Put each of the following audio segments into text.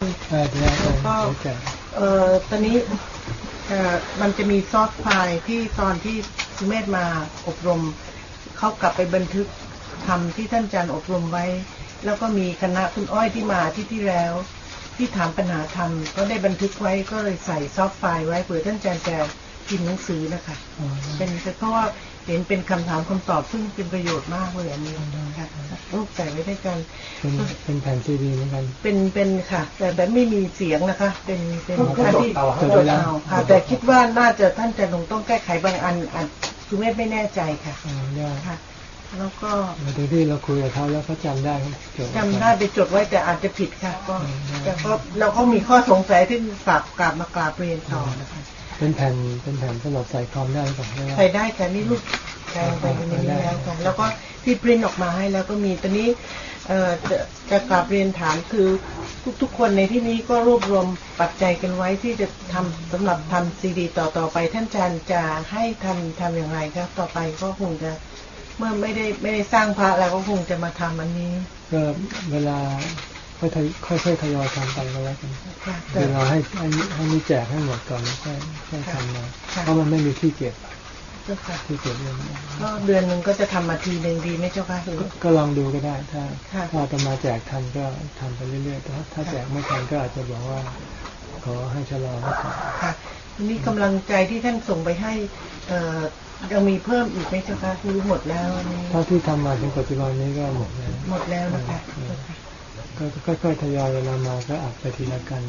เออเดี๋ยวแล้วก็เดี๋ยวแจกเอ่อตอนนี้เอ่อมันจะมีซอฟต์ไฟล์ที่ตอนที่สุเมธมาอบรม เขากลับไปบันทึกทำที่ท่านอาจารย์อบรมไว้ แล้วก็มีคณะคุณอ้อยที่มาที่ที่แล้ว ที่ถามปัญหาธรรมก็ได้บันทึกไว้ก็เลยใส่ซอฟต์ไฟล์ไว้เผื่อท่านอาจารย์จะพิมพ์หนังสือนะคะอ๋อเป็นเพราะว่า เห็นเป็นคำถามคำตอบซึ่งเป็นประโยชน์มากเลยอันนี้ค่ะรูปใส่ไว้ด้วยกันเป็นเป็นแผ่นซีดีเหมือนกัน เป็นเป็นค่ะ แต่แบบไม่มีเสียงนะคะ เป็นเป็นอ๋ออันที่เอาจดเอาเอาค่ะ แต่คิดว่าน่าจะท่านจะลงต้องแก้ไขบางอันอันคือไม่ไม่แน่ใจค่ะอ๋อได้ค่ะแล้วก็เมื่อที่เราคุยกับเขาแล้วเขาจำได้เขาจดจำได้ไปจดไว้แต่อาจจะผิดค่ะ ก็อืมแต่ก็เราก็มีข้อสงสัยที่ฝากกราบมากราบเรียนต่อนะคะ เป็นแผ่นเป็นแผ่นสำหรับใส่คอมได้หรือเปล่าไม่ว่าใส่ได้แค่นี่ลูกแดงไปในนี้แล้วค่ะแล้วก็ที่ปริ้นออกมาให้แล้วก็มีตอนนี้เอ่อจะจะกราบเรียนถามคือทุก ๆ คนในที่นี้ก็รวบรวมปัจจัยกันไว้ที่จะทำสำหรับทำซีดี ต่อต่อไป ท่านอาจารย์จะให้ทำทำอย่างไรครับ ต่อไปก็คงจะเมื่อไม่ได้ไม่ได้สร้างพระแล้วก็คงจะมาทำอันนี้ก็เวลา ค่อยๆค่อยๆทยอยทำไปก็แล้วกันค่ะเวลาให้ให้ให้มีแจกให้หมดก่อนแล้วค่อยค่อยทำมาค่ะเพราะมันไม่มีที่เก็บเจ้าค่ะที่เก็บเงินก็เดือนหนึ่งก็จะทำมาทีหนึ่งดีไหมเจ้าค่ะหรือก็ก็ลองดูก็ได้ ถ้าค่ะถ้าจะมาแจกทันก็ทำไปเรื่อยๆแต่ถ้าถ้าแจกไม่ทันก็อาจจะบอกว่าขอให้ชะลอไว้ก่อนค่ะทีนี้กำลังใจที่ท่านส่งไปให้เอ่อยังมีเพิ่มอีกไหมเจ้าคะรู้หมดแล้วอันนี้เท่าที่ทำมาถึงปัจจุบันนี้ก็หมดแล้วหมดแล้วนะคะ ก็ก็ค่อยๆทยอยเวลามาก็อัดไปทีละกัน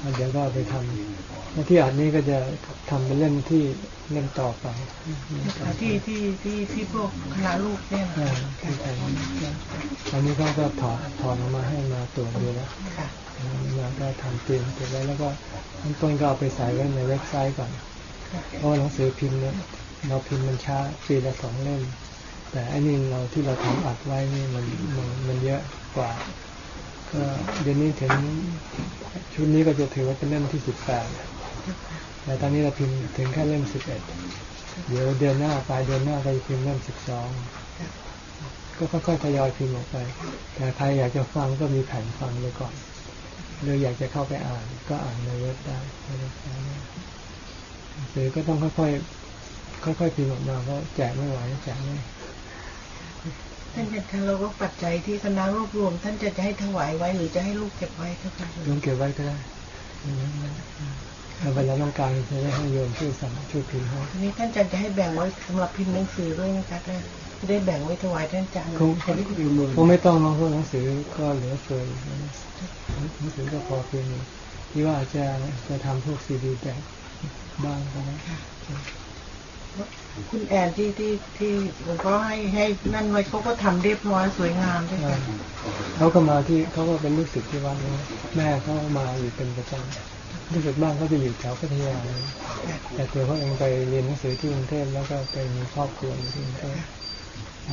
แล้วเดี๋ยวก็เอาไปทำแล้วที่อัดนี้ก็จะทำเป็นเล่มที่เล่มต่อไปเล่มต่อไปที่ที่ที่ที่พวกคณะลูกเนี่ยนะอ่าที่ทำอันนี้เขาก็ถอดถอดออกมาให้มาตรวจดูแล้วค่ะเราก็ทำเตรียมเก็บไว้แล้วก็ขั้นต้นก็เอาไปใส่ไว้ในเว็บไซต์ก่อนเพราะว่าหนังสือพิมพ์เนี่ยเราพิมพ์มันช้าปีละสองเล่มแต่อันนี้เราที่เราทำอัดไว้นี่มันมันมันเยอะ กว่าก็เดือนนี้ถึงชุดนี้ก็จะถือว่าเป็นเล่มที่สิบแปดแต่ตอนนี้เราพิมพ์ถึงแค่เล่มสิบเอ็ดเดี๋ยวเดือนหน้าปลายเดือนหน้าก็จะพิมพ์เล่มสิบสองก็ค่อยๆทยอยพิมพ์ออกไป แต่ใครอยากจะฟังก็มีแผ่นฟังไปก่อนหรืออยากจะเข้าไปอ่านก็อ่านในเว็บได้หรือก็ต้องค่อยๆค่อยๆพิมพ์ออกมาเพราะแจกไม่ไหวแจกไม่ ท่านอาจารย์คะเราก็ปัจจัยที่คณะรวบรวม ท่านจะจะให้ถวายไว้ หรือจะให้ลูกเก็บไว้เท่ากันโยมเก็บไว้ก็ได้ถ้าเวลาต้องการจะได้ให้โยมช่วยสั่งช่วยพิมพ์ให้ทีนี้ท่านอาจารย์จะให้แบ่งไว้สำหรับพิมพ์หนังสือด้วยนะคะท่านจะได้แบ่งไว้ถวายท่านอาจารย์คงคงคงไม่ต้องน้องพวกหนังสือก็เหลือเฟืออยู่หนังสือก็พอเพียงอยู่ที่ว่าจะจะทำพวกซีดีแจกบ้างก็ได้ คุณแอนที่ที่ที่หลวงพ่อให้ให้นั่นไว้เขาก็ทำเรียบร้อยสวยงามด้วยค่ะเขาก็มาที่เขาก็เป็นลูกศิษย์ที่วัดนี้แม่เขามาอยู่เป็นประจำลูกศิษย์บ้านเขาจะอยู่แถวพัทยาเลยแต่ตัวเขาเองไปเรียนหนังสือที่กรุงเทพแล้วก็ไปมีครอบครัวอยู่ที่กรุงเทพ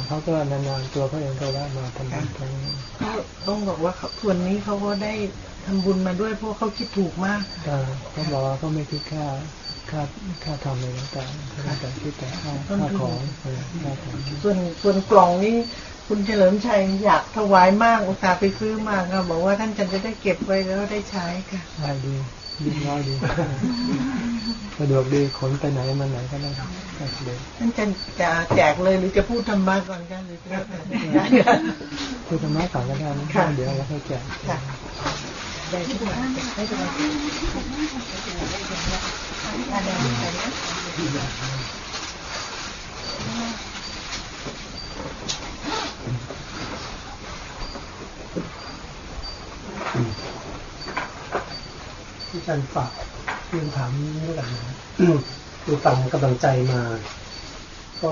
เขาก็นานๆตัวเขาเองก็แวะมาทำบุญครั้งนี้เขาต้องบอกว่าเขาส่วนนี้เขาก็ได้ทำบุญมาด้วยเพราะเขาคิดถูกมากอ่าเขาบอกว่าเขาไม่คิดค่า ค่าค่าทำอะไรต่างๆเขาแต่คิดแต่ค่าค่าของเออค่าของส่วนส่วนกล่องนี้คุณเฉลิมชัยอยากถวายมากอุตส่าห์ไปซื้อมาค่ะบอกว่าท่านจะได้เก็บไว้แล้วได้ใช้ค่ะได้ดีดีน้อยดีสะดวกดีขนไปไหนมาไหนก็ได้ก็สะดวกท่านจะจะแจกเลยหรือจะพูดธรรมะก่อนกันหรือจะได้ค่ะคือธรรมะต่างกันได้นะค่ะเดี๋ยวเราค่อยแจกค่ะได้ทุกอย่างไม่เป็นไร ที่อาจารย์ฝากเรื่องถามนี้แล้วกันนะคือฟังกำลังใจมา ก็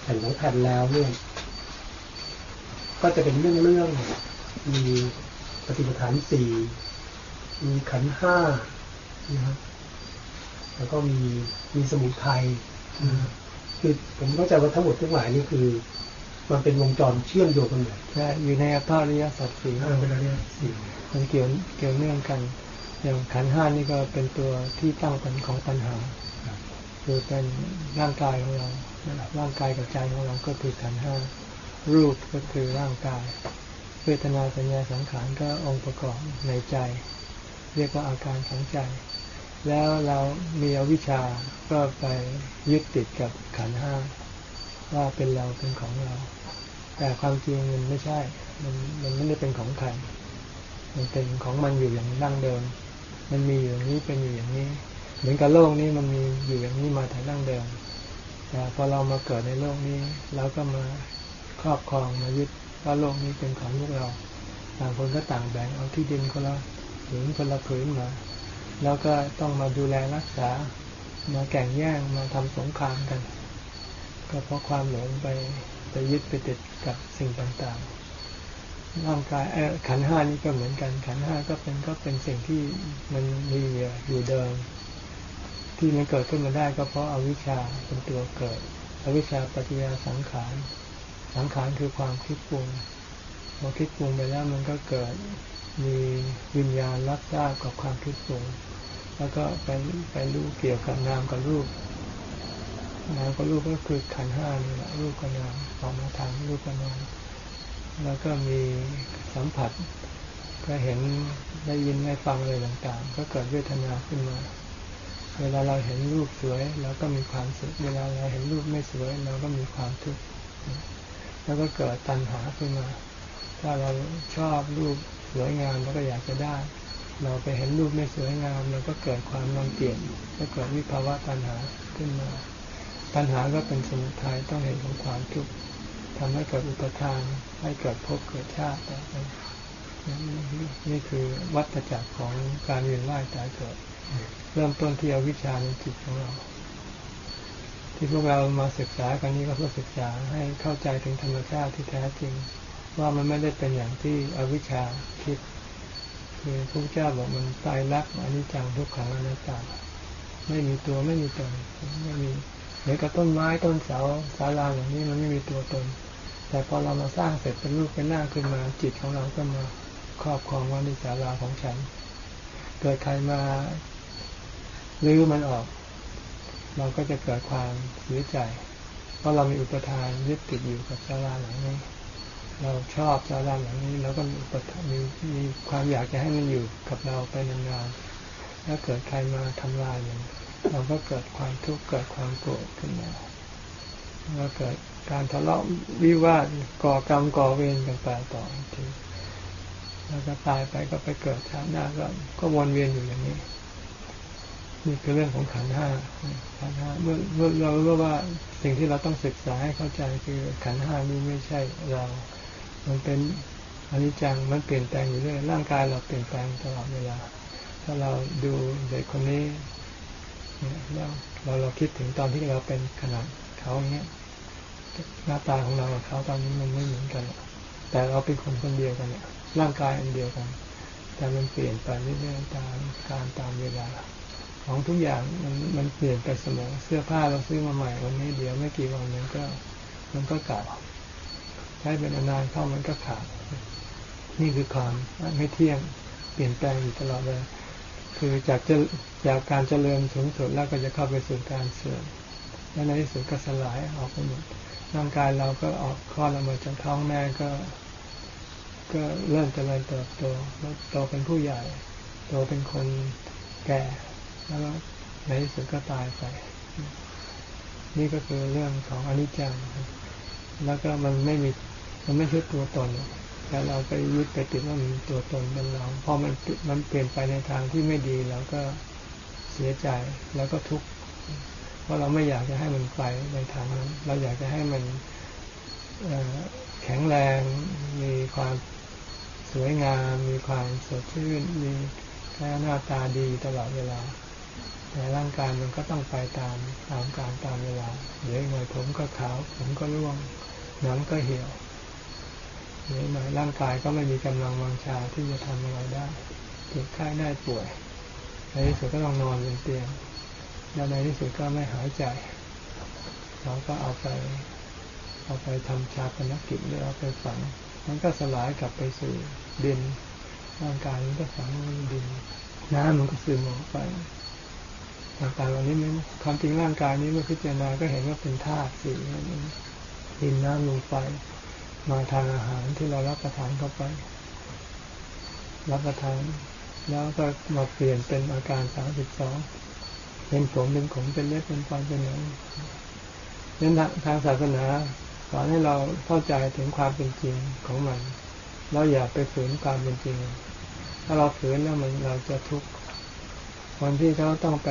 แผ่นของแผ่นแล้วเนี่ยก็จะเป็นเรื่องเรื่องมีปฏิปทานสี่มีขันห้านะครับ แล้วก็มีมีสมุทัยนะครับคือผมเข้าใจว่าทั้งหมดทั้งหลายนี่คือ มันเป็นวงจรเชื่อมโยงกันหมดใช่อยู่ในพระอริยสัจสี่อ่าเป็นอะไรสี่มันเกี่ยวเกี่ยวเนื่องกัน อย่างขันธ์ห้านี่ก็เป็นตัวที่ตั้งเป็นของปัญหา คือเป็นร่างกายของเราร่างกายกับใจของเราก็คือขันธ์ห้ารูปก็คือร่างกายเวทนาสัญญาสังขารก็องค์ประกอบในใจ เรียกว่าอาการของใจ แล้วเรามีอวิชชาก็ไปยึดติดกับขันห้าว่าเป็นเราเป็นของเรา แต่ความจริงมันไม่ใช่ มันมันไม่ได้เป็นของใครมันเป็นของมันอยู่อย่างดั้งเดิม มันมีอยู่อย่างนี้เป็นอยู่อย่างนี้ เหมือนกับโลกนี้มันมีอยู่อย่างนี้มาแต่ดั้งเดิมแต่พอเรามาเกิดในโลกนี้เราก็มาครอบครองมายึดว่าโลกนี้เป็นของพวกเรา ต่างคนก็ต่างแบ่งเอาที่ดินคนละผืนคนละผืนมา แล้วก็ต้องมาดูแลรักษา มาแข่งแย่งมาทำสงครามกัน ก็เพราะความหลงไปไปยึดไปติดกับสิ่งต่างๆ ร่างกายขันห้านี่ก็เหมือนกัน ขันห้าก็เป็นก็เป็นสิ่งที่มันมีอยู่เดิม ที่มันเกิดขึ้นมาได้ก็เพราะอาวิชชาเป็นตัวเกิด อวิชชาปฏิยาสังขาร สังขารคือความคิดปรุงพอคิดปรุงไปแล้วมันก็เกิดมีวิญญาณรับทราบกับความคิดปรุง แล้วก็ไปไปรู้เกี่ยวกับนามกับรูปนามกับรูปก็คือขันห้านี่แหละรูปกับนามออกมาทางรูปกับนามแล้วก็มีสัมผัส ก็เห็นได้ยินได้ฟังเลยต่างๆ ก็เกิดเวทนาขึ้นมา เวลาเราเห็นรูปสวยเราก็มีความสุขเวลาเราเห็นรูปไม่สวยเราก็มีความทุกข์แล้วก็เกิดตัณหาขึ้นมา ถ้าเราชอบรูปสวยงามเราก็อยากจะได้ เราไปเห็นรูปไม่สวยงามเราก็เกิดความรังเกียจก็เกิดวิภาวะตัณหาขึ้นมา ตัณหาก็เป็นสมุทัยต้องเห็นของความทุกข์ทำให้เกิดอุปทานให้เกิดภพเกิดชาติต่อไปนี่คือวัฏจักรของการเวียนว่ายตายเกิด เริ่มต้นที่อวิชชาในจิตของเรา ที่พวกเรามาศึกษากันนี้ก็เพื่อศึกษาให้เข้าใจถึงธรรมชาติที่แท้จริง ว่ามันไม่ได้เป็นอย่างที่อวิชชาคิด คือพระเจ้าบอกมันตายรักอนิจจังทุกขังอนัตตา ไม่มีตัวไม่มีตนไม่มีเหมือนกับต้นไม้ต้นเสาศาลาอย่างนี้มันไม่มีตัวตน แต่พอเรามาสร้างเสร็จเป็นรูปเป็นหน้าขึ้นมาจิตของเราก็มาครอบครองว่านี่ศาลาของฉัน เกิดใครมาลื้อมันออก เราก็จะเกิดความเสียใจ เพราะเรามีอุปทานยึดติดอยู่กับศาลาหลังนี้ เราชอบศาลาหลังนี้เราก็มีมีมีความอยากจะให้มันอยู่กับเราไปนานๆถ้าเกิดใครมาทำลายมันเราก็เกิดความทุกข์เกิดความโกรธขึ้นมาแล้วเกิดการทะเลาะวิวาทก่อกรรมก่อเวรกันไปต่อทีแล้วก็ตายไปก็ไปเกิดชาติหน้าก็ก็วนเวียนอยู่อย่างนี้นี่คือเรื่องของขันห้าขันห้าเมื่อเมื่อเรารู้ว่าสิ่งที่เราต้องศึกษาให้เข้าใจคือขันห้านี้ไม่ใช่เรา มันเป็นอนิจจังมันเปลี่ยนแปลงอยู่เรื่อยร่างกายเราเปลี่ยนแปลงตลอดเวลา ถ้าเราดูเด็กคนนี้เราเราเราคิดถึงตอนที่เราเป็นขนาดเขาเนี้ยหน้าตาของเรากับเขาตอนนี้มันไม่เหมือนกัน แต่เราเป็นคนคนเดียวกันเนี่ยร่างกายอันเดียวกัน แต่มันเปลี่ยนไปเรื่อยๆตามการตามเวลา ของทุกอย่างมันมันเปลี่ยนไปเสมอเสื้อผ้าเราซื้อมาใหม่วันนี้เดี๋ยวไม่กี่วันมันก็มันก็เก่า ใช้เป็นนานเข้ามันก็ขาด นี่คือความไม่เที่ยงเปลี่ยนแปลงอยู่ตลอดเลยคือจากจะจากการเจริญสูงสุดแล้วก็จะเข้าไปสู่การเสื่อมและในที่สุดก็สลายออกไปหมดร่างกายเราก็ออกคลอดออกมาจากท้องแม่ก็ ก็เริ่มเจริญเติบโตแล้วโตเป็นผู้ใหญ่โตเป็นคนแก่ แล้วในที่สุดก็ตายไป นี่ก็คือเรื่องของอนิจจังแล้วก็มันไม่มี มันไม่ใช่ตัวตนแต่เราไปยึดไปติดว่ามีตัวตนเป็นเราพอมันมันเปลี่ยนไปในทางที่ไม่ดีเราก็เสียใจแล้วก็ทุกข์เพราะเราไม่อยากจะให้มันไปในทางนั้น เราอยากจะให้มันแข็งแรงมีความสวยงาม มีความสดชื่นมีแค่หน้าตาดีตลอดเวลาแต่ร่างกายมันก็ต้องไปตามตามการตามเวลา เดี๋ยวหน่อยผมก็ขาว ผมก็ร่วงหนังก็เหี่ยว หน่อยร่างกายก็ไม่มีกำลังวังชาที่จะทำอะไรได้เจ็บไข้ได้ป่วยในที่สุดก็ต้องนอนบนเตียงแล้วในที่สุดก็ไม่หายใจเราก็เอาไป เอาไปทำชาปนกิจหรือเอาไปฝัง มันก็สลายกลับไปสู่ดินร่างกายมันก็ฝังดินน้ำมันก็ซึมออกไปต่างๆเหล่านี้มันความจริงร่างกายนี้เมื่อพิจารณาก็เห็นว่าเป็นธาตุสี่ดินน้ำลมไฟ มาทางอาหารที่เรารับประทานเข้าไป รับประทาน แล้วก็มาเปลี่ยนเป็นอาการสามสิบสองเป็นผมเป็นขมเป็นเล็บเป็นฟันเป็นหนังนั้นทางศาสนาสอนให้เราเข้าใจถึงความเป็นจริงของมัน เราอย่าไปฝืนความเป็นจริง ถ้าเราฝืนแล้วมันเราจะทุกข์คนที่เขาต้องไป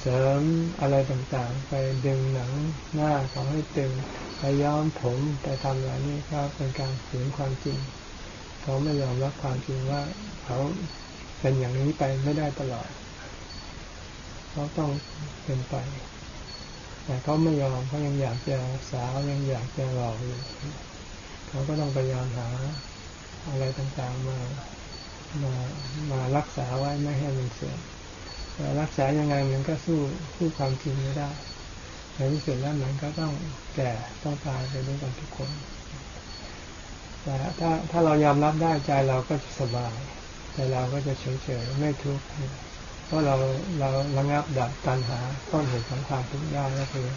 เสริมอะไรต่างๆ ไปดึงหนังหน้าเขาให้ตึงไปย้อมผมไปทำอะไรนี่ก็เป็นการฝืนความจริง เขาไม่ยอมรับความจริงว่า เขาเป็นอย่างนี้ไปไม่ได้ตลอด เขาต้องเป็นไป แต่เขาไม่ยอมเขายังอยากจะสาวยังอยากจะหล่ออยู่เขาก็ต้องพยายามหาอะไรต่างๆมามามารักษาไว้ไม่ให้มันเสื่อม รักษายังไงมันก็สู้สู้ความจริงไม่ได้ในที่สุดแล้วมันก็ต้องแก่ต้องตายไปด้วยกันทุกคนแต่ถ้าถ้าเรายอมรับได้ใจเราก็จะสบายใจเราก็จะเฉยเฉยไม่ทุกข์เพราะเราเราระงับดับตัณหาต้นเหตุของความทุกข์ได้ก็คือ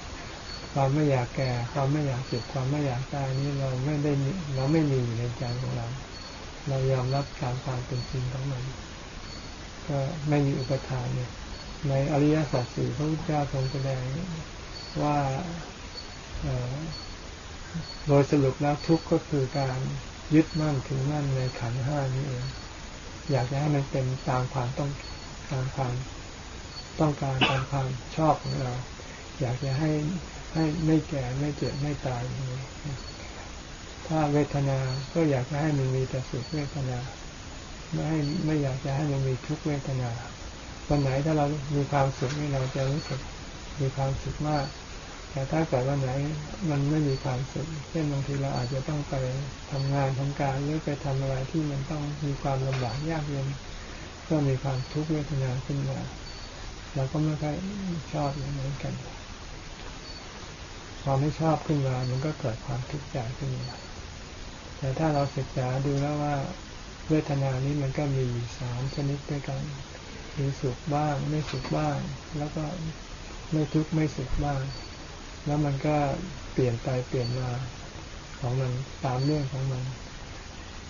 ความไม่อยากแก่ ความไม่อยากเจ็บความไม่อยากตายนี้เราไม่ได้เราไม่มีอยู่ในใจของเรา เรายอมรับการความเป็นจริงของมัน ก็ไม่มีอุปทานเนี่ยในอริยสัจสี่พระพุทธเจ้าทรงแสดงว่าโดยสรุปแล้วทุกข์ก็คือการยึดมั่นถึงมั่นในขันห้านี้เอง อยากจะให้มันเป็นตามความต้องตามความต้องการตามความชอบของเรา อยากจะให้ให้ไม่แก่ไม่เจ็บไม่ตายอย่างนี้ถ้าเวทนา ก็อยากจะให้มันมีแต่สุขเวทนา ไม่ให้ไม่อยากจะให้มันมีทุกเวทนา วันไหนถ้าเรามีความสุขนี่เราจะรู้สึกมีความสุขมาก แต่ถ้าเกิดวันไหนมันไม่มีความสุข เช่นบางทีเราอาจจะต้องไปทำงานทำการหรือไปทำอะไรที่มันต้องมีความลำบากยากเย็นก็มีความทุกข์เวทนาขึ้นมาเราก็ไม่ค่อยชอบอย่างนั้นกันพอไม่ชอบขึ้นมา มันก็เกิดความทุกข์ใจขึ้นมา แต่ถ้าเราศึกษาดูแล้วว่า เวทนานี้มันก็มีสามชนิดด้วยกันมีสุขบ้างไม่สุขบ้าง แล้วก็ไม่ทุกข์ไม่สุขบ้าง แล้วมันก็เปลี่ยนไปเปลี่ยนมาของมันตามเรื่องของมัน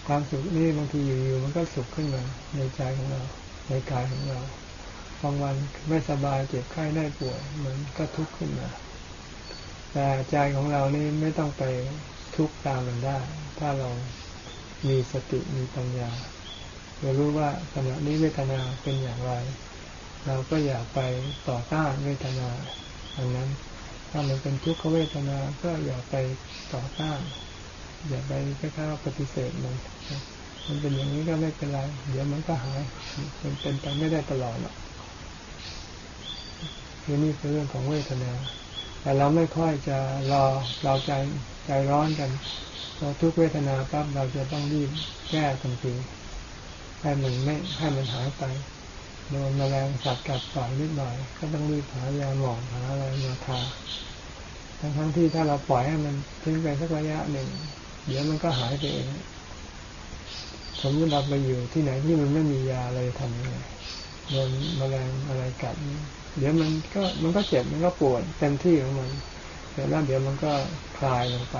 ความสุขนี่บางทีอยู่ๆมันก็สุขขึ้นมาในใจของเรา ในกายของเราบางวันไม่สบายเจ็บไข้ได้ป่วยมันก็ทุกข์ขึ้นมา แต่ใจของเรานี่ไม่ต้องไปทุกข์ตามมันได้ ถ้าเรา มีสติมีปัญญาเรารู้ว่าขณะนี้เวทนาเป็นอย่างไร เราก็อย่าไปต่อต้านเวทนาอันนั้น ถ้ามันเป็นทุกขเวทนา ก็อย่าไปต่อต้าน อย่าไปไปข้าปฏิเสธมันมันเป็นอย่างนี้ก็ไม่เป็นไร เดี๋ยวมันก็หาย มันเป็นไปไม่ได้ตลอดหรอกคือนี่คือเรื่องของเวทนา แต่เราไม่ค่อยจะรอเราใจใจร้อนกัน เราทุกเวทนาปั๊บเราจะต้องรีบแก้ทันทีให้มันไม่ให้มันหายไปโดนแมลงสัตว์กัดต่อยนิดหน่อย ก็ต้องรีบหายาหมองหาอะไรมาทาทั้งทั้งที่ถ้าเราปล่อยให้มันทิ้งไปสักระยะหนึ่งเดี๋ยวมันก็หายไปเองสมมติเราไปอยู่ที่ไหนที่มันไม่มียาอะไรทำยังไงโดนแมลงอะไรกัดเดี๋ยวมันก็มันก็เจ็บมันก็ปวดเต็มที่ของมันแต่แล้วเดี๋ยวมันก็คลายลงไป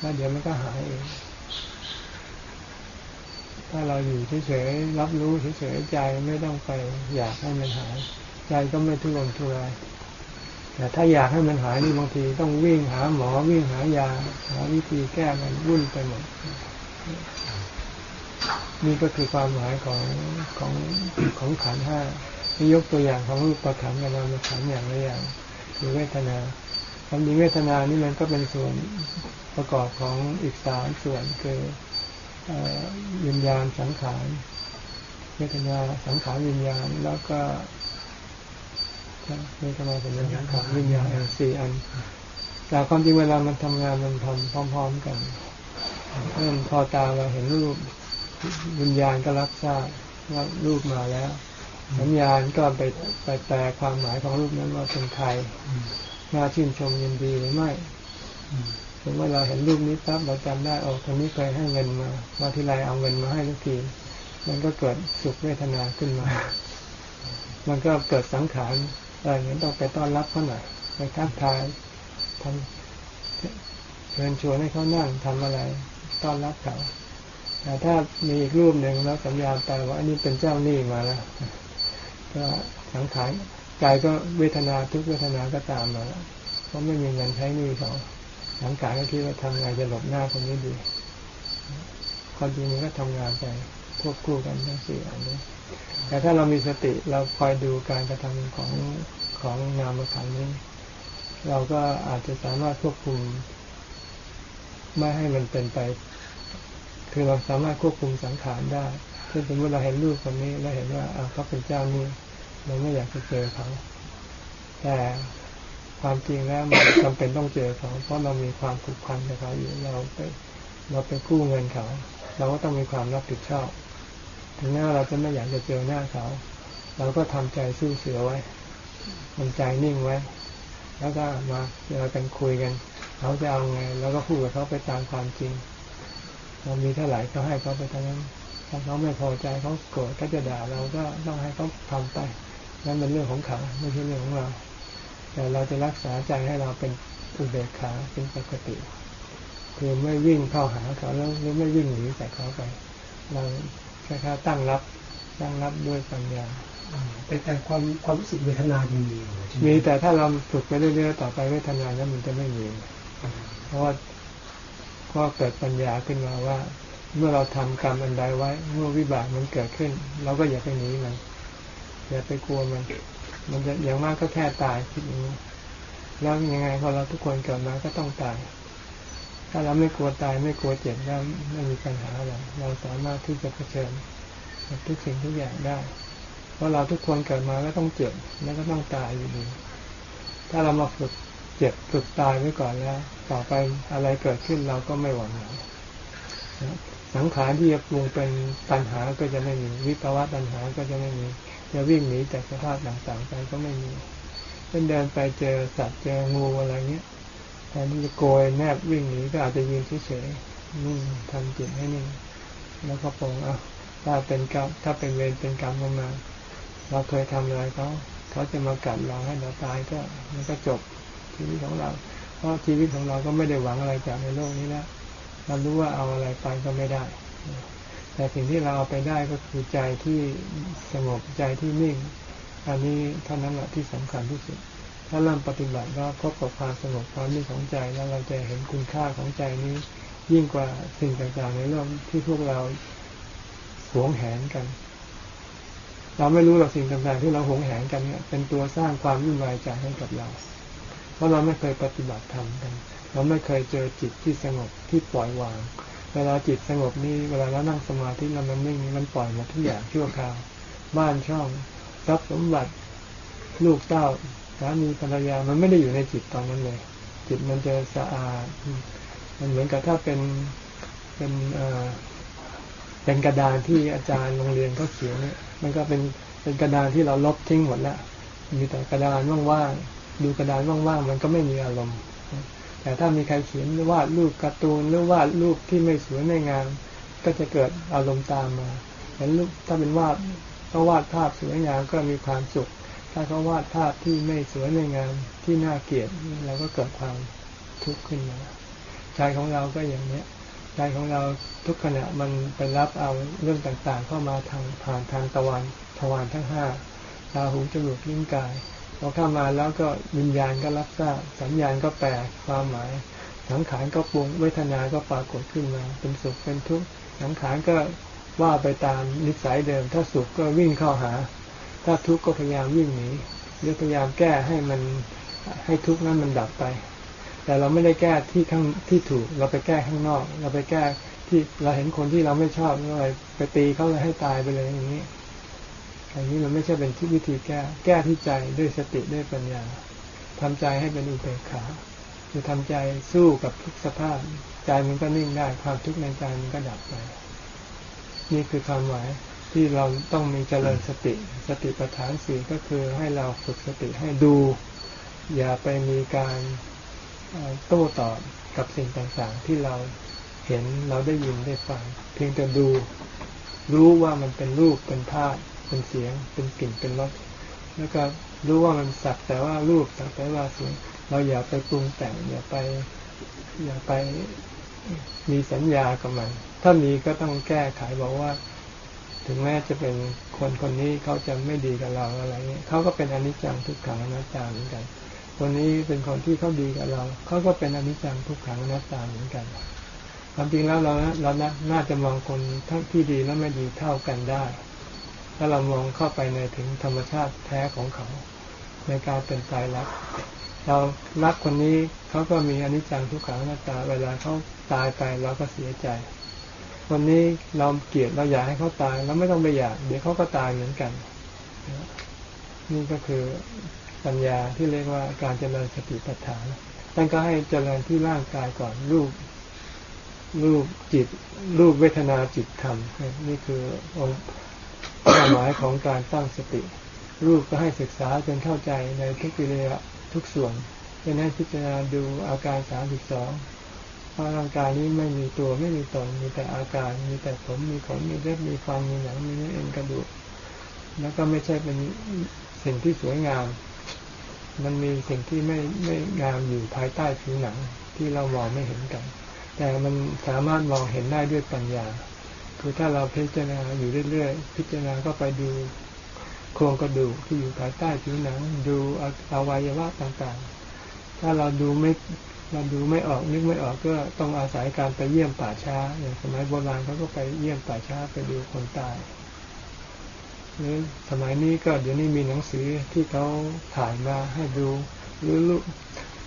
แล้วเดี๋ยวมันก็หายเองถ้าเราอยู่เฉยๆรับรู้เฉยๆใจไม่ต้องไป อยากให้มันหาย ใจก็ไม่ทุรนทุรายแต่ถ้าอยากให้มันหายนี่บางทีต้องวิ่งหาหมอวิ่งหายาหาวิธีแก้มันวุ่นไปหมดนี่ก็คือความหมายของของของขันห้าที่ยกตัวอย่างของรูปประขันกับนามขันอย่างละอย่างคือเวทนา ความดีเวทนานี่มันก็เป็นส่วนประกอบของอีกสามส่วนคือวิญญาณสังขารเวทนาสังขารวิญญาณแล้วก็เวทนาสัญญาสังขารวิญญาณสี่อันแต่ความจริงเวลามันทำงานมันทำพร้อม ๆกันเริ่มพอตาเราเห็นรูปวิญญาณก็รับทราบว่ารูปมาแล้ว สัญญาณก็ไปไปแปลความหมายของรูปนั้นว่าเป็นใคร น่าชื่นชมยินดีหรือไม่ถึงเวลาเห็นรูปนี้ปั๊บเราจำได้โอ้คนนี้เคยให้เงินมามาทีไรเอาเงินมาให้ทุกที มันก็เกิดสุขเวทนาขึ้นมา มันก็เกิดสังขารอะไรอย่างนี้ต้องไปต้อนรับเขาหน่อยไปทักทายทำเชิญชวนให้เขานั่งทำอะไร ต้อนรับเขาแต่ถ้ามีอีกรูปหนึ่งแล้วสัญญาณไปว่าอันนี้เป็นเจ้าหนี้มาแล้วก็สังขาร กายก็เวทนาทุกเวทนาก็ตามมาเพราะไม่มีเงินใช้หนี้เขาสังขารก็คิดว่าทำไงจะหลบหน้าคนนี้ดีความจริงมันก็ทำงานไปควบคู่กันทั้งสี่อันนี้แต่ถ้าเรามีสติเราคอยดูการกระทำของของนามขันนี้ เราก็อาจจะสามารถควบคุม ไม่ให้มันเป็นไป คือเราสามารถควบคุมสังขารได้เช่นสมมติเราเห็นรูปคนนี้เราเห็นว่าเขาเป็นเจ้านี้ เราไม่อยากจะเจอเขาแต่ความจริงแล้วมันจำเป็นต้องเจอเขา เพราะเรามีความผูกพันกับเขาอยู่เราไปเราไปกู้เงินเขา เราก็ต้องมีความรับผิดชอบ ถึงแม้เราจะไม่อยากจะเจอหน้าเขา เราก็ทำใจสู้เสือไว้ทำใจนิ่งไว้ แล้วก็มาเจอกันคุยกัน เขาจะเอาไงแล้วก็พูดกับเขาไปตามความจริง เรามีเท่าไหร่ก็ให้เขาไปเท่านั้นถ้าเขาไม่พอใจเขาโกรธก็จะด่าเราก็ต้องให้เขาทำไป นั่นเป็นเรื่องของเขาไม่ใช่เรื่องของเรา แต่เราจะรักษาใจให้เราเป็นอุเบกขาเป็นปกติ คือไม่วิ่งเข้าหาเขาแล้วหรือไม่วิ่งหนีจากเขาไป เราแค่ๆตั้งรับตั้งรับด้วยปัญญาแต่แต่ความความรู้สึกเวทนายังมีอยู่ใช่ไหมีแต่ถ้าเราฝึกไปเรื่อยๆต่อไปเวทนาแล้วมันจะไม่มีเพราะว่าก็เกิดปัญญาขึ้นมาว่า เมื่อเราทำกรรมอันใดไว้ เมื่อวิบากมันเกิดขึ้น เราก็อย่าไปหนีมัน อย่าไปกลัวมัน มันจะอย่างมากก็แค่ตายคิดอย่างนี้แล้วยังไงพอเราทุกคนเกิดมาก็ต้องตาย ถ้าเราไม่กลัวตายไม่กลัวเจ็บแล้วไม่มีปัญหาอะไรเราสามารถที่จะเผชิญกับทุกสิ่งทุกอย่างได้ เพราะเราทุกคนเกิดมาก็ต้องเจ็บแล้วก็ต้องตายอยู่ดีถ้าเรามาฝึกเจ็บฝึกตายไว้ก่อนแล้ว ต่อไปอะไรเกิดขึ้นเราก็ไม่หวั่นไหวสังขารที่จะปรุงเป็นปัญหาก็จะไม่มีวิภาวะปัญหาก็จะไม่มี จะวิ่งหนีจากสภาพต่างๆไปก็ไม่มีเช่นเดินไปเจอสัตว์เจองูอะไรเงี้ยแทนที่จะโกยแนบวิ่งหนีก็อาจจะยืนเฉยๆนิ่งทำจิตให้นิ่งแล้วก็ปรงเอาถ้าเป็นกรรมถ้าเป็นเวรเป็นกรรมมา เราเคยทำอะไรเขาเขาจะมากัดเราให้เราตายก็มันก็จบชีวิตของเราเพราะชีวิตของเราก็ไม่ได้หวังอะไรจากในโลกนี้แล้วเรารู้ว่าเอาอะไรไปก็ไม่ได้ แต่สิ่งที่เราเอาไปได้ก็คือใจที่สงบใจที่นิ่ง อันนี้เท่านั้นแหละที่สำคัญที่สุด ถ้าเริ่มปฏิบัติก็พบกับความสงบความนิ่งของใจแล้วเราจะเห็นคุณค่าของใจนี้ ยิ่งกว่าสิ่งต่างๆในโลกที่พวกเราหวงแหนกัน เราไม่รู้หรอกสิ่งต่างๆที่เราหวงแหนกันเนี่ย เป็นตัวสร้างความวุ่นวายใจให้กับเรา เพราะเราไม่เคยปฏิบัติธรรมกัน เราไม่เคยเจอจิตที่สงบที่ปล่อยวาง เวลาจิตสงบนี่เวลาเรานั่งสมาธิเรามันนิ่งมันปล่อยหมดทุกอย่างชั่วคราว บ้านช่องทรัพย์สมบัติลูกเต้าสามีภรรยามันไม่ได้อยู่ในจิตตอนนั้นเลย จิตมันจะสะอาด มันเหมือนกับถ้าเป็นเป็นเอ่อเป็นกระดานที่อาจารย์โรงเรียนเขาเขียนเนี่ยมันก็เป็นเป็นกระดานที่เราลบทิ้งหมดแล้วมีแต่กระดานว่างๆดูกระดานว่างๆมันก็ไม่มีอารมณ์ แต่ถ้ามีใครเขียนหรือวาดรูปการ์ตูนหรือวาดรูปที่ไม่สวยไม่งาม ก็จะเกิดอารมณ์ตามมาเห็นรูปถ้าเป็นวาดเขาวาดภาพสวยงามก็มีความสุข ถ้าเขาวาดภาพที่ไม่สวยไม่งามที่น่าเกลียดเราก็เกิดความทุกข์ขึ้นมาใจของเราก็อย่างเนี้ยใจของเราทุกขณะมันไปรับเอาเรื่องต่างๆ เข้ามาทางผ่านทางตะวันทวารทั้งห้าตาหูจมูกลิ้นกาย พอเข้ามาแล้วก็วิญญาณก็รับทราบสัญญาณก็แปลความหมายสังขารก็ปรุงเวทนาก็ปรากฏขึ้นมา เป็นสุขเป็นทุกข์สังขารก็ว่าไปตามนิสัยเดิม ถ้าสุขก็วิ่งเข้าหา ถ้าทุกข์ก็พยายามวิ่งหนีหรือพยายามแก้ให้มันให้ทุกข์นั้นมันดับไป แต่เราไม่ได้แก้ที่ข้างที่ถูก เราไปแก้ข้างนอก เราไปแก้ที่เราเห็นคนที่เราไม่ชอบเราไปตีเขาเลยให้ตายไปเลยอย่างนี้ อันนี้มันไม่ใช่เป็นที่วิธีแก้ แก้ที่ใจด้วยสติด้วยปัญญาทำใจให้เป็นอุเบกขาคือทำใจสู้กับทุกสภาพ ใจมันก็นิ่งได้ความทุกข์ในใจมันก็ดับไป นี่คือความหมายที่เราต้องมีเจริญสติ สติปัฏฐานสี่ก็คือให้เราฝึกสติให้ดู อย่าไปมีการโต้ตอบกับสิ่งต่างๆ ที่เราเห็นเราได้ยินได้ฟัง เพียงแต่ดู รู้ว่ามันเป็นรูปเป็นภาพ เป็นเสียง เป็นกลิ่นเป็นรสแล้วก็รู้ว่ามันสักแต่ว่ารูปสักแต่ว่าเสียงเราอย่าไปปรุงแต่งอย่าไป อย่าไปมีสัญญากับมัน ถ้ามีก็ต้องแก้ไขบอกว่า ถึงแม้จะเป็นคนคนนี้เขาจะไม่ดีกับเราอะไรเงี้ยเขาก็เป็นอนิจจังทุกขังอนัตตาเหมือนกัน คนนี้เป็นคนที่เขาดีกับเราเขาก็เป็นอนิจจังทุกขังอนัตตาเหมือนกันความจริงแล้วเราเราน่าจะมองคนทั้งที่ดีและไม่ดีเท่ากันได้ ถ้าเรามองเข้าไปในถึงธรรมชาติแท้ของเขา ในการเป็นตายรัก เรารักคนนี้เขาก็มีอนิจจังทุกขังอนัตตา เวลาเขาตายไปเราก็เสียใจ วันนี้เราเกลียดเราอยากให้เขาตายเราไม่ต้องไปอยากเดี๋ยวเขาก็ตายเหมือนกัน นี่ก็คือปัญญาที่เรียกว่าการเจริญสติปัฏฐานท่านก็ให้เจริญที่ร่างกายก่อนรูปรูปจิตรูปเวทนาจิตธรรม นี่คือองค์ ความหมายของการตั้งสติ รูปก็ให้ศึกษาจนเข้าใจในทุกกิริยทุกส่วนเป็นให้พิจารณาดูอาการสามสิบสองพราะร่างกายนี้ไม่มีตัวไม่มีตนมีแต่อาการ มีแต่ผมมีขนมีเล็บมีฟันมีหนังมีเนื้อเอ็นกระดูกแล้วก็ไม่ใช่เป็นสิ่งที่สวยงาม มันมีสิ่งที่ไม่ไม่งามอยู่ภายใต้ผิวหนังที่เรามองไม่เห็นกัน แต่มันสามารถมองเห็นได้ด้วยปัญญา คือถ้าเราพิจารณาอยู่เรื่อยๆ พิจารณาก็ไปดูโครงกระดูกที่อยู่ภายใต้ผิวหนัง ดูอวัยวะต่างๆ ถ้าเราดูไม่เราดูไม่ออกนึกไม่ออกก็ต้องอาศัยการไปเยี่ยมป่าช้าอย่างสมัยโบราณเขาก็ไปเยี่ยมป่าช้าไปดูคนตายหรือสมัยนี้ก็เดี๋ยวนี้มีหนังสือที่เขาถ่ายมาให้ดู หรือลูก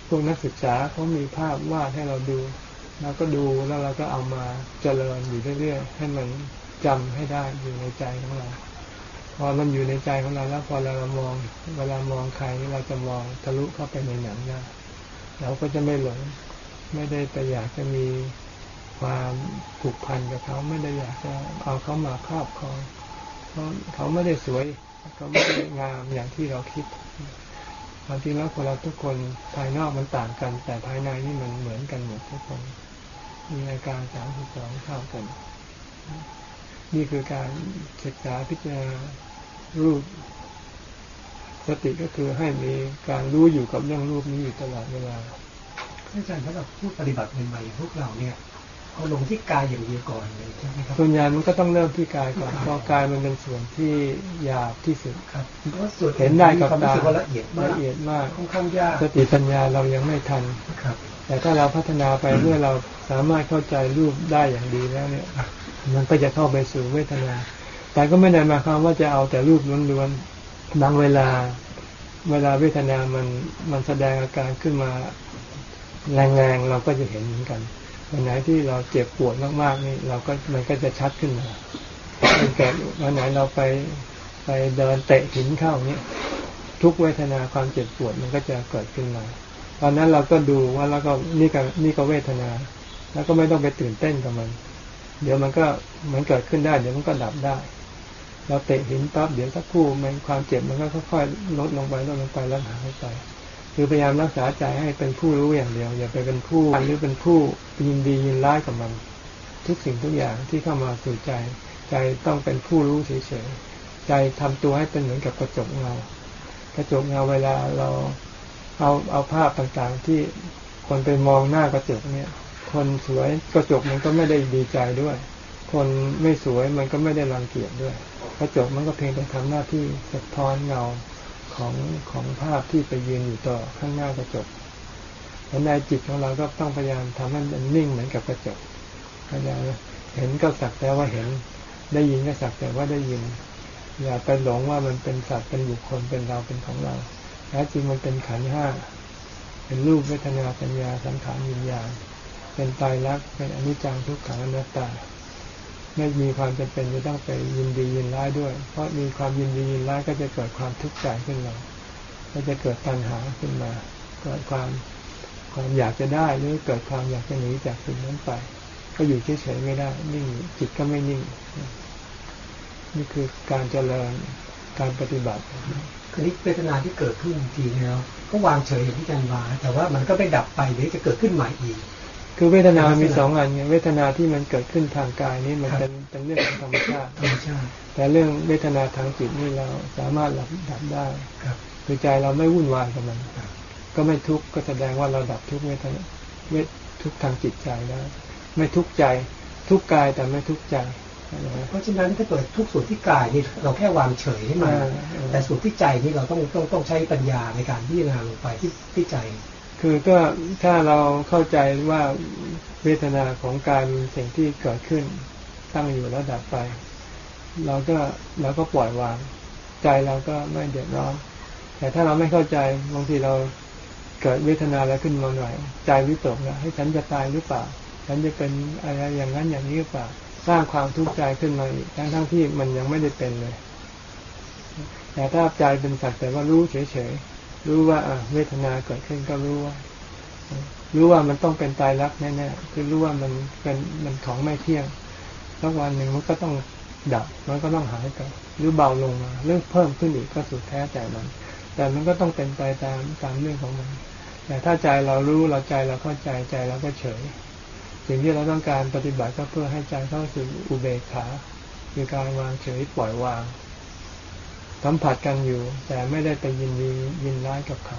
พวกนักศึกษาเขามีภาพวาดให้เราดู เราก็ดูแล้วเราก็เอามาเจริญอยู่เรื่อยๆให้มันจำให้ได้อยู่ในใจของเรา พอมันอยู่ในใจของเราแล้วพอเรามอง เวลามองใครเราจะมองทะลุเข้าไปในหนังได้เราก็จะไม่หลง ไม่ได้ไปอยากจะมีความผูกพันกับเขาไม่ได้อยากจะเอาเขามาครอบครองเพราะเขาไม่ได้สวยเขาไม่ได้งามอย่างที่เราคิดความจริงแล้วคนเราทุกคนภายนอกมันต่างกัน แต่ภายในนี่มันเหมือนกันหมดทุกคน มีอาการสามสิบสองเท่ากัน นี่คือการศึกษาพิจารณารูป สติก็คือให้มีการรู้อยู่กับเรื่องรูปนี้อยู่ตลอดเวลาอาจารย์สำหรับผู้ปฏิบัติใหม่ๆพวกเราเนี่ย เอาลงที่กายอย่างเดียวก่อนเลยใช่ไหมครับส่วนใหญ่มันก็ต้องเริ่มที่กายก่อนเพราะกายมันเป็นส่วนที่หยาบที่สุดครับเพราะส่วนเห็นได้กับตาละเอียดมากละเอียดมากค่อนข้างยากสติปัญญาเรายังไม่ทันครับ แต่ถ้าเราพัฒนาไปเมื่อเราสามารถเข้าใจรูปได้อย่างดีแล้วเนี่ย มันก็จะเข้าไปสู่เวทนา แต่ก็ไม่ได้มาความว่าจะเอาแต่รูปล้วนๆบางเวลา เวลาเวทนามันมันแสดงอาการขึ้นมาแรงๆเราก็จะเห็นเหมือนกัน วันไหนที่เราเจ็บปวดมากๆนี่เราก็มันก็จะชัดขึ้นมาเป็นแก่วันไหนเราไปไปเดินเตะหินเข้าเนี่ยทุกเวทนาความเจ็บปวดมันก็จะเกิดขึ้นมา ตอนนั้นเราก็ดูว่าแล้วก็นี่ก็นี่ก็เวทนา แล้วก็ไม่ต้องไปตื่นเต้นกับมัน เดี๋ยวมันก็มันเกิดขึ้นได้ เดี๋ยวมันก็ดับได้ เราเตะหินปั๊บเดี๋ยวสักครู่มันความเจ็บมันก็ค่อยๆลดลงไปลดลงไปแล้วหายไป คือพยายามรักษาใจให้เป็นผู้รู้อย่างเดียว อย่าไปเป็นผู้หรือเป็นผู้ยินดียินร้ายกับมัน ทุกสิ่งทุกอย่างที่เข้ามาสู่ใจ ใจต้องเป็นผู้รู้เฉยๆใจทำตัวให้เป็นเหมือนกับกระจกเงากระจกเงาเวลาเราเอาเอาภาพต่างๆที่คนไปมองหน้ากระจกเนี่ย คนสวยกระจกมันก็ไม่ได้ดีใจด้วย คนไม่สวยมันก็ไม่ได้รังเกียจด้วย กระจกมันก็เพียงแต่ทำหน้าที่สะท้อนเงา ของของภาพที่ไปยืนอยู่ต่อข้างหน้ากระจกแลในจิตของเราก็ต้องพยายามทำให้มันนิ่งเหมือนกับกระจกพยายามเห็นก็สักแต่ว่าเห็น ได้ยินก็สักแต่ว่าได้ยิน อย่าไปหลงว่ามันเป็นสัตว์เป็นบุคคลเป็นเราเป็นของเราแท้จริงมันเป็นขันห้าเป็นรูปเวทนาสัญญาสังขารวิญญาณเป็นตายรักเป็นอนิจจังทุกขังอนัตตา ไม่มีความจำเป็นจะต้องไปยินดียินร้ายด้วย เพราะมีความยินดียินร้ายก็จะเกิดความทุกข์ใจขึ้นมาก็จะเกิดปัญหาขึ้นมา เกิดความความอยากจะได้หรือเกิดความอยากจะหนีจากสิ่งนั้นไป ก็อยู่เฉยๆไม่ได้ นิ่งจิตก็ไม่นิ่ง นี่คือการเจริญการปฏิบัติคือนิเวทนาที่เกิดขึ้นทีแล้ว ก็วางเฉยอย่างที่อาจารย์ว่าแต่ว่ามันก็ไม่ดับไปเดี๋ยวจะเกิดขึ้นใหม่อีก คือเวทนามีสองอันไงเวทนาที่มันเกิดขึ้นทางกายนี่มันเป็นเป็นเรื่องของธรรมชาติแต่เรื่องเวทนาทางจิตนี่เราสามารถหลับดับได้คือใจเราไม่วุ่นวายกับมันก็ไม่ทุกข์ก็แสดงว่าเราดับทุกเวทนาเวทุกข์ทางจิตใจแล้วไม่ทุกข์ใจทุกข์กายแต่ไม่ทุกข์ใจเพราะฉะนั้นถ้าเกิดทุกส่วนที่กายนี่เราแค่วางเฉยให้มันอ่าแต่ส่วนที่ใจนี่เราต้องต้องต้องใช้ปัญญาในการพิจารณาลงไปที่ที่ใจ คือก็ถ้าเราเข้าใจว่าเวทนาของกายมีสิ่งที่เกิดขึ้นตั้งอยู่แล้วดับไป เราก็เราก็ปล่อยวาง ใจเราก็ไม่เดือดร้อนแต่ถ้าเราไม่เข้าใจบางทีเราเกิดเวทนาอะไรขึ้นมาหน่อย ใจวิตกนะให้ฉันจะตายหรือเปล่า ฉันจะเป็นอะไรอย่างนั้นอย่างนี้หรือเปล่าสร้างความทุกข์ใจขึ้นมาอีกทั้งทั้งที่มันยังไม่ได้เป็นเลย แต่ถ้าใจเป็นสักแต่ว่ารู้เฉยๆ รู้ว่าเวทนาเกิดขึ้นก็รู้ว่า รู้ว่ามันต้องเป็นตายรักแน่ๆคือรู้ว่ามันเป็นมันของไม่เที่ยงสักวันหนึ่งมันก็ต้องดับมันก็ต้องหายไปหรือเบาลงมาเรื่องเพิ่มขึ้นอีกก็สุดแท้แต่มัน แต่มันก็ต้องเป็นไปตามตามเรื่องของมัน แต่ถ้าใจเรารู้เราใจเราเข้าใจใจเราก็เฉย สิ่งที่เราต้องการปฏิบัติก็เพื่อให้ใจเข้าสู่อุเบกขาคือการวางเฉยปล่อยวาง สัมผัสกันอยู่ แต่ไม่ได้ไปยินดียินร้ายกับเขา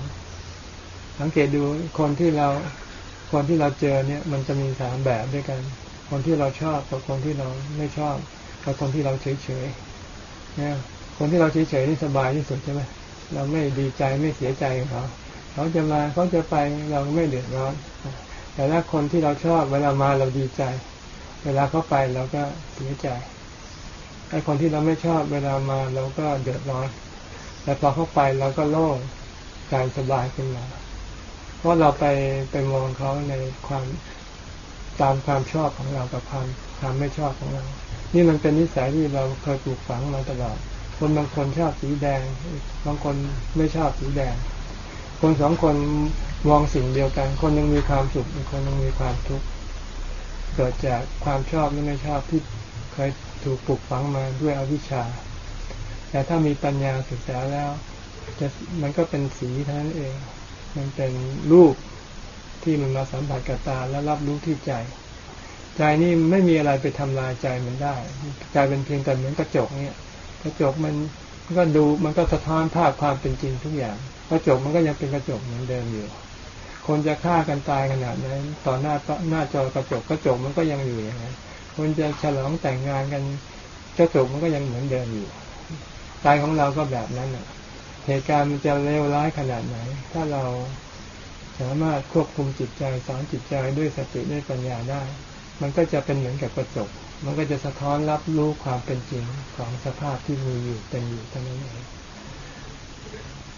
สังเกตดูคนที่เราคนที่เราเจอเนี่ย มันจะมีสามแบบด้วยกัน คนที่เราชอบกับคนที่เราไม่ชอบกับคนที่เราเฉยเฉยเนี่ยคนที่เราเฉยเฉยนี่สบายที่สุดใช่ไหมเราไม่ดีใจไม่เสียใจเขาเขาจะมาเขาจะไปเราไม่เดือดร้อนแต่ถ้าคนที่เราชอบเวลามาเราดีใจ เวลาเขาไปเราก็เสียใจ ไอ้คนที่เราไม่ชอบเวลามาเราก็เดือดร้อน แต่พอเข้าไปเราก็โล่งใจสบายขึ้นมาเพราะเราไปไปมองเขาในความตามความชอบของเรากับความความไม่ชอบของเรา นี่มันเป็นนิสัยที่เราเคยปลูกฝังมาตลอด คนบางคนชอบสีแดง บางคนไม่ชอบสีแดง คนสองคนมองสิ่งเดียวกัน คนหนึงมีความสุขอีกคนหนึงมีความทุกข์ เกิดจากความชอบหรือไม่ชอบที่เคย ถูกปลูกฝังมาด้วยอวิชชา แต่ถ้ามีปัญญาศึกษาแล้วจะมันก็เป็นสีเท่านั้นเอง มันเป็นรูปที่มันมาสัมผัสกับตาแล้วรับรู้ที่ใจ ใจนี่ไม่มีอะไรไปทำลายใจมันได้ ใจเป็นเพียงแต่เหมือนกระจกเนี่ย กระจกมันมันก็ดูมันก็สะท้อนภาพความเป็นจริงทุกอย่าง กระจกมันก็ยังเป็นกระจกเหมือนเดิมอยู่ คนจะฆ่ากันตายขนาดนั้นต่อหน้าหน้าจอกระจกกระจกมันก็ยังอยู่อย่างนั้น คนจะฉลองแต่งงานกันกระจกมันก็ยังเหมือนเดิมอยู่ใจของเราก็แบบนั้นน่ะ เหตุการณ์มันจะเลวร้ายขนาดไหน ถ้าเราสามารถควบคุมจิตใจสอนจิตใจด้วยสติด้วยปัญญาได้ มันก็จะเป็นเหมือนกับกระจก มันก็จะสะท้อนรับรู้ความเป็นจริงของสภาพที่มีอยู่เป็นอยู่เท่านั้นเอง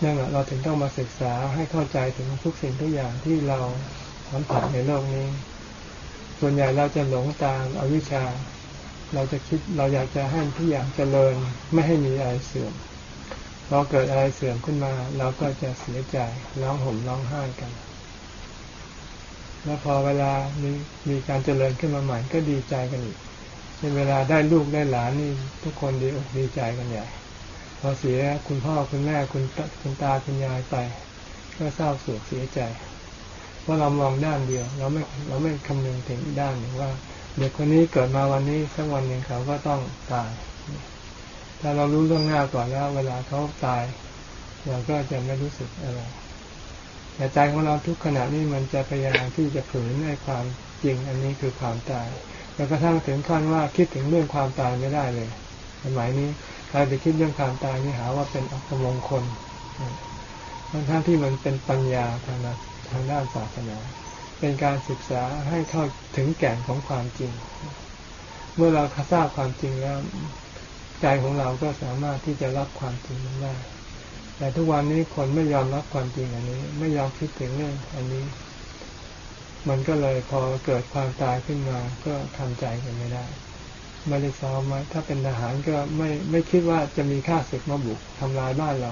นั่นแหละเราถึงต้องมาศึกษาให้เข้าใจถึงทุกสิ่งทุกอย่างที่เราสัมผัสในโลกนี้ ส่วนใหญ่เราจะหลงตามอวิชชา เราจะคิดเราอยากจะให้ทุกอย่างเจริญไม่ให้มีอะไรเสื่อมพอเกิดอะไรเสื่อมขึ้นมา เราก็จะเสียใจร้องห่มร้องไห้กัน แล้วพอเวลามีมีการเจริญขึ้นมาใหม่ก็ดีใจกันอีกเช่นเวลาได้ลูกได้หลานนี่ทุกคนดีอกดีใจกันใหญ่พอเสียคุณพ่อคุณแม่คุณคุณตาคุณยายไป ก็เศร้าโศกเสียใจ เพราะเรามองด้านเดียว เราไม่เราไม่คำนึงถึงด้านหนึ่งว่า เด็กคนนี้เกิดมาวันนี้สักวันหนึ่งเขาก็ต้องตาย ถ้าเรารู้เรื่องหน้าก่อนแล้ว เวลาเขาตาย เราก็จะไม่รู้สึกอะไรแต่ใจของเราทุกขณะนี้มันจะพยายามที่จะฝืนในความจริง อันนี้คือความตายแล้วกระทั่งถึงขั้นว่าคิดถึงเรื่องความตายไม่ได้เลยสมัยนี้ใครไปคิดเรื่องความตายนี่หาว่าเป็นอัปมงคลทั้งทั้งที่มันเป็นปัญญาทางด้น ทางด้านศาสนา เป็นการศึกษาให้เข้าถึงแก่นของความจริง เมื่อเราทราบความจริงแล้ว ใจของเราก็สามารถที่จะรับความจริงนั้นได้ แต่ทุกวันนี้คนไม่ยอมรับความจริงอันนี้ ไม่ยอมคิดถึงเรื่องอันนี้ มันก็เลยพอเกิดความตายขึ้นมาก็ทำใจกันไม่ได้ไม่ได้ซ้อมไว้ถ้าเป็นทหารก็ไม่ไม่คิดว่าจะมีข้าศึกมาบุกทำลายบ้านเรา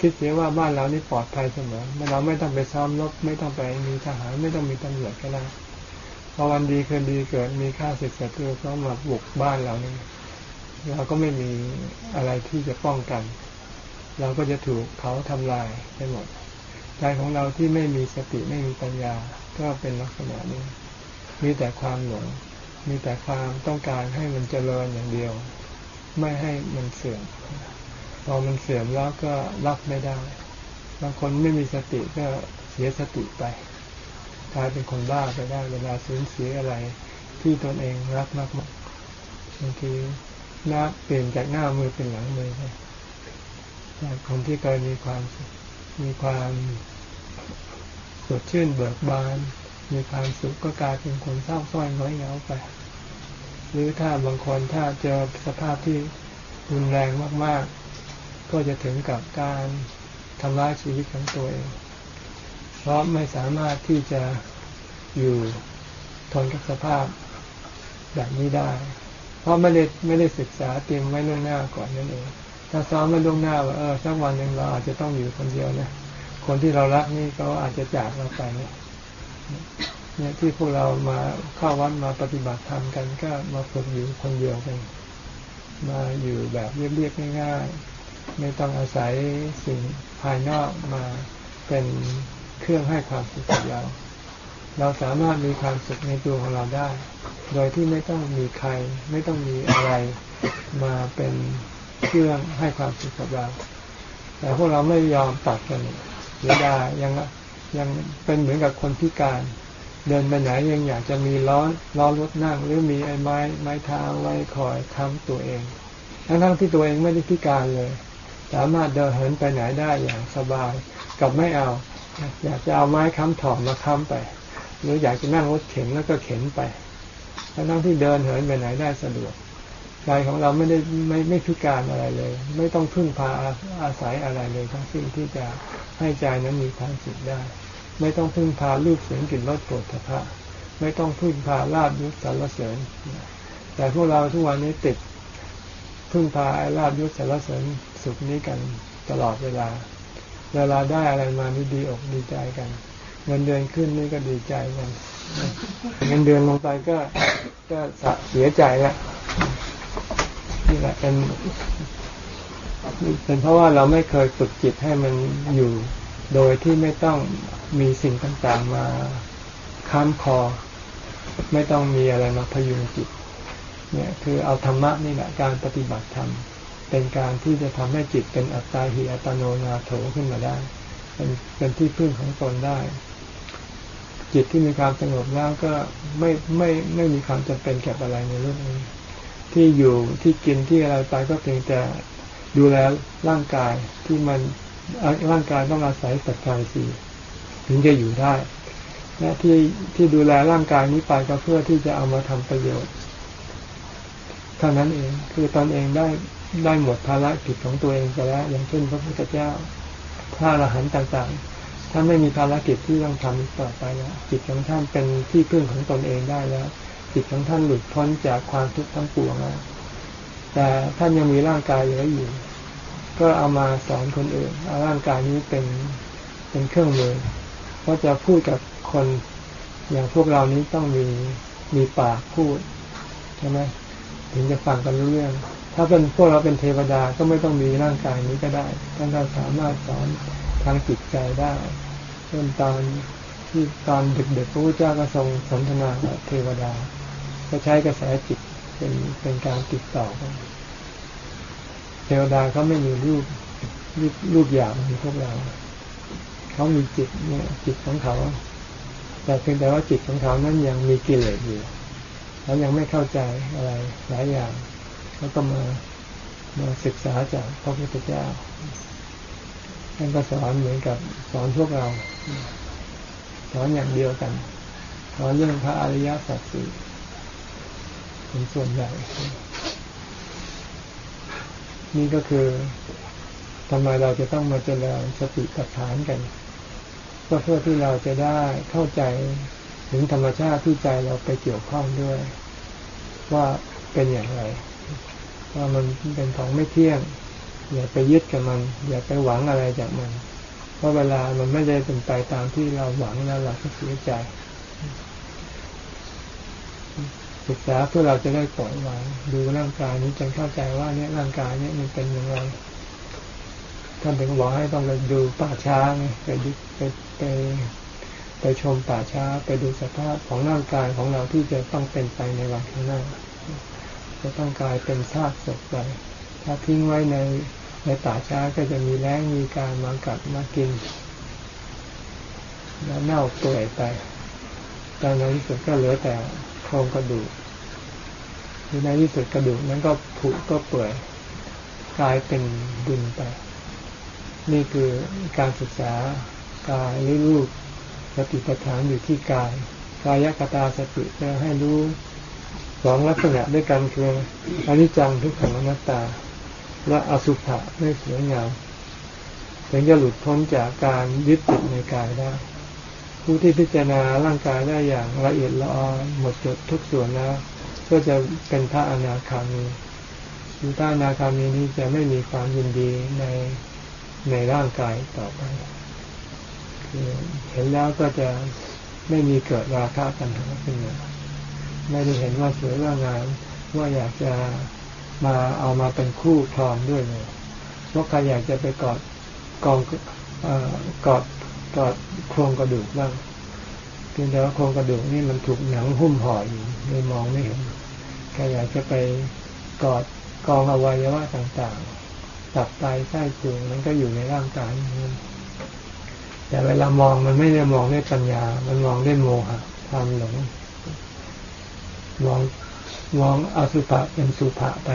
คิดเสียว่าบ้านเรานี่ปลอดภัยเสมอเราไม่ต้องไปซ้อมรบไม่ต้องไปมีทหารไม่ต้องมีตำรวจก็ได้พอวันดีคืนดีเกิดมีข้าศึกศัตรูเข้ามาบุกบ้านเรานี่เราก็ไม่มีอะไรที่จะป้องกัน เราก็จะถูกเขาทำลายไปหมดใจของเราที่ไม่มีสติไม่มีปัญญา ก็เป็นลักษณะนี้ มีแต่ความหลงมีแต่ความต้องการให้มันเจริญอย่างเดียว ไม่ให้มันเสื่อม พอมันเสื่อมแล้วก็รับไม่ได้ บางคนไม่มีสติก็เสียสติไปกลายเป็นคนบ้าไปได้เวลาสูญเสียอะไร ที่ตนเองรักมากๆบางทีหน้าเปลี่ยนจากหน้ามือเป็นหลังมือไปจากคนที่เคยมีความมีความสดชื่นเบิกบาน มีความสุขก็กลายเป็นคนเศร้าส้อยน้อยเหงาไป หรือถ้าบางคนถ้าเจอสภาพที่รุนแรงมาก ๆ ก็จะถึงกับการทำร้ายชีวิตของตัวเอง เพราะไม่สามารถที่จะอยู่ทนกับสภาพแบบนี้ได้ เพราะไม่ได้ไม่ได้ศึกษาเตรียมไว้ล่วงหน้าก่อนนั่นเอง ถ้าซ้อมไว้ล่วงหน้าว่าเออสักวันหนึ่งเราอาจจะต้องอยู่คนเดียวนะ คนที่เรารักนี่ก็อาจจะจากเราไปเนี่ยเนี่ยที่พวกเรามาเข้าวัดมาปฏิบัติธรรมกันก็มาฝึกอยู่คนเดียวกัน มาอยู่แบบเรียบๆง่ายๆ ไม่ต้องอาศัยสิ่งภายนอกมาเป็นเครื่องให้ความสุขกับเรา เราสามารถมีความสุขในตัวของเราได้ โดยที่ไม่ต้องมีใคร ไม่ต้องมีอะไรมาเป็นเครื่องให้ความสุขกับเรา แต่พวกเราไม่ยอมตัดกันเสียดายยังยังเป็นเหมือนกับคนพิการ เดินไปไหนยังอยากจะมีล้อล้อรถนั่ง หรือมีไอ้ไม้ไม้เท้าไว้คอยค้ำตัวเอง ทั้งทั้งที่ตัวเองไม่ได้พิการเลย สามารถเดินเหินไปไหนได้อย่างสบายกับไม่เอา อยากจะเอาไม้ค้ำถอดมาค้ำไป หรืออยากจะนั่งรถเข็นแล้วก็เข็นไปทั้งทั้งที่เดินเหินไปไหนได้สะดวกใจของเราไม่ได้ไม่ไม่พิการอะไรเลย ไม่ต้องพึ่งพาอาศัยอะไรเลย ทั้งสิ้นที่จะให้ใจนั้นมีความสุขได้ ไม่ต้องพึ่งพารูปเสียงกลิ่นรสโผฏฐัพะไม่ต้องพึ่งพาลาบยศสรรเสริญ แต่พวกเราทุกวันนี้ติดพึ่งพาลาบยศสรรเสริญ สุขนี้กันตลอดเวลา เวลาได้อะไรมานี่ดีอกดีใจกัน เงินเดือนขึ้นนี่ก็ดีใจกันเงินเดือนลงไปก็ก็เสียใจแล้วนี่แหละเป็นเป็นเพราะว่าเราไม่เคยฝึกจิตให้มันอยู่โดยที่ไม่ต้องมีสิ่งต่างๆมาค้ำคอ ไม่ต้องมีอะไรมาพยุงจิต เนี่ยคือเอาธรรมะนี่แหละการปฏิบัติธรรม เป็นการที่จะทำให้จิตเป็นอัตตาหิอัตโนนาโถขึ้นมาได้ เป็นเป็นที่พึ่งของตนได้ จิตที่มีความสงบแล้วก็ไม่ไม่ไม่มีความจำเป็นกับอะไรในเรื่องนี้ ที่อยู่ที่กินที่อะไรไปก็เพียงแต่ดูแลร่างกายที่มันร่างกายต้องอาศัยปัจจัยสี่ถึงจะอยู่ได้และที่ที่ดูแลร่างกายนี้ไปก็เพื่อที่จะเอามาทำประโยชน์เท่านั้นเองคือตอนเองได้ ได้หมดภาระกิจของตัวเองไปแล้ว อย่างเช่นพระพุทธเจ้าพระอรหันต์ต่างๆท่านไม่มีภารกิจที่ต้องทำต่อไปแล้วจิตของท่านเป็นที่พึ่งของตนเองได้แล้วจิตของท่านหลุดพ้นจากความทุกข์ทั้งปวงแล้วแต่ท่านยังมีร่างกายเหลืออยู่ ก็เอามาสอนคนอื่นเอาร่างกายนี้เป็นเป็นเครื่องมือเพราะจะพูดกับคนอย่างพวกเรานี้ต้องมีมีปากพูดใช่ไหมถึงจะฟังกันรู้เรื่อง ถ้าเป็นพวกเราเป็นเทวดาก็ไม่ต้องมีร่างกายนี้ก็ได้ท่านก็สามารถสอนทางจิตใจได้เช่นตอนที่ตอนเด็กๆพระพุทธเจ้าก็ทรงสนทนากับเทวดา ก็ใช้กระแสจิตเป็นเป็นการติดต่อกันเทวดาเขาไม่มีรูปรูปรูปอย่างเหมือนพวกเรา เขามีจิตเนี่ยจิตของเขา แต่เพียงแต่ว่าจิตของเขานั้นยังมีกิเลสอยู่เขายังไม่เข้าใจอะไรหลายอย่าง เขาก็มามาศึกษาจากพระพุทธเจ้าท่านก็สอนเหมือนกับสอนพวกเรา สอนอย่างเดียวกัน สอนเรื่องพระอริยสัจสี่เป็นส่วนใหญ่ นี่ก็คือทำไมเราจะต้องมาเจริญสติปัฏฐานกัน ก็เพื่อที่เราจะได้เข้าใจถึงธรรมชาติที่ใจเราไปเกี่ยวข้องด้วย ว่าเป็นอย่างไร ว่ามันเป็นของไม่เที่ยง อย่าไปยึดกับมัน อย่าไปหวังอะไรจากมัน เพราะเวลามันไม่ได้เป็นไปตามที่เราหวังแล้วเราก็เสียใจศึกษาเพื่อเราจะได้ปล่อยวางดูร่างกายนี้จนเข้าใจว่าเนี่ยร่างกายเนี่ยมันเป็นอย่างไรท่านถึงบอกให้ต้องไปดูป่าช้าไงไปดูไปไปไปชมป่าช้า ไปดูสภาพของร่างกายของเราที่จะต้องเป็นไปในวันข้างหน้า จะต้องกลายเป็นซากศพไป ถ้าทิ้งไว้ในในป่าช้าก็จะมีแรงมีการมากัดมากิน แล้วเน่าเปื่อยไปตอนในที่สุดก็เหลือแต่โครงกระดูกในที่สุดกระดูกนั้นก็ผุก็เปื่อยกลายเป็นดินไป นี่คือการศึกษากายหรือรูปสติปัฏฐานอยู่ที่กายกายกตาสติจะให้รู้ สองลักษณะด้วยกันคืออนิจจังทุกขังอนัตตา และอสุภะไม่สวยงามถึงจะหลุดพ้นจากการยึดติดในกายได้ ผู้ที่พิจารณาร่างกายได้อย่างละเอียดละออหมดจดทุกส่วนแล้วก็จะเป็นพระอนาคามีพระอนาคามีนี้จะไม่มีความยินดีในในร่างกายต่อไปเห็นแล้วก็จะไม่มีเกิดราคะกันทั้งขึ้นมา ไม่ได้เห็นว่าสวยว่างามว่าอยากจะมาเอามาเป็นคู่ครองด้วยเลยเพราะใครอยากจะไปกอดกองกอดกอดโครงกระดูกบ้างเพียงแต่ว่าโครงกระดูกนี่มันถูกหนังหุ้มห่ออยู่เลยมองไม่เห็นใครอยากจะไปกอดกองอวัยวะต่างๆ ตับไตไส้พุงมันก็อยู่ในร่างกายนี้แต่เวลามองมันไม่ได้มองด้วยปัญญา มันมองด้วยโมหะความหลง มองมองอสุภะเป็นสุภะไป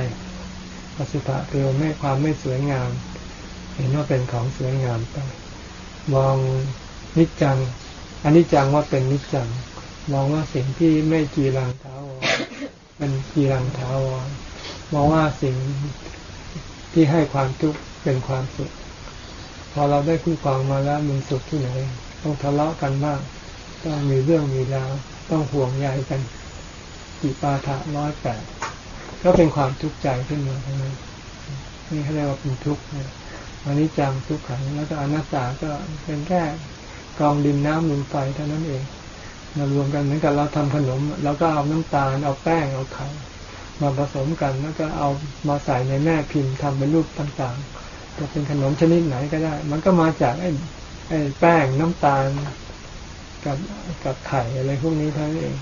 อสุภะคือไม่ความไม่สวยงาม เห็นว่าเป็นของสวยงามไป มองนิจจังอันนี้จังว่าเป็นนิจจัง มองว่าสิ่งที่ไม่กีรังเท้าวเป็นกีรังเท้าวมองว่าสิ่งที่ให้ความทุกข์เป็นความสุข พอเราได้คู่ครองมาแล้วมันสุขที่ไหน ต้องทะเลาะกันบ้าง ต้องมีเรื่องมีราวต้องห่วงใยกัน กิปาถะร้อยแปดก็เป็นความทุกข์ใจขึ้นมาทั้งนั้นนี่เขาเรียกว่าเป็นทุกข์เนี่ยอันนี้จังทุกขังแล้วก็อนัตตาก็เป็นแค่กองดินน้ำลมไฟเท่านั้นเองมารวมกันเหมือนกับเราทำขนมเราก็เอาน้ำตาลเอาแป้งเอาไข่มาผสมกันแล้วก็เอามาใส่ในแม่พิมพ์ทำเป็นรูปต่างๆ จะเป็นขนมชนิดไหนก็ได้ มันก็มาจากไอ้ไอ้แป้งน้ำตาลกับกับไข่อะไรพวกนี้เท่านั้นเอง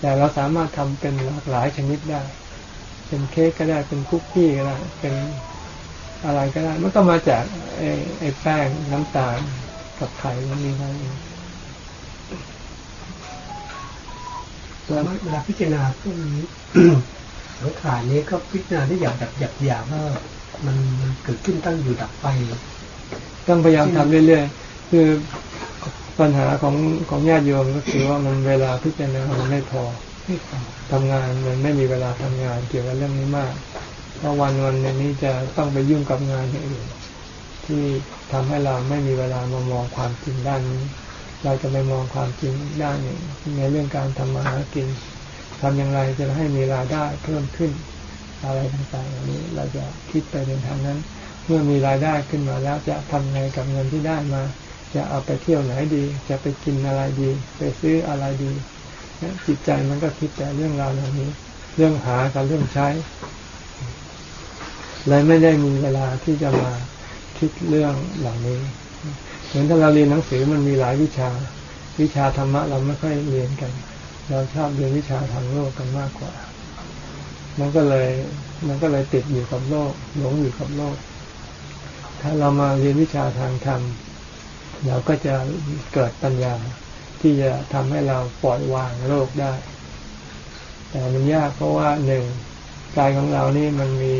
แต่เราสามารถทำเป็นหลากหลายชนิดได้ เป็นเค้กก็ได้เป็นคุกกี้ก็ได้เป็นอะไรก็ได้ มันก็มาจากไอ้ไอ้แป้งน้ำตาลกับไข่มันมีเท่านั้นเองแล้วเวลาพิจารณาพวกนี้สังขารนี้ก็พิจารณาได้อย่างแบบหยาบหยาบว่ามันมันเกิดขึ้นตั้งอยู่ดับไป ต้องพยายามทำเรื่อยๆ คือ ปัญหาของของญาติโยมก็คือว่ามันเวลาพิจารณามันไม่พอทำงานมันไม่มีเวลาทำงานเกี่ยวกับเรื่องนี้มากเพราะวันวันนี้จะต้องไปยุ่งกับงานอย่างอื่นที่ทำให้เราไม่มีเวลามามองความจริงด้านนี้ เราจะไปมองความจริงด้านหนึ่งในเรื่องการทำมาหากินทำอย่างไรจะให้มีรายได้เพิ่มขึ้น อะไรต่างๆอย่างนี้เราจะคิดไปในทางนั้น เมื่อมีรายได้ขึ้นมาแล้วจะทำไงกับเงินที่ได้มา จะเอาไปเที่ยวไหนดี จะไปกินอะไรดี ไปซื้ออะไรดีจิตใจมันก็คิดแต่เรื่องราวเหล่านี้ เรื่องหากับเรื่องใช้เลยไม่ได้มีเวลาที่จะมาคิดเรื่องเหล่านี้ เหมือนถ้าเราเรียนหนังสือมันมีหลายวิชา วิชาธรรมะเราไม่ค่อยเรียนกัน เราชอบเรียนวิชาทางโลกกันมากกว่า มันก็เลย มันก็เลยติดอยู่กับโลกหลงอยู่กับโลก ถ้าเรามาเรียนวิชาทางธรรม เราก็จะเกิดปัญญาที่จะทำให้เราปล่อยวางโลกได้ แต่มันยากเพราะว่าหนึ่งกายของเรานี่มันมี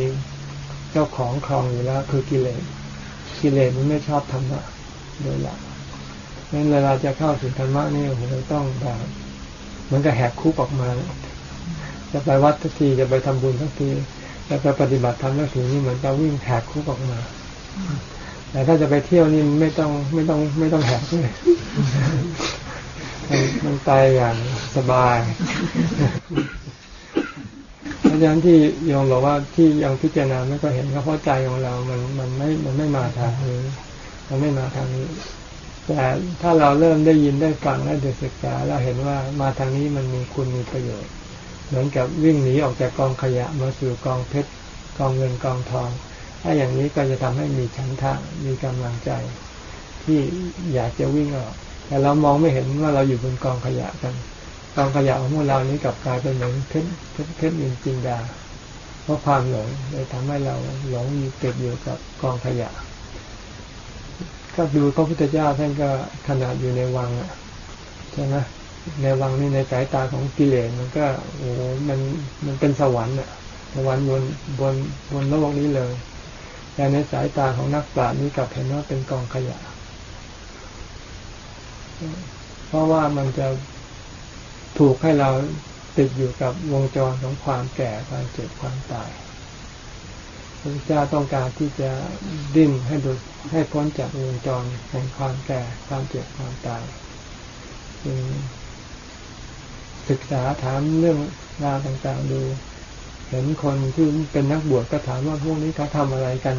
เจ้าของครองอยู่แล้วคือกิเลสกิเลสมันไม่ชอบธรรมะโดยหลักนั้นเวลาจะเข้าถึงธรรมะนี่โอ้โหต้องแบบเหมือนกับแหกคุกออกมา จะไปวัดทักทีจะไปทำบุญทักทีจะไปปฏิบัติธรรมทักทีนี่เหมือนจะวิ่งแหกคุกออกมา แต่ถ้าจะไปเที่ยวนี่ไม่ต้องไม่ต้องไม่ต้องแหกเลยมันตายอย่างสบาย เพราะฉะนั้นที่ยองบอกว่าที่ยังพิจารณาไม่ก็เห็นก็เพราะใจของเรา มันมันไม่มันไม่มาทางนี้มันไม่มาทางนี้ แต่ถ้าเราเริ่มได้ยินได้ฟังและได้ศึกษาเราเห็นว่ามาทางนี้มันมีคุณมีประโยชน์ เหมือนกับวิ่งหนีออกจากกองขยะมาสู่กองเพชรกองเงินกองทอง ถ้าอย่างนี้ก็จะทำให้มีฉันทะมีกำลังใจ ที่อยากจะวิ่งออก แต่เรามองไม่เห็นว่าเราอยู่บนกองขยะกันกองขยะของพวกเรานี้กลับกลายเป็นเหมือนเพชรเพชรมินจินดา เพราะความหลงเลยทำให้เราหลงอยู่เก็บอยู่กับกองขยะ ก็ดูพระพุทธเจ้าท่านก็ขนาดอยู่ในวังอะใช่ไหมในวังนี่ในสายตาของกิเลสมันก็โอ้มันมันเป็นสวรรค์อะสวรรค์บนบนบนโลกนี้เลย แต่ในสายตาของนักปราชญ์นี้กลับเห็นว่าเป็นกองขยะ เพราะว่ามันจะถูกให้เราติดอยู่กับวงจรของความแก่ความเจ็บความตายพระเจ้าต้องการที่จะดิ้นให้ดูให้พ้นจากวงจรแห่งความแก่ความเจ็บความตายจึงศึกษาถามเรื่องราวต่างๆดู เห็นคนที่เป็นนักบวชก็ถามว่าพวกนี้เขาทำอะไรกัน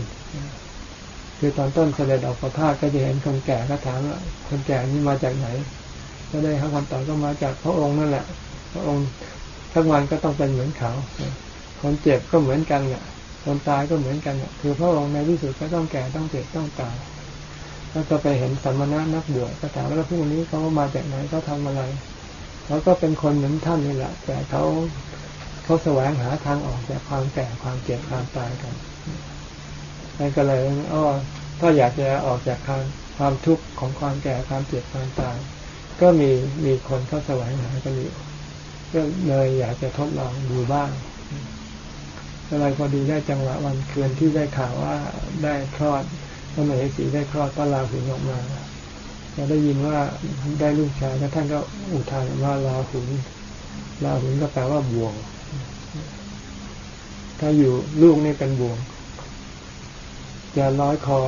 คือตอนต้นเสด็จออกประพาสก็จะเห็นคนแก่ก็ถามว่าคนแก่นี่มาจากไหน ก็ได้คำตอบก็มาจากพระองค์นั่นแหละ พระองค์ทั้งวันก็ต้องเป็นเหมือนเขา คนเจ็บก็เหมือนกันเนี่ยคนตายก็เหมือนกันเนี่ยคือพระองค์ในที่สุดก็ต้องแก่ต้องเจ็บต้องตายแล้วก็ไปเห็นสัมมณะนักบวชก็ถามว่าพวกนี้เขามาจากไหนเขาทาอะไรเขาก็เป็นคนเหมือนท่านนี่แหละ แต่เขา เขาแสวงหาทางออกจากความแก่ความเจ็บความตายกันนั่นก็เลยอ๋อถ้าอยากจะออกจากความความทุกข์ของความแก่ความเจ็บความตาย ก็มีมีคนเขาแสวงหากันอยู่ก็เลยอยากจะทดลองดูบ้างอะไรพอดีได้จังหวะวันคืนที่ได้ข่าวว่าได้คลอดพระมเหสีได้คลอดพระราหุลออกมาเราได้ยินว่าได้ลูกชายแล้วท่านก็อุทานว่าราหุลราหุลก็แปลว่าบ่วง ถ้าอยู่ลูกนี่เป็นบ่วงจะร้อยคอ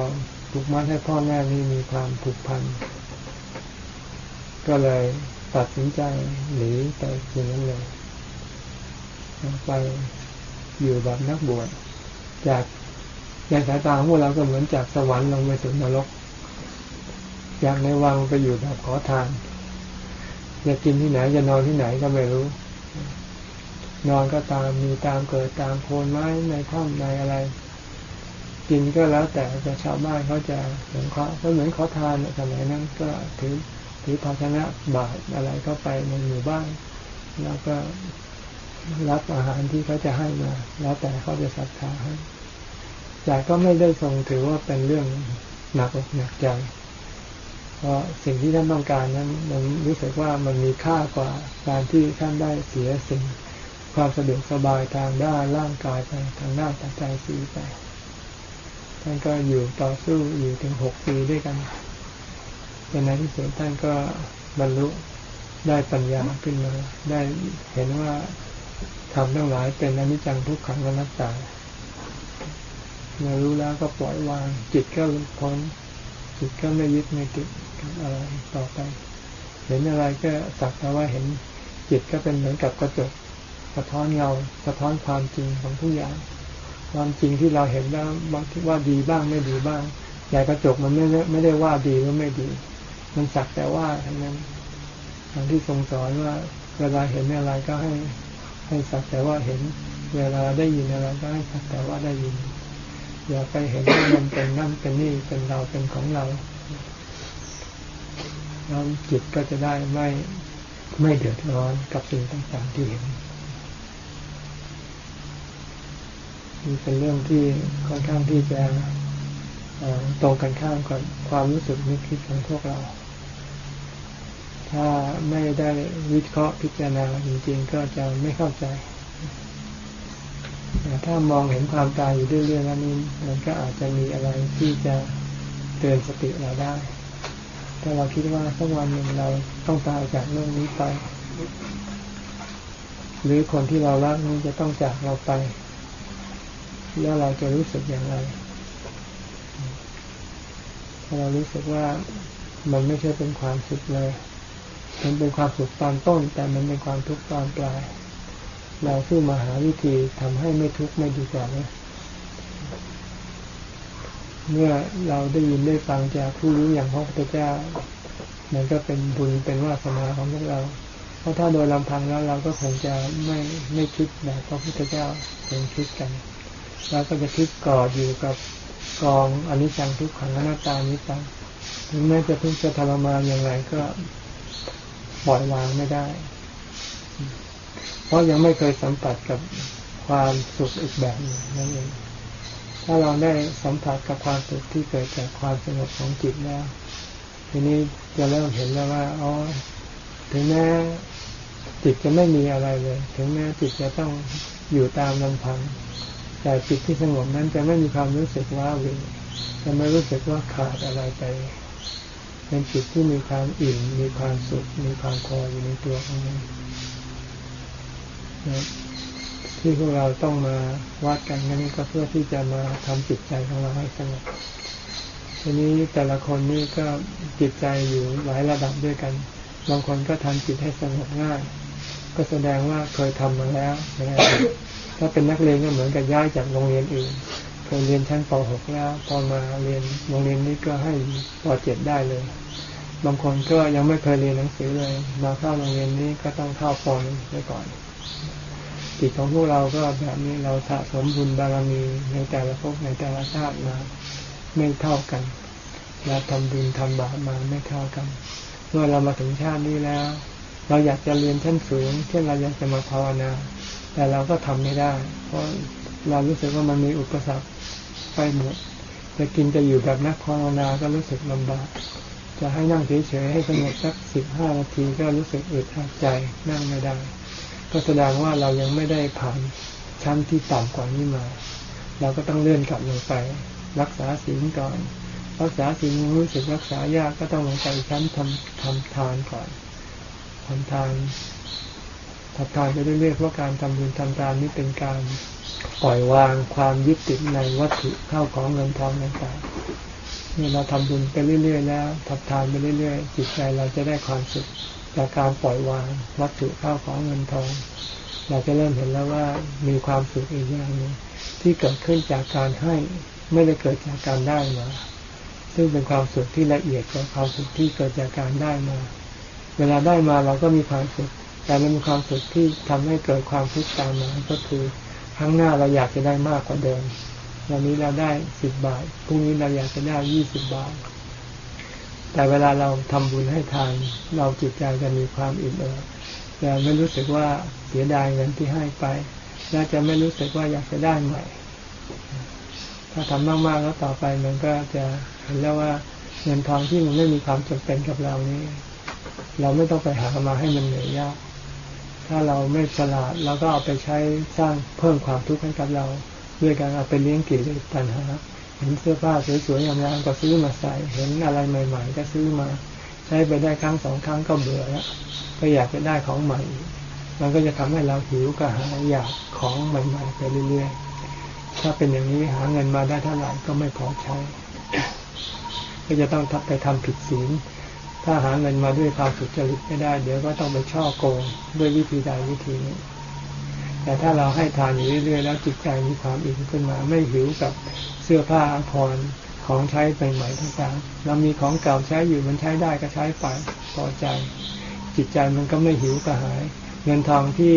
ถูกมัดให้พ่อแม่นี่มีความผูกพัน ก็เลยตัดสินใจหนีไปอย่างนั้นเลย ไปอยู่แบบนักบวชจากในสายตาของพวกเราก็เหมือนจากสวรรค์ลงไปสู่นรก จากในวังไปอยู่แบบขอทานจะกินที่ไหนจะนอนที่ไหนก็ไม่รู้ นอนก็ตามมีตามเกิดตามโคนไม้ในถ้ำในอะไร กินก็แล้วแต่จะชาวบ้านเขาจะเหมือนเขาก็เหมือนขอทานสมัยนั้นก็ถือถือภาชนะบาตรอะไรก็ไปในหมู่บ้านแล้วก็รับอาหารที่เขาจะให้มา แล้วแต่เขาจะศรัทธาให้แต่ก็ไม่ได้ทรงถือว่าเป็นเรื่องหนักหนักใจเพราะสิ่งที่ท่านต้องการนั้นมันรู้สึกว่ามันมีค่ากว่าการที่ท่านได้เสียสิ่ง ความสะดวกสบายทางด้านร่างกายไปทางด้านจิตใจสีไปท่านก็อยู่ต่อสู้อยู่ถึงหกปีด้วยกันจนในที่สุดท่านก็บรรลุได้ปัญญาขึ้นมา ได้เห็นว่าทำทั้งหลายเป็นอนิจจังทุกขังอนัตตาเมื่อรู้แล้วก็ปล่อยวาง จิตก็พ้นจิตก็ไม่ยึดไม่ติดกับอะไรต่อไป เห็นอะไรก็สักแต่ว่าเห็นจิตก็เป็นเหมือนกับกระจก สะท้อนเงาสะท้อนความจริงของทุกอย่าง ความจริงที่เราเห็นแล้วบางทีว่าดีบ้างไม่ดีบ้างใหญ่กระจกมันไม่ไม่ได้ว่าดีหรือไม่ดี มันสักแต่ว่าทั้งนั้นอย่างที่ทรงสอนว่าเวลาเห็นอะไรก็ให้ให้สักแต่ว่าเห็น เวลาได้ยินอะไรก็ให้สักแต่ว่าได้ยินอย่าไปเห็นว่ามันเป็นนั่นเป็นนี่เป็นเราเป็นของเราแล้วจิตก็จะได้ไม่ไม่เดือดร้อนกับสิ่งต่างๆที่เห็น นี่เป็นเรื่องที่ค่อนข้างที่จะตรงกันข้ามกับความรู้สึกนึกคิดของพวกเรา ถ้าไม่ได้วิเคราะห์พิจารณาจริงๆ ก็จะไม่เข้าใจแต่ถ้ามองเห็นความตายอยู่เรื่อยๆแล้วนี่มันก็อาจจะมีอะไรที่จะเตือนสติเราได้ ถ้าเราคิดว่าสักวันหนึ่งเราต้องตายจากโลกนี้ไป หรือคนที่เรารักนี้จะต้องจากเราไป แล้วเราจะรู้สึกอย่างไรถ้าเรารู้สึกว่ามันไม่ใช่เป็นความสุขเลย มันเป็นความสุขตอนต้น แต่มันเป็นความทุกข์ตอนปลาย เราสู้มาหาวิธีทำให้ไม่ทุกข์ไม่ดีกว่าไหมเมื่อเราได้ยินได้ฟังจากผู้รู้อย่างพระพุทธเจ้ามันก็เป็นบุญเป็นวาสนาของพวกเรา เพราะถ้าโดยลำพังแล้วเราก็คงจะไม่ไม่คิดแบบพระพุทธเจ้าคงคิดกัน เราก็จะคิดก่ออยู่กับกองอนิจจังทุกขังอนัตตานี้ไปถึงแม้จะทุกข์จะทรมานอย่างไรก็ปล่อยวางไม่ได้ เพราะยังไม่เคยสัมผัสกับความสุขอีกแบบนึงนั่นเอง ถ้าเราได้สัมผัสกับความสุขที่เกิดจากความสงบของจิตแล้วทีนี้จะเริ่มเห็นแล้วว่าอ๋อถึงแม้จิตจะไม่มีอะไรเลย ถึงแม้จิตจะต้องอยู่ตามลำพัง แต่จิตที่สงบนั้นจะไม่มีความรู้สึกว่าวิจะไม่รู้สึกว่าขาดอะไรไป เป็นจิตที่มีความอิ่ม มีความสุข มีความพออยู่ในตัวของมันนะที่พวกเราต้องมาวัดกันนั่นก็เพื่อที่จะมาทำจิตใจของเราให้สงบทีนี้แต่ละคนนี่ก็จิตใจอยู่หลายระดับด้วยกัน บางคนก็ทำจิตให้สงบง่าย ก็แสดงว่าเคยทำมาแล้วนะ ถ้าเป็นนักเรียนก็เหมือนกับย้ายจากโรงเรียนอื่นเคยเรียนชั้นป .6 แล้ว พอมาเรียนโรงเรียนนี้ก็ให้ป .7 ได้เลย บางคนก็ยังไม่เคยเรียนหนังสือเลย มาเข้าโรงเรียนนี้ก็ต้องเข้าป .1 ไว้ก่อนจิตของพวกเราก็แบบนี้เราสะสมบุญบารมีในแต่ละภพในแต่ละชาติมาไม่เท่ากันเราทำบุญทำบาปมาไม่เท่ากันเมื่อเรามาถึงชาตินี้แล้ว เราอยากจะเรียนชั้นสูง เช่นเราอยากจะมาภาวนา แต่เราก็ทำไม่ได้ เพราะเรารู้สึกว่ามันมีอุปสรรคไปหมดจะกินจะอยู่แบบนักภาวนาก็รู้สึกลำบาก จะให้นั่งเฉยๆให้สงบสักสิบห้านาทีก็รู้สึกอึดอัดใจนั่งไม่ได้ ก็แสดงว่าเรายังไม่ได้ผ่านชั้นที่ต่ำกว่านี้มา เราก็ต้องเลื่อนกลับลงไป รักษาศีลก่อน รักษาสิ่งรู้สึกรักษายากก็ต้องลงไปชั้นทำทำทานก่อนทำทาน ทำทานไปเรื่อยๆเพราะการทำบุญทำทานนี้เป็นการปล่อยวางความยึดติดในวัตถุเข้าของเงินทองต่างๆเมื่อเราทำบุญไปเรื่อย ๆ แล้วทำทานไปเรื่อยๆจิตใจเราจะได้ความสุขจากการปล่อยวางวัตถุเข้าของเงินทอง เราจะเริ่มเห็นแล้วว่ามีความสุขอีกอย่างหนึ่งที่เกิดขึ้นจากการให้ไม่ได้เกิดจากการได้มา ซึ่งเป็นความสุขที่ละเอียดกว่าความสุขที่เกิดจากการได้มา เวลาได้มาเราก็มีความสุข แต่มันมีความสุขที่ทำให้เกิดความทุกข์ตามมาก็คือครั้งหน้าเราอยากจะได้มากกว่าเดิมวันนี้เราได้สิบบาทพรุ่งนี้เราอยากจะได้ยี่สิบบาท แต่เวลาเราทำบุญให้ทาน เราจิตใจจะมีความอิ่มเอิบจะไม่รู้สึกว่าเสียดายเงินที่ให้ไปและจะไม่รู้สึกว่าอยากจะได้ใหม่ ถ้าทำมากๆแล้วต่อไปมันก็จะเห็นแล้วว่าเงินทองที่มันไม่มีความจำเป็นกับเรานี้ เราไม่ต้องไปหามาให้มันเหนื่อยยาก ถ้าเราไม่ฉลาดเราก็เอาไปใช้สร้างเพิ่มความทุกข์ให้กับเราด้วยการเอาไปเลี้ยงกิเลสตัณหาเห็นเสื้อผ้าสวยๆงามๆก็ซื้อมาใส่ เห็นอะไรใหม่ๆ ก็ซื้อมา ใช้ไปได้ครั้งสองครั้งก็เบื่อแล้วก็อยากจะได้ของใหม่ มันก็จะทำให้เราหิวกระหายอยากของใหม่ๆไปเรื่อยๆ ถ้าเป็นอย่างนี้หาเงินมาได้เท่าไหร่ก็ไม่พอใช้ ก็จะต้องไปทำผิดศีล ถ้าหาเงินมาด้วยความสุจริตไม่ได้ เดี๋ยวก็ต้องไปช่อโกงด้วยวิธีใดวิธีนี้แต่ถ้าเราให้ทานอยู่เรื่อยๆแล้วจิตใจมีความอิ่มขึ้นมา ไม่หิวกับเสื้อผ้าอาภรณ์ของใช้ใหม่ๆต่างๆเรามีของเก่าใช้อยู่มันใช้ได้ก็ใช้ไปพอใจ จิตใจมันก็ไม่หิวกระหาย เงินทองที่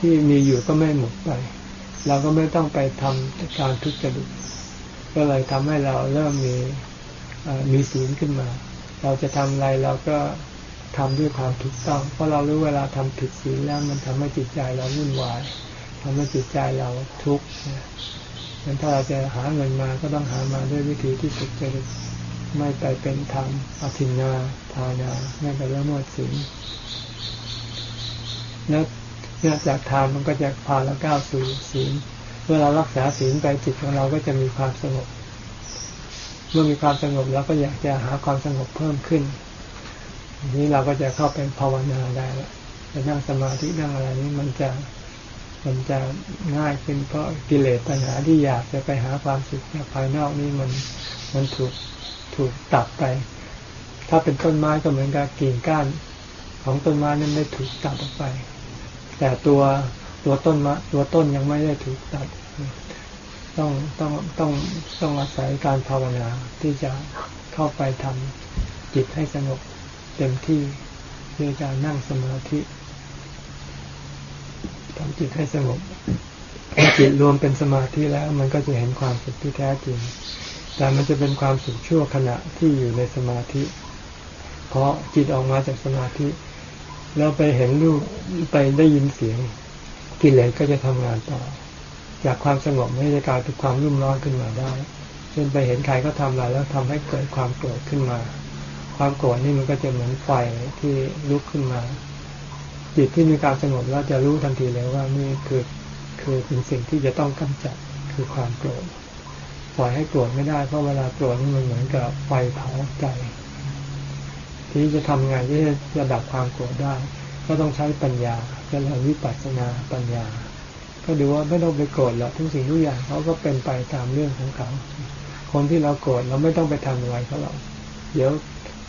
ที่มีอยู่ก็ไม่หมดไป เราก็ไม่ต้องไปทำการทุจริตก็เลยทำให้เราเริ่มมีมีศีลขึ้นมา เราจะทำอะไรเราก็ทำด้วยความถูกต้อง เพราะเรารู้เวลาทำผิดศีลแล้วมันทำให้จิตใจเราวุ่นวายทำให้จิตใจเราทุกข์งนั้นถ้าเราจะหาเงินมาก็ต้องหามาด้วยวิธีที่สุจริตไม่ไปเป็นธรรมอธินาทานาไม่ไปละเมิดศีลแล้วเนี่ยจากทานมันก็จะพาเราก้าวสู่ศีลเมื่อเรารักษาศีลไปจิตของเราก็จะมีความสงบ มื่อมีความสงบเราก็อยากจะหาความสงบเพิ่มขึ้นนี้เราก็จะเข้าไปภาวนาได้แล้วจะนั่งสมาธินั่งอะไรนี้มันจะมันจะง่ายขึ้นเพราะกิเลสปัญหาที่อยากจะไปหาความสุขจากภายนอกนี่มันมันถูกถูกตัดไป ถ้าเป็นต้นไม้ก็เหมือนกับกิ่งก้านของต้นไม้นั้นไม่ถูกตัดออกไป แต่ตัวตัวต้นมะตัวต้นยังไม่ได้ถูกตัด ต้องต้องต้องต้องอาศัยการภาวนาที่จะเข้าไปทำจิตให้สงบเต็มที่ด้วยการนั่งสมาธิทำจิตให้สงบจิตรวมเป็นสมาธิแล้วมันก็จะเห็นความสุขที่แท้จริง แต่มันจะเป็นความสุขชั่วขณะที่อยู่ในสมาธิ เพราะจิตออกมาจากสมาธิ แล้วไปเห็นรูปไปได้ยินเสียงกิเลสก็จะทำงานต่อ จากความสงบไม่ได้กลายเป็นความรุ่มร้อนขึ้นมาได้เช่นไปเห็นใครก็ทำอะไรแล้วทำให้เกิดความโกรธขึ้นมา ความโกรธนี่มันก็จะเหมือนไฟที่ลุกขึ้นมา จิตที่มีการสงบแล้วจะรู้ทันทีเลยว่านี่คือคือเป็นสิ่งที่จะต้องกำจัดคือความโกรธปล่อยให้โกรธไม่ได้เพราะเวลาโกรธนี่มันเหมือนกับไฟเผาใจที่จะทำไงที่จะดับความโกรธได้ ก็ต้องใช้ปัญญาจะเรียนวิปัสสนาปัญญา ก็ดูว่าไม่ต้องไปโกรธหรอกทุกสิ่งทุกอย่างเขาก็เป็นไปตามเรื่องของเขาคนที่เราโกรธเราไม่ต้องไปทำอะไรเขาหรอกเดี๋ยว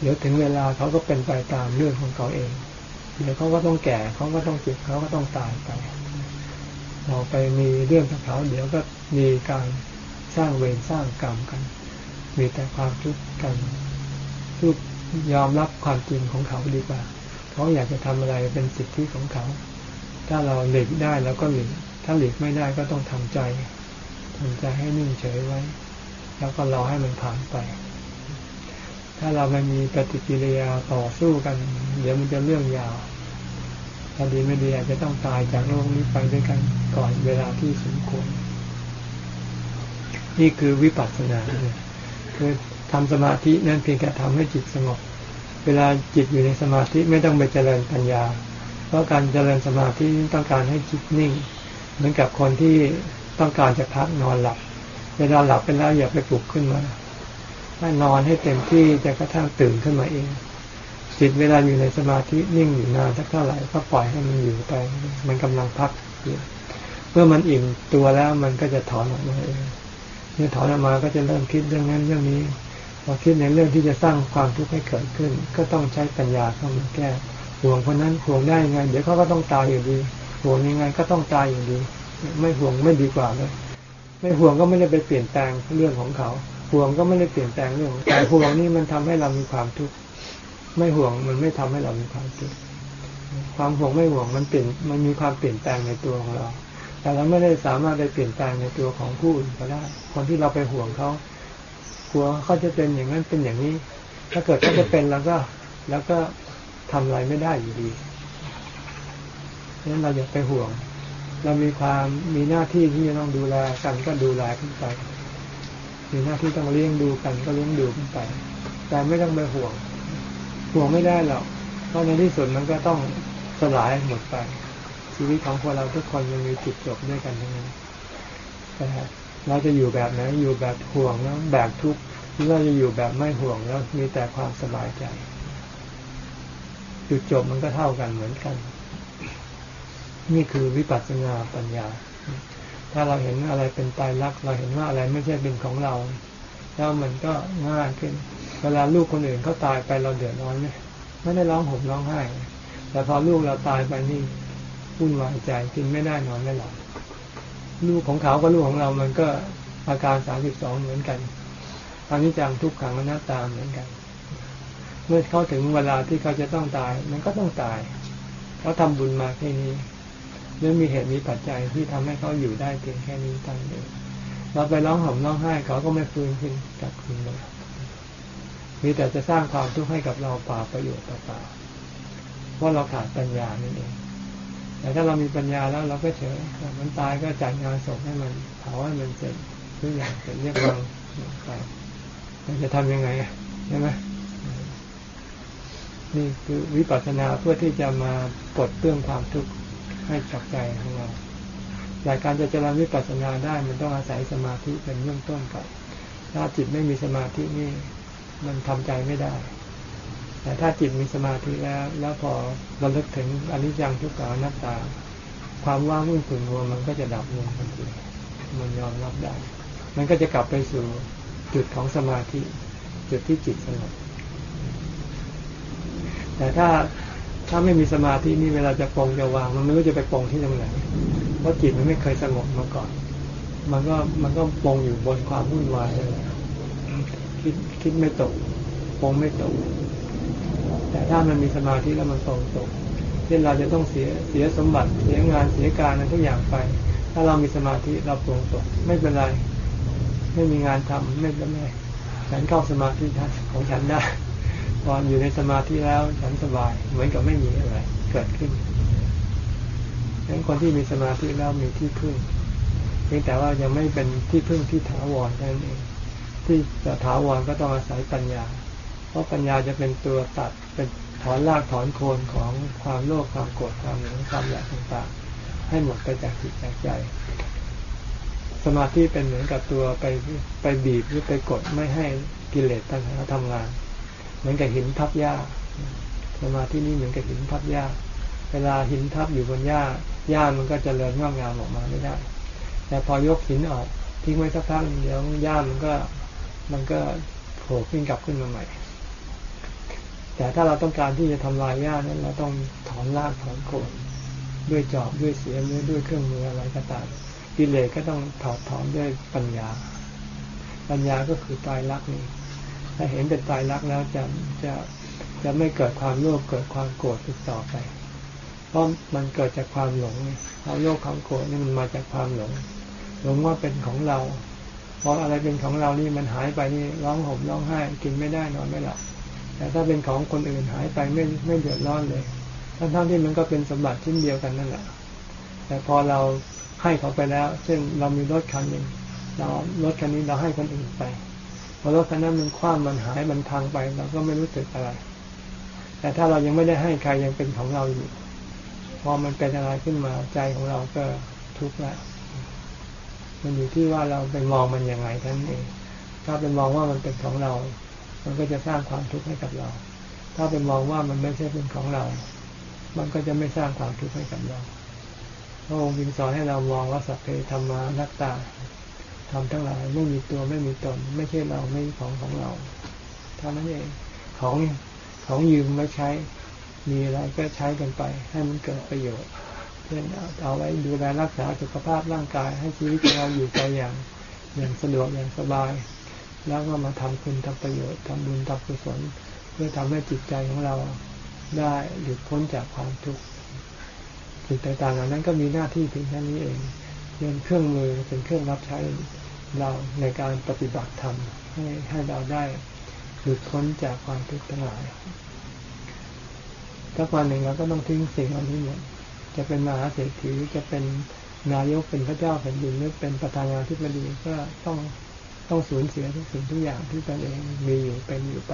เดี๋ยวถึงเวลาเขาก็เป็นไปตามเรื่องของเขาเอง เดี๋ยวเขาก็ต้องแก่เขาก็ต้องเจ็บเขาก็ต้องตายไปเราไปมีเรื่องกับเขา เดี๋ยวก็มีการสร้างเวรสร้างกรรมกัน มีแต่ความทุกข์กันทุกยอมรับความจริงของเขาดีกว่าเขาอยากจะทำอะไรเป็นสิทธิของเขา ถ้าเราหลีกได้แล้วก็หลีก ถ้าหลีกไม่ได้ก็ต้องทำใจทำใจให้นิ่งเฉยไว้ แล้วก็รอให้มันผ่านไป ถ้าเราไม่มีปฏิกิริยาต่อสู้กัน เดี๋ยวมันจะเรื่องยาวพอดีไม่ดีอาจจะต้องตายจากโลกนี้ไปด้วยกันก่อนเวลาที่สมควรนี่คือวิปัสสนาเนี่ยคือทำสมาธินั่นเพียงแค่ทำให้จิตสงบ เวลาจิตอยู่ในสมาธิไม่ต้องไปเจริญปัญญา เพราะการเจริญสมาธิต้องการให้จิตนิ่ง เหมือนกับคนที่ต้องการจะพักนอนหลับ เวลาหลับไปแล้วอย่าไปปลุกขึ้นมา ถ้านอนให้เต็มที่จะกระทั่งตื่นขึ้นมาเองจิตเวลาอยู่ในสมาธินิ่งอยู่นานสักเท่าไหร่ก็ปล่อยให้มันอยู่ไป มันกำลังพักอยู่เมื่อมันอิ่มตัวแล้วมันก็จะถอนออกมาเองเมื่อถอนออกมาก็จะเริ่มคิดเรื่องนั้นเรื่องนี้พอคิดในเรื่องที่จะสร้างความทุกข์ให้เกิดขึ้น ก็ต้องใช้ปัญญาเข้ามาแก้ห่วงคนนั้นห่วงได้ไง เดี๋ยวเขาก็ต้องตายอยู่ดี ห่วงยังไงก็ต้องตายอยู่ดี ไม่ห่วงไม่ดีกว่าเลยไม่ห่วงก็ไม่ได้ไปเปลี่ยนแปลงเรื่องของเขา ห่วงก็ไม่ได้เปลี่ยนแปลงเรื่องแต่ห่วงนี่มันทำให้เรามีความทุกข์ไม่ห่วงมันไม่ทำให้เรามีความทุกข์ความห่วงไม่ห่วงมันเปลี่ยนมันมีความเปลี่ยนแปลงในตัวของเรา แต่เราไม่ได้สามารถไปเปลี่ยนแปลงในตัวของผู้อื่นก็ได้คนที่เราไปห่วงเขากลัวเขาจะเป็นอย่างนั้นเป็นอย่างนี้ ถ้าเกิดเขาจะเป็นแล้วก็ แล้วก็ทำอะไรไม่ได้อยู่ดี นั้นเราอย่าไปห่วง เรามีความมีหน้าที่ที่จะต้องดูแลกันก็ดูแลขึ้นไป มีหน้าที่ต้องเลี้ยงดูกันก็เลี้ยงดูขึ้นไป แต่ไม่ต้องไปห่วง ห่วงไม่ได้หรอก เพราะในที่สุดมันก็ต้องสลายหมดไป ชีวิตของพวกเราทุกคนยังมีจุดจบด้วยกันทั้งนั้นแต่เราจะอยู่แบบไหนอยู่แบบห่วงแล้วแบกทุกข์หรือเราจะอยู่แบบไม่ห่วงแล้วมีแต่ความสบายใจ จุดจบมันก็เท่ากันเหมือนกัน นี่คือวิปัสสนาปัญญา ถ้าเราเห็นอะไรเป็นตายรักเราเห็นว่าอะไรไม่ใช่เป็นของเรา แล้วมันก็ง่ายขึ้น เวลาลูกคนอื่นเขาตายไปเราเดือดร้อนไหมไม่ได้ร้องห่มร้องไห้แต่พอลูกเราตายไปนี่วุ่นวายใจกินไม่ได้นอนไม่หลับลูกของเขากับลูกของเรา มันก็อาการสามสิบสองเหมือนกันทางนี้จังทุกขังหน้าตาเหมือนกัน เมื่อเขาถึงเวลาที่เขาจะต้องตาย มันก็ต้องตายเขาทำบุญมาแค่นี้ หรือมีเหตุมีปัจจัยที่ทำให้เขาอยู่ได้เพียงแค่นี้ตั้งเดียวเราไปร้องห่มร้องไห้เขาก็ไม่ฟื้นขึ้นกลับคืนมามีแต่จะสร้างความทุกข์ให้กับเราป่าประโยชน์เปล่าเพราะเราขาดปัญญานี่เอง แต่ถ้าเรามีปัญญาแล้วเราก็เฉยมันตายก็จัดงานศพให้มันเผาให้มันเสร็จทุกอย่างเสร็จเรียบร้อยไปมันจะทำยังไงใช่ไหมนี่คือวิปัสสนาเพื่อที่จะมาปลดเปลื้องความทุกข์ ให้กับใจของเราแต่การจะเจริญวิปัสสนาได้มันต้องอาศัยสมาธิเป็นเบื้องต้นก่อนถ้าจิตไม่มีสมาธินี่มันทำใจไม่ได้ แต่ถ้าจิตมีสมาธิแล้ว แล้วพอเราลึกถึงอนิจจังทุกขังอนัตตา ความว่างวุ่นขุ่นมัวมันก็จะดับลงทันทีมันยอมรับได้ มันก็จะกลับไปสู่จุดของสมาธิ จุดที่จิตสงบแต่ถ้า ถ้าไม่มีสมาธินี่เวลาจะปองจะวาง มันไม่รู้จะไปปองที่ตรงไหนเพราะจิตมันไม่เคยสงบมาก่อน มันก็มันก็ปองอยู่บนความวุ่นวายคิดคิดไม่ตกปองไม่ตก แต่ถ้ามันมีสมาธิแล้วมันตรงตกเช่นเราจะต้องเสียเสียสมบัติเสียงานเสียการอะไรทุกอย่างไป ถ้าเรามีสมาธิเราปรงตก ไม่เป็นไร ไม่มีงานทำไม่เป็นไรฉันเข้าสมาธิของฉันได้ ตออยู่ในสมาธิแล้วฉันสบาย เหมือนกับไม่มีอะไร เกิดขึ้นดังนั้นคนที่มีสมาธิแล้วมีที่พึ่งเพียงแต่ว่ายังไม่เป็นที่พึ่งที่ถาวรนั่นเอง ที่จะถาวรก็ต้องอาศัยปัญญา เพราะปัญญาจะเป็นตัวตัดเป็นถอนรากถอนโคนของความโลภความโกรธความหลงความอยากต่างๆ ให้หมดไปจากจิตจากใจ สมาธิเป็นเหมือนกับตัวไปไปบีบหรือไปกดไม่ให้กิเลสตัณหาทำงาน มือนกับหินทับหญ้าสมาธินี้เหมือนกับหินทับหญ้า เวลาหินทับอยู่บนหญ้าหญ้ามันก็จะเริญงอกงามออกมาไม่ได้ แต่พอยกหินออกทิ้งไว้สักพักเดี๋ยวหญ้ามันก็มันก็โผล่ขึ้นกลับขึ้นมาใหม่ แต่ถ้าเราต้องการที่จะทำลายหญ้านั้นเราต้องถอนรากถอนโคนด้วยจอบด้วยเสียมือด้วยเครื่องมืออะไรก็ตามกิเลสก็ต้องถอดถอนด้วยปัญญา ปัญญาก็คือตายรักนี่ ถ้าเห็นเป็นตายรักแล้วจะจะจะไม่เกิดความโลภเกิดความโกรธติดต่อไป เพราะมันเกิดจากความหลงความโลภความโกรธนี่มันมาจากความหลง หลงว่าเป็นของเราพออะไรเป็นของเรานี่มันหายไปนี่ร้องห่มร้องไห้กินไม่ได้นอนไม่หลับแต่ถ้าเป็นของคนอื่นหายไปไม่ไม่เดือดร้อนเลยทั้งๆที่มันก็เป็นสมบัติชิ้นเดียวกันนั่นแหละ แต่พอเราให้เขาไปแล้ว เช่นเรามีรถคันหนึ่งเรารถคันนี้เราให้คนอื่นไป พอรถคันนั้นมันคว้ามันหายมันทางไปเราก็ไม่รู้สึกอะไร แต่ถ้าเรายังไม่ได้ให้ใครยังเป็นของเราอยู่ พอมันเป็นอะไรขึ้นมาใจของเราก็ทุกข์ล้วมันอยู่ที่ว่าเราไปมองมันยังไงท่านเอง ถ้าเป็นมองว่ามันเป็นของเรา มันก็จะสร้างความทุกข์ให้กับเรา ถ้าเป็นมองว่ามันไม่ใช่เป็นของเรา มันก็จะไม่สร้างความทุกข์ให้กับเราพระองค์จึงสอนให้เรามองว่าสัพเพธรรมานัตตา ทำทั้งหลายไม่มีตัวไม่มีตน ไม่ใช่เราไม่ของของเราเท่านั้นเองของของยืมไม่ใช้ มีอะไรก็ใช้กันไป ให้มันเกิดประโยชน์เช่นเอาไว้ดูแลรักษาสุขภาพร่างกาย ให้ชีวิตเราอยู่ไปอย่างอย่างสะดวกอย่างสบาย แล้วก็มาทำคุณทำประโยชน์ทำบุญทำกุศลเพื่อทำให้จิตใจของเราได้หลุดพ้นจากความทุกข์สิ่งต่างๆเหล่านั้นก็มีหน้าที่เพียงแค่นี้เองเป็นเครื่องมือเป็นเครื่องรับใช้ เราในการปฏิบัติธรรมให้ให้เราได้หลุดพ้นจากความทุกข์ทั้งหลายถ้าวันหนึ่งเราก็ต้องทิ้งสิ่งเหล่านี้หมดจะเป็นมหาเศรษฐีจะเป็นนายกเป็นพระเจ้าแผ่นดินหรือเป็นประธานาธิบดีก็ต้องต้องสูญเสียทุกสิ่งทุกอย่างที่ตนเองมีอยู่เป็นอยู่ไป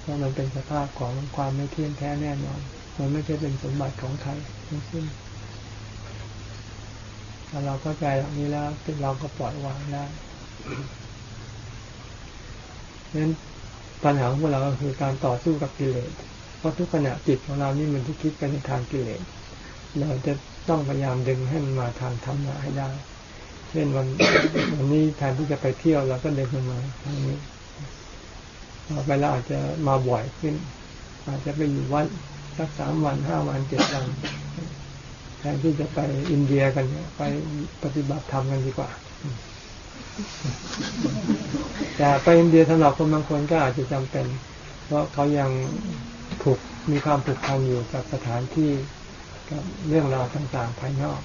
เพราะมันเป็นสภาพของความไม่เที่ยงแท้แน่นอน มันไม่ใช่เป็นสมบัติของใครทั้งสิ้น ถ้าเราเข้าใจแบบนี้แล้วเราก็ปล่อยวางได้นั้นปัญหาของพวกเราก็คือการต่อสู้กับกิเลส เพราะทุกขณะจิตของเรานี่มันที่คิดไปในทางกิเลส เราจะต้องพยายามดึงให้มันมาทางธรรมะให้ได้ เช่นวันวันนี้แทนที่จะไปเที่ยวเราก็เดินมาทางนี้ต่อไปเราอาจจะมาบ่อยขึ้น อาจจะไปอยู่วันสักสามวันห้าวันเจ็ดวัน แทนที่จะไปอินเดียกันไปปฏิบัติธรรมกันดีกว่า แต่ไปอินเดียสำหรับคนบางคนก็อาจจะจำเป็น เพราะเขายังผูกมีความผูกพันอยู่กับสถานที่กับเรื่องราวต่างๆภายนอก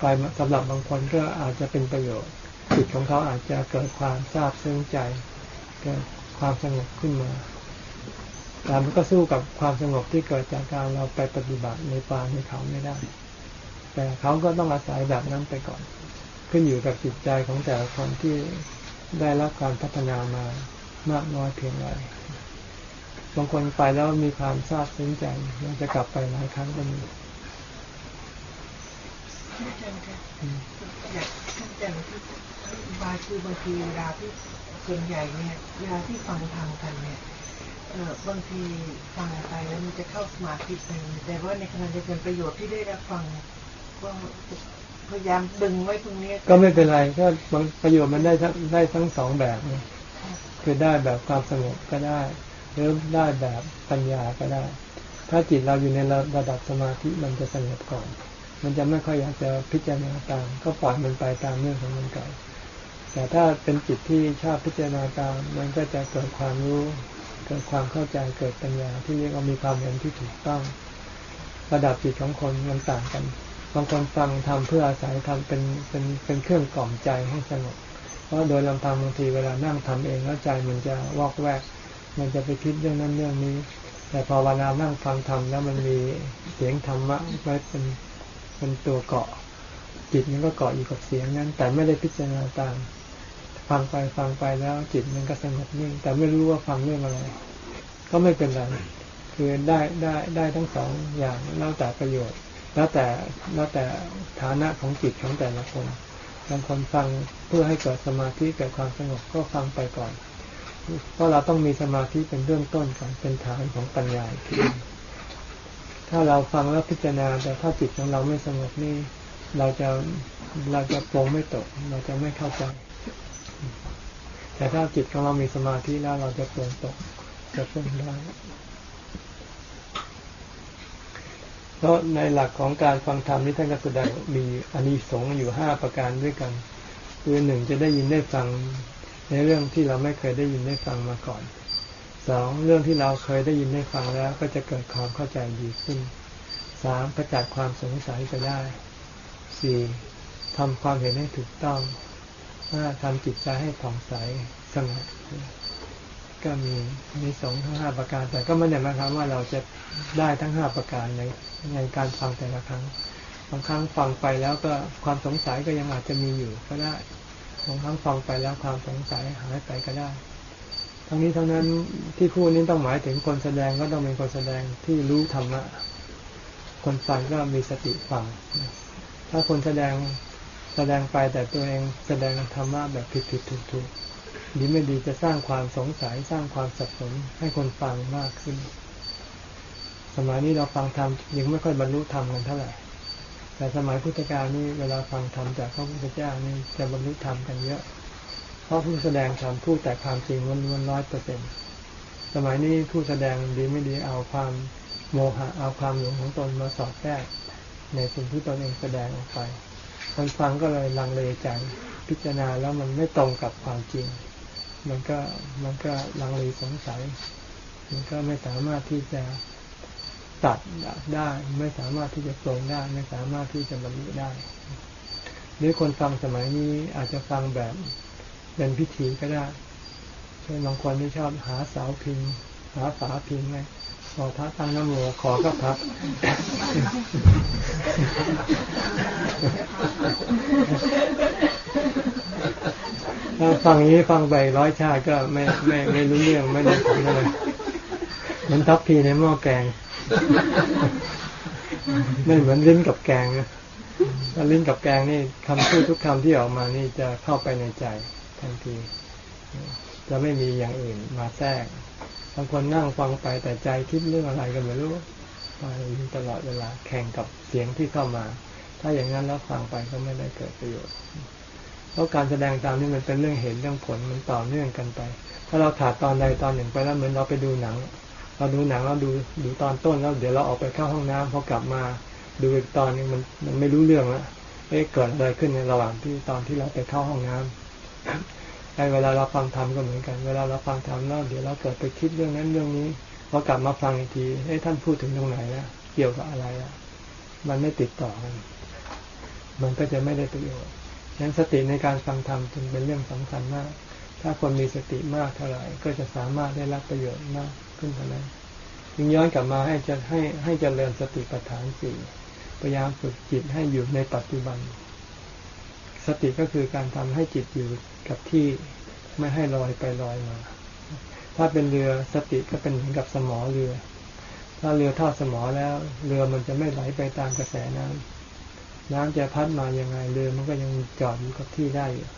ไปสำหรับบางคนก็อาจจะเป็นประโยชน์จิตของเขาอาจจะเกิดความทราบซึ้งใจเกิดความสงบขึ้นมาแต่มันก็สู้กับความสงบที่เกิดจากการเราไปปฏิบัติในป่าในเขาไม่ได้ แต่เขาก็ต้องอาศัยแบบนั้นไปก่อน ขึ้นอยู่กับจิตใจของแต่ละคนที่ได้รับการพัฒนามามากน้อยเพียงไรบางคนไปแล้วมีความทราบซึ้งใจมันจะกลับไปหลายครั้งก็มีอาจารย์ค่ะอยากท่านอาจารย์ที่บาคือบางทีเวลาที่ส่วนใหญ่เนี่ยเวลาที่ฟังทางกันเนี่ยเออบางทีฟังไปแล้วมันจะเข้าสมาธิไปแต่ว่าในขณะเดียวกันประโยชน์ที่ได้รับฟัง พยายามดึงไว้ตรงนี้ ก็ไม่เป็นไรก็บางประโยชน์มันได้ทั้งได้ทั้งสองแบบคือได้แบบความสงบก็ได้ หรือได้แบบปัญญาก็ได้ ถ้าจิตเราอยู่ในระดับสมาธิมันจะสงบก่อน มันจะไม่ค่อยอยากจะพิจารณาตาม ก็ปล่อยมันไปตามเรื่องของมันก่อนแต่ถ้าเป็นจิตที่ชอบพิจารณาตาม มันก็จะเกิดความรู้ เกิดความเข้าใจเกิดปัญญาที่เรียกว่ามีความเห็นที่ถูกต้อง ระดับจิตของคนมันต่างกันางคนฟังทำเพื่ออาศัยทำเป็นเป็นเป็นเครื่องกล่อมใจให้สงบเพราะโดยลำพังบางทีเวลานั่งทำเองแล้วใจมันจะวอกแวก มันจะไปคิดเรื่องนั้นเรื่องนี้ แต่พอเวลานั่งฟังทำแล้วมันมีเสียงธรรมะไว้เป็นเป็นตัวเกาะ จิตมันก็เกาะอยู่กับเสียงนั้น แต่ไม่ได้พิจารณาตามฟังไปฟังไปแล้วจิตมันก็สงบนิ่ง แต่ไม่รู้ว่าฟังเรื่องอะไร ก็ไม่เป็นไรคือได้ได้ได้ทั้งสองอย่างแล้วแต่ประโยชน์ แล้วแต่แล้วแต่ฐานะของจิตของแต่ละคนบางคนฟังเพื่อให้เกิดสมาธิเกิดความสงบก็ฟังไปก่อน เพราะเราต้องมีสมาธิเป็นเรื่องต้นก่อนเป็นฐานของปัญญาถ้าเราฟังแล้วพิจารณาแต่ถ้าจิตของเราไม่สงบนี่เราจะเราจะโปรงไม่ตก เราจะไม่เข้าใจ แต่ถ้าจิตของเรามีสมาธิแล้วเราจะโปรงตกจะโปรงได้ เพราะในหลักของการฟังธรรมนี้ท่านก็แสดงมีอานิสงส์อยู่ห้าประการด้วยกัน คือหนึ่งจะได้ยินได้ฟังในเรื่องที่เราไม่เคยได้ยินได้ฟังมาก่อนสองเรื่องที่เราเคยได้ยินได้ฟังแล้ว ก็จะเกิดความเข้าใจดีขึ้นสามกระจัดความสงสัยไปได้สี่ทำความเห็นให้ถูกต้องห้าทำจิตใจให้ผ่องใสสงบก็มีมีสองทั้งห้าประการแต่ก็ไม่ได้หมายความว่าเราจะได้ทั้งห้าประการใน ในการฟังแต่ละครั้ง บางครั้งฟังไปแล้วก็ความสงสัยก็ยังอาจจะมีอยู่ก็ได้ บางครั้งฟังไปแล้วความสงสัยหายไปก็ได้ ทั้งนี้ทั้งนั้นที่พูดนี้ต้องหมายถึงคนแสดงก็ต้องเป็นคนแสดงที่รู้ธรรมะ คนฟังก็มีสติฟัง ถ้าคนแสดงแสดงไปแต่ตัวเองแสดงธรรมะแบบผิดผิดถูกถูกดีไม่ดีจะสร้างความสงสัยสร้างความสับสนให้คนฟังมากขึ้น สมัยนี้เราฟังธรรมยังไม่ค่อยบรรลุธรรมกันเท่าไหร่แต่สมัยพุทธกาลนี่เวลาฟังธรรมจากพระพุทธเจ้านี่จะบรรลุธรรมกันเยอะ เพราะผู้แสดงธรรมพูดแต่ความจริงล้วนๆร้อยเปอร์เซ็นสมัยนี้ผู้แสดงดีไม่ดีเอาความโมหะเอาความหลงของตนมาสอดแทรกในสิ่งที่ตนเองแสดงออกไปคนฟังก็เลยลังเลใจพิจารณาแล้วมันไม่ตรงกับความจริง มันก็มันก็ลังเลสงสัย มันก็ไม่สามารถที่จะ ตัดได้ ไม่สามารถที่จะตรงได้ ไม่สามารถที่จะบรรลุได้หรือคนฟังสมัยนี้อาจจะฟังแบบเป็นพิธีก็ได้เช่นบางคนที่ชอบหาเสาพิง หาฝาพิงไงพอพระตั้งน้ำโมขอก็พับถ้าฟังนี้ฟังไปร้อยชาติก็ไม่ไม่ไม่รู้เรื่องไม่ได้ผลอะไรมันทับพีในหม้อแกง ไม่เหมือนลิ้นกับแกงนะถ้าลิ้นกับแกงนี่คำพูดทุกคำที่ออกมานี่จะเข้าไปในใจทันที จะไม่มีอย่างอื่นมาแทรกบางคนนั่งฟังไปแต่ใจคิดเรื่องอะไรก็ไม่รู้ไปตลอดเวลาแข่งกับเสียงที่เข้ามา ถ้าอย่างนั้นแล้วฟังไปก็ไม่ได้เกิดประโยชน์เพราะการแสดงตามนี่มันเป็นเรื่องเห็นเรื่องผลมันต่อเนื่องกันไป ถ้าเราขาดตอนใดตอนหนึ่งไปแล้วเหมือนเราไปดูหนัง เราดูหนังเราดูดูตอนต้นแล้ว เดี๋ยวเราออกไปเข้าห้องน้ำพอกลับมาดูอีกตอนนึงมันมันไม่รู้เรื่องแล้วเอ๊ะเกิดอะไรขึ้นในระหว่างที่ตอนที่เราไปเข้าห้องน้ำไอ้เวลาเราฟังธรรมก็เหมือนกัน เวลาเราฟังธรรมแล้วเดี๋ยวเราเกิดไปคิดเรื่องนั้นเรื่องนี้พอกลับมาฟังอีกทีเอ้ท่านพูดถึงตรงไหนล้วเกี่ยวกับอะไรอะ มันไม่ติดต่อกัน มันก็จะไม่ได้ประโยชน์ฉะนั้นสติในการฟังธรรมจึงเป็นเรื่องสำคัญมาก ถ้าคนมีสติมากเท่าไหร่ก็จะสามารถได้รับประโยชน์มาก ขึ้นเท่านั้นจึงย้อนกลับมาให้จะให้ให้เจริญสติปัฏฐานสี่พยายามฝึกจิตให้อยู่ในปัจจุบัน สติก็คือการทำให้จิตอยู่กับที่ไม่ให้ลอยไปลอยมา ถ้าเป็นเรือสติก็เป็นเหมือนกับสมอเรือ ถ้าเรือทอดสมอแล้ว เรือมันจะไม่ไหลไปตามกระแสน้ำน้ำจะพัดมายังไงเรือมันก็ยังจอดอยู่กับที่ได้อยู่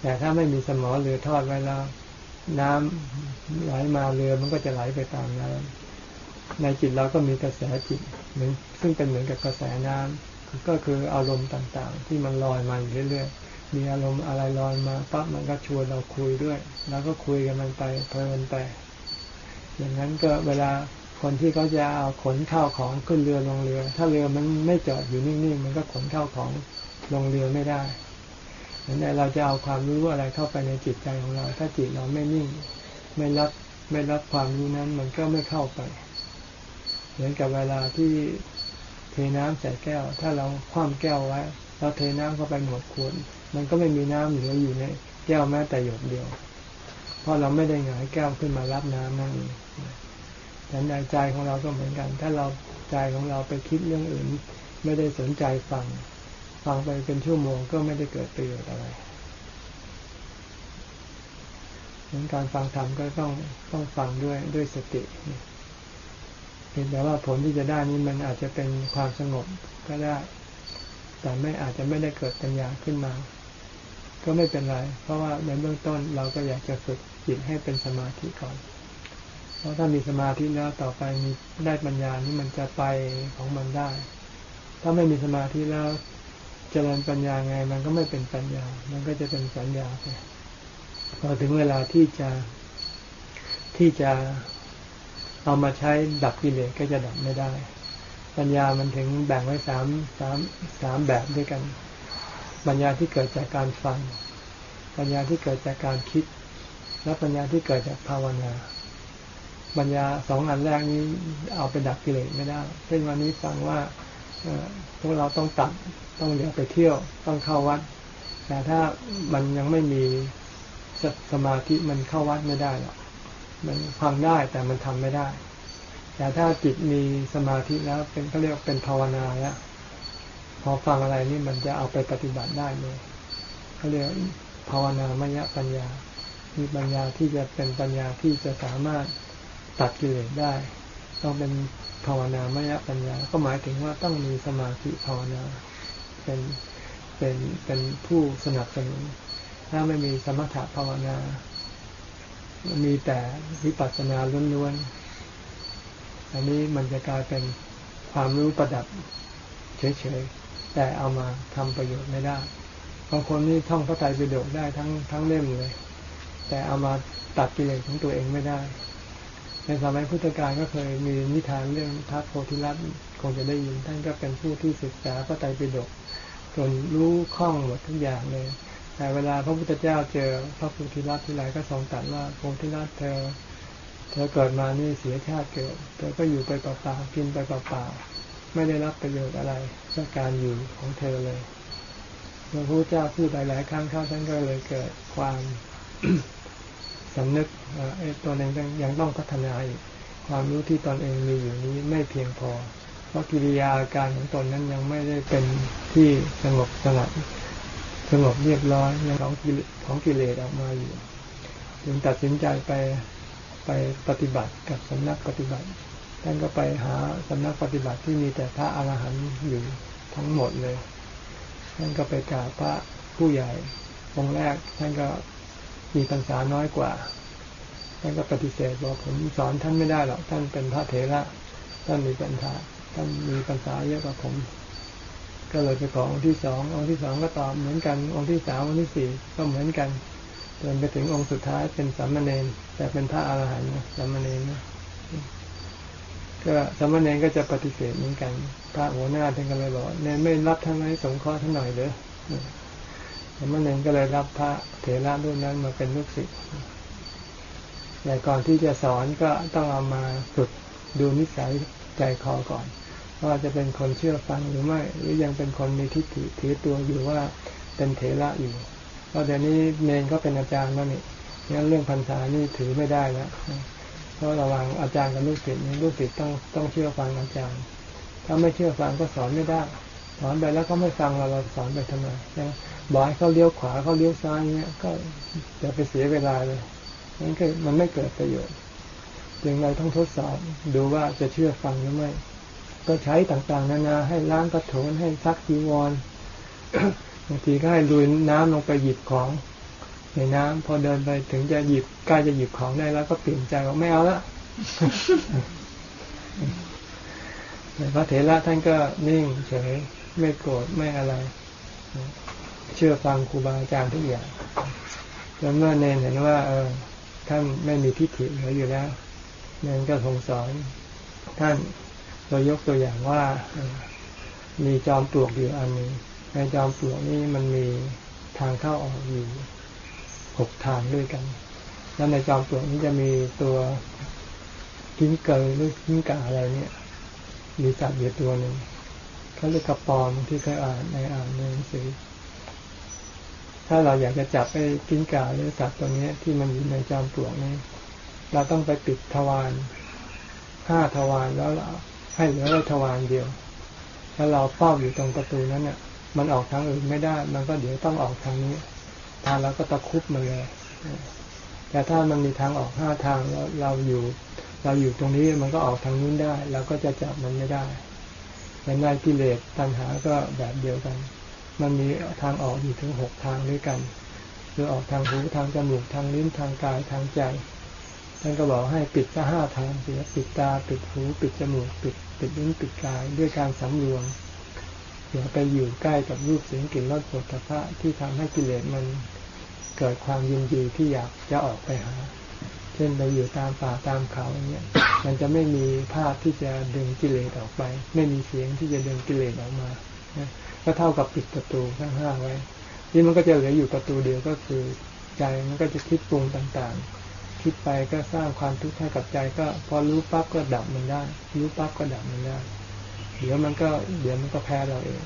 แต่ถ้าไม่มีสมอเรือทอดไว้แล้ว น้ำไหลมาเรือมันก็จะไหลไปตามน้ำในจิตเราก็มีกระแสจิตหมือนซึ่งเป็นเหมือนกับกระแสน้ำก็คืออารมณ์ต่างๆ ที่มันลอยมาอยู่เรื่อยๆ มีอารมณ์อะไรลอยมาปั๊บมันก็ชวนเราคุยด้วย แล้วก็คุยกันมันไปเพลินไป อย่างนั้นก็เวลาคนที่เขาจะเอาขนข้าวของขึ้นเรือลงเรือ ถ้าเรือมันไม่จอดอยู่นิ่งๆ มันก็ขนข้าวของลงเรือไม่ได้ นั้นเราจะเอาความรู้อะไรเข้าไปในจิตใจของเรา ถ้าจิตเราไม่นิ่ง ไม่รับไม่รับความรู้นั้น มันก็ไม่เข้าไป เหมือนกับเวลาที่เทน้ำใส่แก้ว ถ้าเราคว่ำแก้วไว้เราเทน้ำเข้าไปหมดขวดมันก็ไม่มีน้ำเหลืออยู่ในแก้วแม้แต่หยดเดียว เพราะเราไม่ได้หงายแก้วขึ้นมารับน้ำนั่นเองแต่ในใจของเราก็เหมือนกัน ถ้าเราใจของเราไปคิดเรื่องอื่น ไม่ได้สนใจฟัง ฟังไปเป็นชั่วโมงก็ไม่ได้เกิดประโยชน์อะไรเหมือนการฟังธรรมก็ต้องต้องฟังด้วยด้วยสติเห็นแต่ว่าผลที่จะได้นี้มันอาจจะเป็นความสงบก็ได้ แต่ไม่อาจจะไม่ได้เกิดปัญญาขึ้นมา ก็ไม่เป็นไร เพราะว่าในเบื้องต้นเราก็อยากจะฝึกจิตให้เป็นสมาธิก่อน เพราะถ้ามีสมาธิแล้วต่อไปมีได้ปัญญานี่มันจะไปของมันได้ ถ้าไม่มีสมาธิแล้ว เจริญปัญญาไง มันก็ไม่เป็นปัญญา มันก็จะเป็นสัญญาไปพอถึงเวลาที่จะที่จะเอามาใช้ดับกิเลสก็จะดับไม่ได้ ปัญญามันถึงแบ่งไว้สามสามสามแบบด้วยกัน ปัญญาที่เกิดจากการฟัง ปัญญาที่เกิดจากการคิด และปัญญาที่เกิดจากภาวนา ปัญญาสองอันแรกนี้เอาไปดับกิเลสไม่ได้ เช่นวันนี้ฟังว่า พวกเราต้องตัดต้องเดี๋ยวไปเที่ยวต้องเข้าวัด แต่ถ้ามันยังไม่มีสสมาธิมันเข้าวัดไม่ได้หรอกมันฟังได้แต่มันทำไม่ได้ แต่ถ้าจิตมีสมาธิแล้วเป็นก็เรียกเป็นภาวนาแล้วพอฟังอะไรนี่มันจะเอาไปปฏิบัติได้เลยเขาเรียกภาวนามยปัญญา มีปัญญาที่จะเป็นปัญญาที่จะสามารถตัดกิเลสได้ ต้องเป็น ภาวนามยปัญญา ก็หมายถึงว่าต้องมีสมาธิภาวนา เป็นเป็นเป็นผู้สนับสนุน ถ้าไม่มีสมถะภาวนา มีแต่วิปัสสนาล้วนๆ อันนี้มันจะกลายเป็นความรู้ประดับเฉยๆ แต่เอามาทำประโยชน์ไม่ได้บางคนนี่ท่องพระไตรปิฎกได้ทั้งทั้งเล่มเลย แต่เอามาตัดกิเลสของตัวเองไม่ได้ ในสมัยพุทธกาลก็เคยมีนิทานเรื่องพระโพธิลัตคงจะได้ยิน ท่านก็เป็นผู้ที่ศึกษาพระไตรปิฎกจนรู้คล่องหมดทุกอย่างเลย แต่เวลาพระพุทธเจ้าเจอพระโพธิลัตที่ไรก็ทรงตัดว่าโพธิลัตเธอ เธอเกิดมานี่เสียชาติเกิด เธอก็อยู่ไปเปล่าๆกินไปเปล่าๆไม่ได้รับประโยชน์อะไรจากการอยู่ของเธอเลยพระพุทธเจ้าพูดหลายๆครั้งเข้าท่านก็เลยเกิดความ สำนึกไอ้ตัวเองยังต้องพัฒนาอีกความรู้ที่ตนเองมีอยู่นี้ไม่เพียงพอ เพราะกิริยาอาการของตนนั้นยังไม่ได้เป็นที่สงบสงัดสงบเรียบร้อยยังของกิของกิเลสออกมาอยู่จึงตัดสินใจไปไปปฏิบัติกับสำนักปฏิบัติท่านก็ไปหาสำนักปฏิบัติที่มีแต่พระอรหันต์อยู่ทั้งหมดเลยท่านก็ไปกราบพระผู้ใหญ่องค์แรกท่านก็ มีพรรษาน้อยกว่าท่านก็ปฏิเสธบอกผมสอนท่านไม่ได้หรอกท่านเป็นพระเถระท่านมีปัญญาท่านมีปัญญาเยอะกว่าผม ก็เลยไปขอองค์ที่สององค์ที่สองก็ตอบเหมือนกันองค์ที่สามองค์ที่สี่ก็เหมือนกันจนไปถึงองค์สุดท้ายเป็นสามเณรแต่เป็นพระอรหันต์สามเณรนะก็สามเณรก็จะปฏิเสธเหมือนกัน พระหัวหน้าท่านก็เลยบอกเนรไม่รับท่านให้สงเคราะห์ท่านหน่อยเลย สามเณรก็เลยรับพระเถระรุ่นนั้นมาเป็นลูกศิษย์แต่ก่อนที่จะสอนก็ต้องเอามาฝึกดูนิสัยใจคอก่อน ว่าจะเป็นคนเชื่อฟังหรือไม่ หรือยังเป็นคนมีทิฏฐิถือตัวอยู่ว่าเป็นเถระอยู่เพราะเดี๋ยวนี้เนนก็เป็นอาจารย์แล้วนี่งั้นเรื่องพรรษานี่ถือไม่ได้แล้วเพราะระวังอาจารย์กับลูกศิษย์ลูกศิษย์ต้องต้องเชื่อฟังอาจารย์ ถ้าไม่เชื่อฟังก็สอนไม่ได้ สอนไปแล้วก็ไม่ฟังเราเราสอนไปทำไมนะ บอกให้เขาเลี้ยวขวาเขาเลี้ยวซ้ายเนี้ย ก็จะไปเสียเวลาเลยนั่นคือมันไม่เกิดประโยชน์จึงเราต้องทดสอบดูว่าจะเชื่อฟังหรือไม่ก็ใช้ต่างๆ นานาให้ล้างกระโถนให้ซักจีวรบางทีก็ให้ลุยน้ำลงไปหยิบของในน้ำพอเดินไปถึงจะหยิบกล้จะหยิบของได้แล้วก็เปลี่ยนใจว่าไม่เอาละพระเถระท่านก็นิ่งเฉยไม่โกรธไม่อะไร เชื่อฟังครูบาอาจารย์ทุกอย่างแล้วเมื่อเนนเห็นว่า เออท่านไม่มีทิฏฐิเหลืออยู่แล้วเนนก็ทรงสอน ท่านเรายกตัวอย่างว่ามีจอมปลวกอยู่อันนึงในจอมปลวกนี้มันมีทางเข้าออกอยู่หกทางด้วยกัน แล้วในจอมปลวกนี้จะมีตัวกิ้งเกยหรือกิ้งกาอะไรเนี่ย มีสัตว์อยู่ตัวหนึ่งเขาเรียกกระปอมที่เคยอ่านในอ่านในหนังสือ ถ้าเราอยากจะจับไอ้กิ้งก่าหรือสัตว์ตัวนี้ที่มันอยู่ในจอมปลวกนี้ เราต้องไปปิดทวารห้าทวารแล้วเราให้เหลือไว้ทวารเดียวถ้าเราเฝ้าอยู่ตรงประตูนั้นเนี่ยมันออกทางอื่นไม่ได้ มันก็เดี๋ยวต้องออกทางนี้ ทางเราก็ตะคุบมาเลย แต่ถ้ามันมีทางออกห้าทางแล้วเราอยู่ เราอยู่ตรงนี้มันก็ออกทางนู้นได้ เราก็จะจับมันไม่ได้แต่ในกิเลสตัณหาก็แบบเดียวกัน มันมีทางออกอยู่ถึงหกทางด้วยกัน คือออกทางหูทางจมูกทางลิ้นทางกายทางใจท่านก็บอกให้ปิดก็ห้าทางเสียปิดตาปิดหูปิดจมูกปิดปิดลิ้นปิดกายด้วยการสำรวมอย่าไปอยู่ใกล้กับรูปเสียงกลิ่นรสผลิตภัณฑ์ที่ทำให้กิเลสมันเกิดความยินดีที่อยากจะออกไปหา เช่นไปอยู่ตามป่าตามเขาอย่างเงี้ยมันจะไม่มีภาพที่จะดึงกิเลสออกไป ไม่มีเสียงที่จะดึงกิเลสออกมา ก็เท่ากับปิดประตูทั้งห้าไว้ที่มันก็จะเหลืออยู่ประตูเดียวก็คือใจมันก็จะคิดปรุงต่างๆ คิดไปก็สร้างความทุกข์ให้กับใจก็ พอรู้ปั๊บก็ดับมันได้ รู้ปั๊บก็ดับมันได้ เดี๋ยวมันก็เดี๋ยวมันก็แพ้เราเอง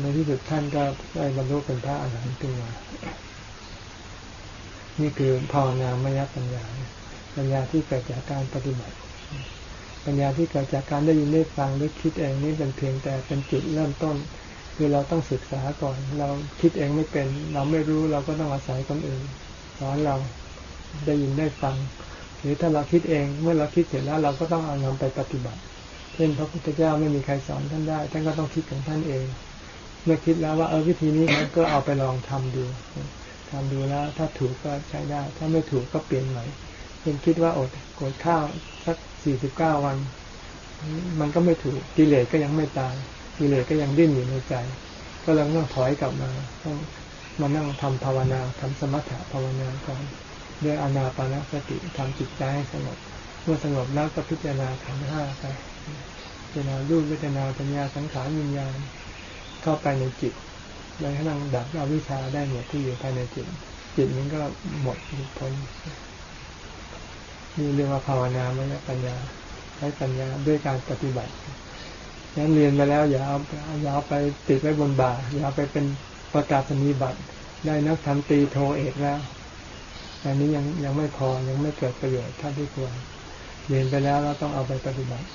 ในที่สุดท่านก็ได้บรรลุเป็นพระอรหันต์ขึ้นมานี่คือภาวนามยปัญญาปัญญาที่เกิดจากการปฏิบัติ ปัญญาที่เกิดจากการได้ยินได้ฟังหรือคิดเองนี่เป็นเพียงแต่เป็นจุดเริ่มต้น คือเราต้องศึกษาก่อน เราคิดเองไม่เป็น เราไม่รู้เราก็ต้องอาศัยคนอื่นสอนเราได้ยินได้ฟัง หรือถ้าเราคิดเองเมื่อเราคิดเสร็จแล้วเราก็ต้องเอานำไปปฏิบัติ เช่นพระพุทธเจ้าไม่มีใครสอนท่านได้ ท่านก็ต้องคิดของท่านเอง เมื่อคิดแล้วว่าเออวิธีนี้นก็เอาไปลองทำดูทำดูแล้วถ้าถูกก็ใช้ได้ ถ้าไม่ถูกก็เปลี่ยนใหม่เช่นคิดว่าอดกดข้าวสัก สี่สิบเก้าวัน มันก็ไม่ถูกกิเลสก็ยังไม่ตายกิเลสก็ยังดิ้นอยู่ในใจ ก็เลยต้องถอยกลับมาต้องมานั่งทำภาวนาทำสมถะภาวนาก่อนด้วยอนาปานสติทำจิตใจให้สงบเมื่อสงบแล้วก็พิจารณาขันธ์ห้าไปพิจารณารูปพิจารณาปัญญาสังขารวิญญาณเข้าไปในจิตเลยให้นั่งดับอวิชชาได้หมดที่อยู่ภายในจิต จิตมันก็หมดหลุดพ้น นี่เรียกว่าภาวนาไม่ใช่ปัญญาใช้ปัญญาด้วยการปฏิบัติงั้นเรียนไปแล้วอย่าเอาอย่าเอาไปติดไว้บนบ่าอย่าไปเป็นประกาศนีบัตรได้นักทำตีโทเอกแล้วอันนี้ยังยังไม่พอยังไม่เกิดประโยชน์ท่าที่ควรเรียนไปแล้วเราต้องเอาไปปฏิบัติ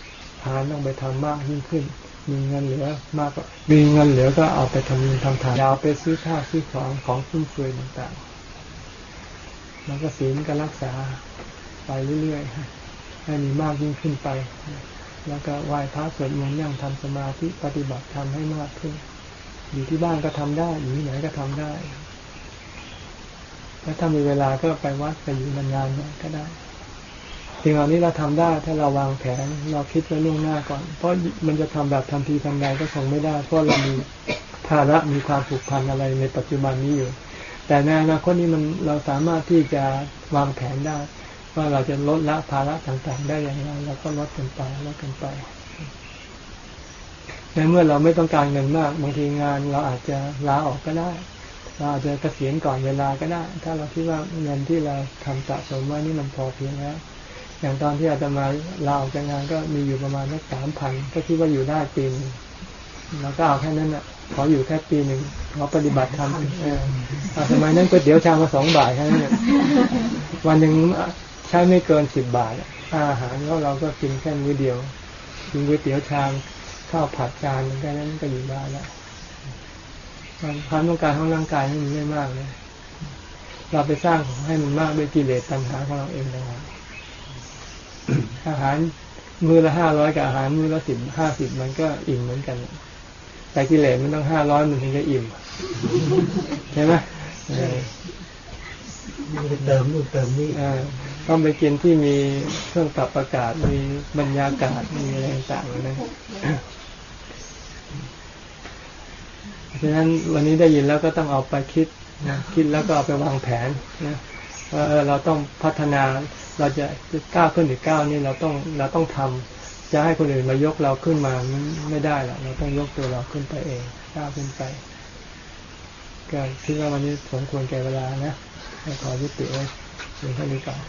ทานต้องไปทำมากยิ่งขึ้น มีเงินเหลือมากก็มีเงินเหลือก็เอาไปทำบุญทำทานยาวไปซื้อข้าวซื้อของของฟุ่มเฟือยต่างๆ แล้วก็ศีลก็รักษา ไปเรื่อยๆให้มีมากยิ่งขึ้นไป แล้วก็ไหว้พระสวดมนต์นั่งทำสมาธิปฏิบัติทำให้มากขึ้น อยู่ที่บ้านก็ทำได้อยู่ที่ไหนก็ทำได้แล้วถ้ามีเวลาก็ไปวัดไปอยู่นานๆก็ได้สิ่งเหล่านี้เราทำได้ถ้าเราวางแผนเราคิดไว้ล่วงหน้าก่อน เพราะมันจะทำแบบทันทีทันใดก็คงไม่ได้ เพราะเรามีภาระมีความผูกพันอะไรในปัจจุบันนี้อยู่ แต่ในอนาคตนี้มันเราสามารถที่จะวางแผนได้ ว่าเราจะลดละภาระต่างๆ ได้อย่างไรเราก็ลดกันไปลดกันไปในเมื่อเราไม่ต้องการเงินมากบางทีงานเราอาจจะลาออกก็ได้ เราอาจจะเกษียณก่อนเวลาก็ได้ ถ้าเราคิดว่าเงินที่เราทำสะสมไว้นี่มันพอเพียงแล้วอย่างตอนที่อาจจะมาลาออกจากงานก็มีอยู่ประมาณสักสามพันก็คิดว่าอยู่ได้ปีนึงเราก็เอาแค่นั้นอะ ขออยู่แค่ปีหนึ่งขอปฏิบัติธรรมเออสมัยนั้นก๋วยเตี๋ยวชามาสองบาทแค่นั้นวันหนึ่ง ใช้ไม่เกินสิบบาทอาหารแล้วเราก็กินแค่มื้อเดียวกินก๋วยเตี๋ยวชามข้าวผัดจานแค่นั้นก็อยู่ได้แล้วความต้องการของร่างกายนี่มันไม่มากเลยเราไปสร้างให้มันมากด้วยกิเลสตัณหาของเราเองนะครับอาหารมือละห้าร้อยกับอาหารมือละสิบห้าสิบมันก็อิ่มเหมือนกัน แต่กิเลสมันต้องห้าร้อยมันถึงจะอิ่มใช่ไหมเติมนู่นเติมนี่ ต้องไปกินที่มีเครื่องปรับอากาศมีบรรยากาศมีอะไรต่างๆนะฉะนั้นวันนี้ได้ยินแล้วก็ต้องเอาไปคิดนะคิดแล้วก็เอาไปวางแผนนะว่าเราต้องพัฒนาเราจะก้าวขึ้นอีกก้าวนี่เราต้องเราต้องทำจะให้คนอื่นมายกเราขึ้นมาไม่ได้หรอกเราต้องยกตัวเราขึ้นไปเองก้าวขึ้นไปก็คิดว่าวันนี้สมควรแก่เวลานะขอยุติไว้ เพียงเท่านี้ก่อน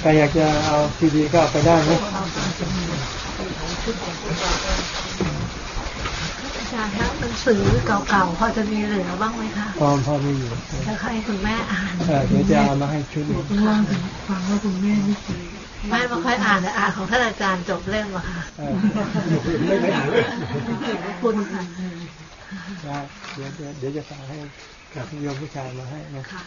ใครอยากจะเอาซีดีก็เอาไปได้นะจารย์คะหนังสือเก่าๆพอจะมีเหลือบ้างไหมคะพอพอมีอยู่แล้วให้คุณแม่อ่านเดี๋ยวจะเอามาให้ชุดหนึ่งฟังถึงฟังว่าคุณแม่ไม่เคยไม่มาค่อยอ่านแต่อ่านของท่านอาจารย์จบเล่มอะค่ะเออ ไม่ไม่อ่านขอบคุณค่ะได้เดี๋ยวเดี๋ยวเดี๋ยวจะฝากให้กับโยมผู้ชายมาให้นะค่ะ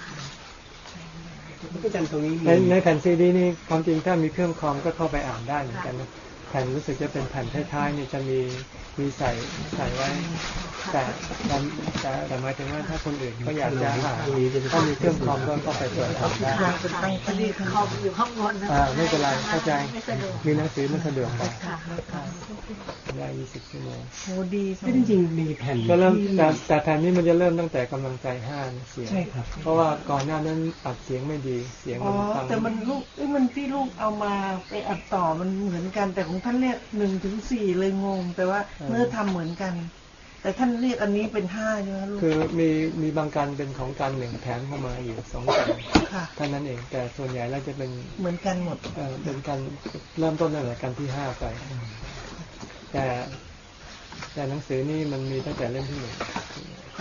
อาจารย์ตรงนี้มีในในแผ่นซีดีนี่ความจริงถ้ามีเครื่องคอมก็เข้าไปอ่านได้เหมือนกันนะ แผ่นรู้สึกจะเป็นแผ่นท้ายๆนี่จะมีมีใส่ใส่ไว้แต่แต่แต่แต่หมายถึงว่าถ้าคนอื่นก็อยากจะอ่านถ้ามีเครื่องคอมก็เข้าไปเปิดอ่านได้ค่ะเป็นตั้งพอดีคอมอยู่ข้างบนนะอ่าไม่เป็นไรเข้าใจไม่สะดวกมีหนังสือมันสะดวกกว่าค่ะได้ยี่สิบชั่วโมงโหดีสที่จริงๆมีแผ่นก็เริ่มที่แต่แต่แผ่นนี้มันจะเริ่มตั้งแต่กำลังใจห้าเสียงใช่ครับเพราะว่าก่อนหน้านั้นอัดเสียงไม่ดีเสียงอ๋อมันฟังแต่มันลูกเอ้ยมันที่ลูกเอามาไปอัดต่อมันเหมือนกันแต่ของท่านเรียกหนึ่งถึงสี่เลยงง แต่ว่าเนื้อทำเหมือนกัน แต่ท่านเรียกอันนี้เป็นห้าใช่ไหมลูกคือมีมีบางการเป็นของการหนึ่งแถมเข้ามาอยู่สองการค่ะเท่านั้นเองแต่ส่วนใหญ่แล้วจะเป็นเหมือนกันหมดเอ่อเป็นการเริ่มต้นตั้งแต่การที่ห้าไป แต่แต่หนังสือนี่มันมีตั้งแต่เล่มที่หนึ่ง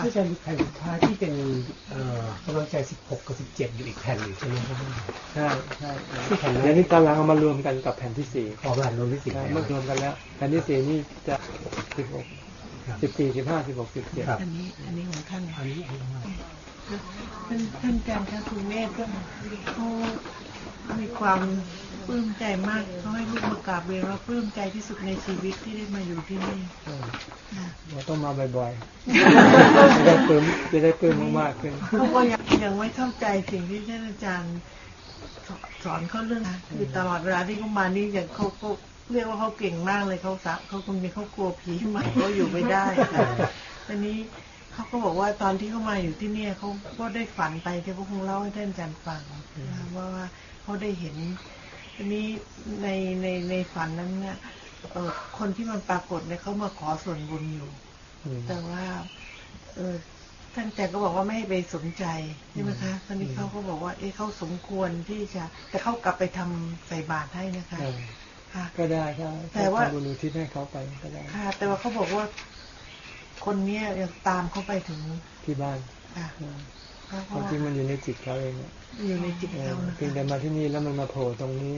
ที่อาจารย์มีแผ่นสุดท้ายที่เป็นเอ่อกำลังใจ 16 กับ 17 อยู่อีกแผ่นหนึ่งใช่ไหมครับใช่ใช่ที่แผ่นนั้นเดี๋ยวนี้ตารางเอามารวมกันกับแผ่นที่สี่ขอผ่านรวมที่สิบใช่แล้วเมื่อรวมกันแล้ว แผ่นที่สี่นี่จะสิบหกครับสิบสี่สิบห้าสิบหกสิบเจ็ดครับอันนี้อันนี้ของท่านอันนี้อันนี้ว่าท่านท่านอาจารย์คะคุณเมธก็เขามีความ ปลื้มใจมากเขาให้ลูกมากราบเรียนว่าปลื้มใจที่สุดในชีวิตที่ได้มาอยู่ที่นี่เออค่ะเราต้องมาบ่อยๆจะได้ปลื้มจะได้ปลื้มมากๆขึ้นเขาก็ยังยังไม่เข้าใจสิ่งที่ท่านอาจารย์สอนสอนเขาเรื่องนะคือตลอดเวลาที่เขามานี่อย่างเขาเขาเรียกว่าเขาเก่งมากเลยเขาสะเขาคงมีเขากลัวผีมากเขาอยู่ไม่ได้ค่ะตอนนี้เขาก็บอกว่าตอนที่เขามาอยู่ที่เนี่ยเขาก็ได้ฝันไปที่เขาคงเล่าให้ท่านอาจารย์ฟังนะคะว่าว่าเขาได้เห็น ทีนี้ในในในฝันนั้นเนี่ยเอ่อคนที่มันปรากฏเนี่ยเขามาขอส่วนบุญอยู่อืมแต่ว่า เออท่านอาจารย์ก็บอกว่าไม่ให้ไปสนใจใช่ไหมคะตอนนี้เขาก็บอกว่า เอ๊ะเขาสมควรที่จะ แต่เขากลับไปทำใส่บาตรให้นะคะเออค่ะก็ได้ถ้าแต่ว่าทำบุญอุทิศให้เขาไปก็ได้ค่ะ แต่ว่าเขาบอกว่า คนเนี้ยยังตามเขาไปถึงที่บ้านค่ะเออเขา คก็วามจริงมันอยู่ในจิตเขาเองอะอยู่ในจิตเออเขานะเพียงแต่คะมาที่นี่แล้วมันมาโผล่ตรงนี้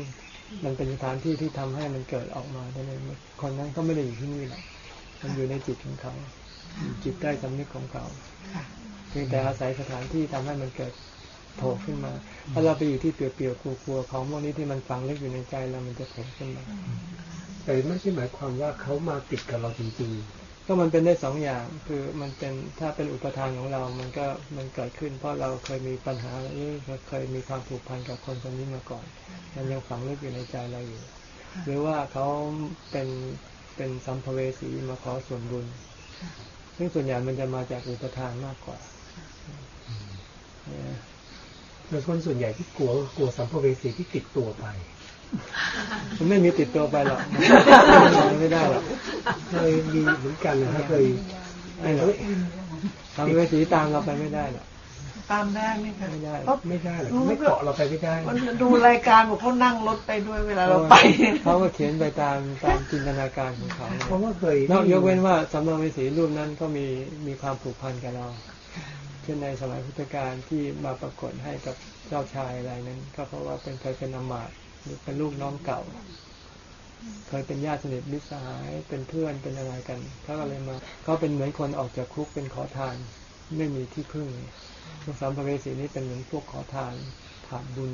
มันเป็นสถานที่ที่ทำให้มันเกิดออกมาได้เลยคนนั้นก็ไม่ได้อยู่ที่นี่หรอกมันอยู่ในจิตของเขาอยู่จิตใต้สำนึกของเขาค่ะเพียงแต่อาศัยสถานที่ทำให้มันเกิดโผล่ขึ้นมาถ้าเราไปอยู่ที่เปลี่ยวๆกลัวๆของพวกนี้ที่มันฝังลึกอยู่ในใจเรามันจะโผล่ขึ้นมาแต่ไม่ใช่หมายความว่าเขามาติดกับเราจริง ก็มันเป็นได้สองอย่าง คือมันเป็นถ้าเป็นอุปทานของเรา มันก็มันเกิดขึ้น เพราะเราเคยมีปัญหาหรือเคยมีความผูกพันกับคนคนนี้มาก่อน มันยังฝังลึกอยู่ในใจเราอยู่ หรือว่าเขาเป็นเป็นสัมภเวสีมาขอส่วนบุญ ซึ่งส่วนใหญ่มันจะมาจากอุปทานมากกว่าเนี่ยๆโดยคนส่วนใหญ่ที่กลัวกลัวสัมภเวสีที่ติดตัวไป มันไม่มีติดตัวไปหรอกมันไม่ได้หรอกเคยมีเหมือนกันนะฮะเคยไม่หรอกสัมภเวสีตามเราไปไม่ได้หรอกตามได้ไหมคะไม่ได้เพราะไม่ได้หรอกไม่เกาะเราไปไม่ได้ มันดูรายการบอกเขานั่งรถไปด้วยเวลาเราไปเขาก็เขียนไปตามตามจินตนาการของเขาเพราะว่าเคยนอกยกเว้นว่าสัมภเวสีรูปนั้นก็มีมีความผูกพันกับเราเช่นในสมัยพุทธกาลที่มาปรากฏให้กับเจ้าชายอะไรนั้น ก็เพราะว่าเป็นเคยเป็นอมาตย์หรือ เป็นลูกน้องเก่า เคยเป็นญาติสนิทมิตรสหายเป็นเพื่อนเป็นอะไรกันเขาก็เลยมาเขาเป็นเหมือนคนออกจากคุกเป็นขอทาน ไม่มีที่พึ่งพวกสัมภเวสีนี้เป็นเหมือนพวกขอทานขาดบุญ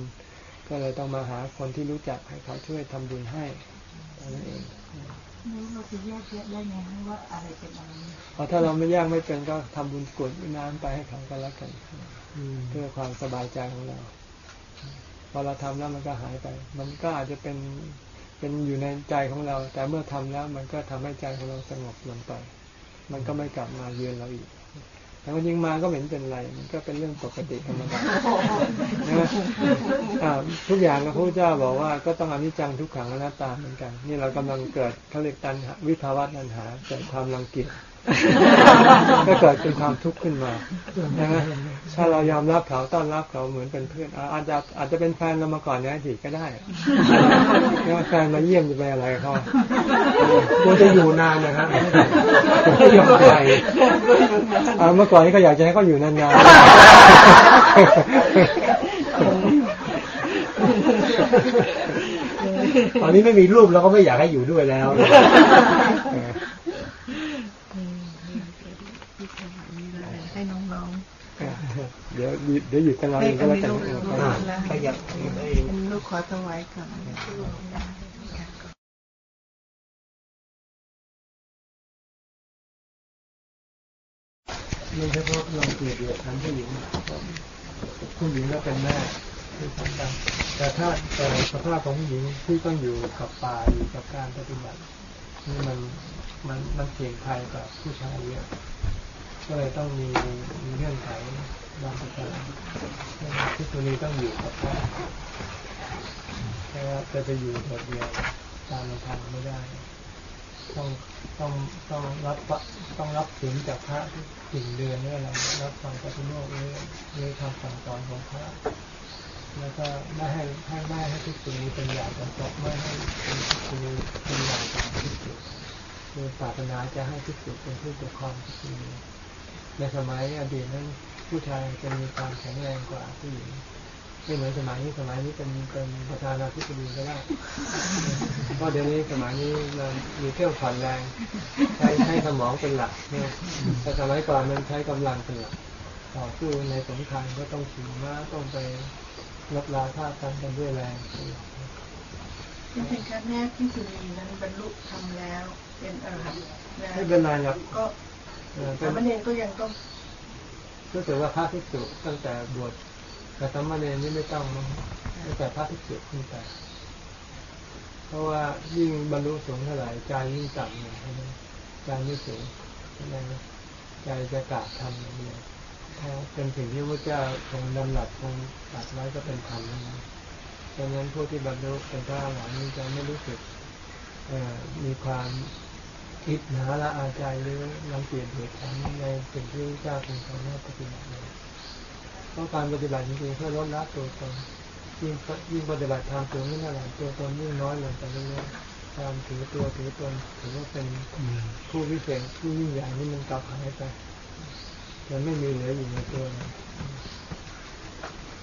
ก็เลยต้องมาหาคนที่รู้จักให้เขาช่วยทำบุญให้เท่านั้นเองเราจะแยกแยะได้ไงว่าอะไรเป็นอะไรเพราะถ้าเราไม่ยากไม่เป็นก็ทำบุญกรวดน้ำไปให้เขาก็แล้วกันอืมเพื่อความสบายใจของเรา พอเราทำแล้วมันก็หายไป มันก็อาจจะเป็นเป็นอยู่ในใจของเรา แต่เมื่อทำแล้วมันก็ทำให้ใจของเราสงบลงไป มันก็ไม่กลับมาเยือนเราอีกแต่ว่ายิงมาก็ไม่เห็นเป็นไร มันก็เป็นเรื่องปกติธรรมดานะอ่าทุกอย่างพระพุทธเจ้าบอกว่าก็ต้องอนิจจังทุกขังอนัตตาเหมือนกัน นี่เรากำลังเกิดเขาเรียกตัณหาวิภาวะตัณหาเกิดความรังเกียจ ก็เกิดเป็นความทุกข์ขึ้นมาใช่ไหมถ้าเรายอมรับเขาต้อนรับเขาเหมือนเป็นเพื่อนอาจจะอาจจะเป็นแฟนเรามาก่อนในอดีตก็ได้แล้วแฟนมาเยี่ยมจะไปอะไรกับเขาควรจะอยู่นานนะครับไม่ยอมไปเมื่อก่อนนี้ก็อยากจะให้เขาอยู่นานๆตอนนี้ไม่มีรูปเราก็ไม่อยากให้อยู่ด้วยแล้ว ให้น้อง เดี๋ยวเดี๋ยวหยุดกันๆเราให้เองกัก็นแล้วมีกันลูกนะลูกแล้วขยับเองเป็นลูกขอถวายก่อนไม่ใช่เพราะเราเกลียดเดียดทำผู้หญิงผู้หญิงก็เป็นแม่ที่สำคัญแต่ถ้าแต่สภาพของผู้หญิงที่ต้องอยู่กับป่าอยู่กับการปฏิบัตินี่มันมันมันเสี่ยงภัยกับผู้ชายเยอะก็เลยต้องมีมีเงื่อนไข บางประการที่ตัวนี้ต้องอยู่กับพ่อเพราะว่าจะไปอยู่โดดเดียวตามลำพังไม่ได้ ต้องต้องต้องรับต้องรับศีลจากพระสิ่งเดือนนี่อะไรรับฟังพระพุทธโลกนี้นี่คำสั่งสอนของพระแล้วก็ไม่ให้ให้ไม่ให้ทุกสิ่งนี้เป็นอย่างกันตกไม่ให้ทุกสิ่งนี้เป็นอย่างกันทุกสิ่งคือศาสนาจะให้ทุกสิ่งเป็นผู้ปกครองทุกสิ่งนี้ในสมัยอดีตนั้น ผู้ชายจะมีความแข็งแรงกว่าผู้หญิงไม่เหมือนสมัยนี้สมัยนี้เป็นเป็นประธานาธิบดีก็ได้เพราะเดี๋ยวนี้สมัยนี้มันมีเครื่องผ่อนแรงใช้ใช้สมองเป็นหลักเนี่ยแต่สมัยก่อนมันใช้กำลังเป็นหลักต่อสู้ในสงครามก็ต้องขี่ม้าต้องไปลบลาท่ากันกันด้วยแรงเป็นหลักจริงๆครั้งแรกที่สุนีนั้นบรรลุธรรมแล้ว เป็นอรหันต์แล้วไม่เป็นไรครับก็เอ่อเป็สานมเณรก็ยังต้อง รู้สึกว่าพระภิกษุตั้งแต่บวชกับสามเณรนี่ไม่ต้องมั้งตั้งแต่พระภิกษุขึ้นไปเพราะว่ายิ่งบรรลุสูงเท่าไหร่ใจยิ่งต่ำอย่างนั้นใจไม่สูงใช่ไหมใจจะกราบทำอย่างเดียถ้าเป็นสิ่งที่พระเจ้าทรงดำรัสทรงตรัสไว้ก็เป็นธรรมนั่นเองดังนั้นพวกที่บรรลุเป็นพระอรหันนี้จะไม่รู้สึกมีความ คิดหนาละอาใจหรือรังเกียจเหตุผลในสิ่งที่พระเจ้าทรงสอนให้ปฏิบัติเลยเพราะการปฏิบัติจริงๆเพื่อลดละตัวตนยิ่งยิ่งปฏิบัติทางตัวนี้เท่าไหร่ตัวตนยิ่งน้อยลงไปเรื่อยๆความถือตัวถือตนถือว่าเป็นผู้วิเศษผู้ยิ่งใหญ่นี่มันกลับหายไปมันไม่มีเหลืออยู่ในตัว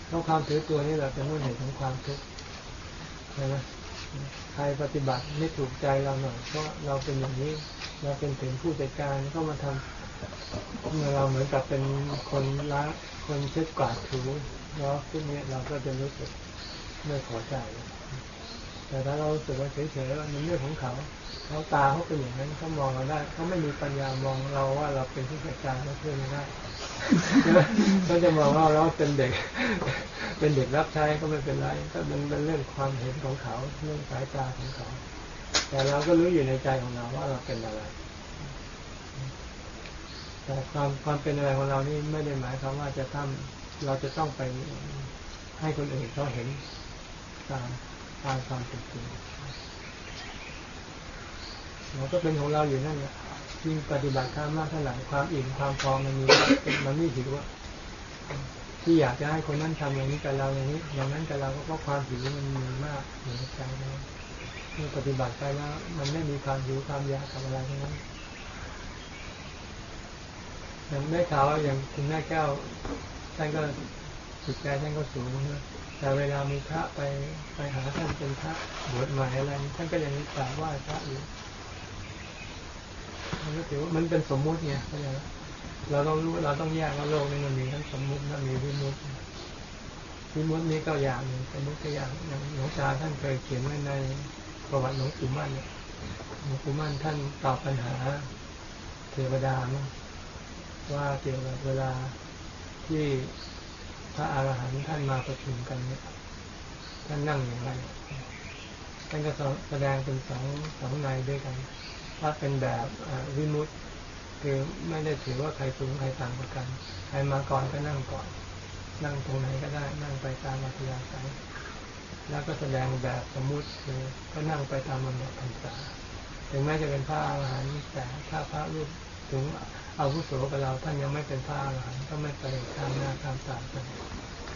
เพราะความถือตัวนี่แหละเป็นต้นเหตุของความทุกข์ใช่ไหม รปฏิบัติไม่ถูกใจเราหน่อยเพราะเราเป็นอย่างนี้เราเป็นถึงผู้จัดการก็มาทำเมื่อเราเหมือนกับเป็นคนล้างคนเช็ดกวาดถูแล้วพวกนี้เราก็จะรู้สึกไม่พอใจ แต่ถ้าเรารู้สึกว่าเฉยๆว่ามันเรื่องของเขาเขาตาเขาเป็นอย่างนั้นเขามองเราได้เขาไม่มีปัญญามองเราว่าเราเป็นผู้จัดการเขาเพื่อนไม่ได้ เขาจะมองว่าเราเป็นเด็ก เป็นเด็กรับใช้ก็ไม่เป็นไร ก็เป็นเป็นเรื่องความเห็นของเขา เรื่องสายตาของเขา แต่เราก็รู้อยู่ในใจของเราว่าเราเป็นอะไรแต่ความความเป็นอะไรของเรานี่ไม่ได้หมายความว่าจะทำเราจะต้องไปให้คนอื่นเขาเห็นตามตามความเป็นจริงเราก็เป็นของเราอยู่นั่นแหละ ยิ่งปฏิบัติข้ามมากเท่าไหร่ความอิ่มความพอมันมีมันไม่หิวอะที่อยากจะให้คนนั้นทำอย่างนี้กับเราอย่างนี้ อย่างนั้นกับเราก็เพราะความหิวมันมีมากเหนือใจเราเมื่อปฏิบัติไปแล้วมันไม่มีความหิวความอยากกับอะไรทั้งนั้นอย่างแม่ขาวอย่างคุณแม่แก้วท่านก็จิตใจท่านก็สูงนะแต่เวลามีพระไปไปหาท่านเป็นพระบวชใหม่อะไรท่านก็ยังกราบไหว้พระอยู่ มันก็ถือว่ามันเป็นสมมุติไงเราต้องรู้เราต้องแยกว่าโลกนี้มันมีทั้งสมมุติและมีวิมุติวิมุตินี้ก็อย่างหนึ่งสมมุติก็อย่างอย่างหลวงตาท่านเคยเขียนไว้ในประวัติหลวงปู่มั่นหลวงปู่มั่นท่านตอบปัญหาเทวดาเนาะว่าเกี่ยวกับเวลาที่พระอาหารหันต์ท่านมาประชุมกันเนี่ยท่านนั่งอย่างไรท่านก็แสดงเป็นสองสองในด้วยกัน ถ้าเป็นแบบวิมุตติคือไม่ได้ถือว่าใครสูงใครต่างกว่ากัน ใครมาก่อนก็นั่งก่อน นั่งตรงไหนก็ได้ นั่งไปตามอัธยาศัยแล้วก็แสดงแบบสมมุติคือก็นั่งไปตามลำดับพรรษาถึงแม้จะเป็นพระอาหารหันต์แต่ถ้าพระรูปถึงอาวุโสกับเราท่านยังไม่เป็นพระอรหันต์ก็ไม่ไปข้ามหน้าข้ามตากัน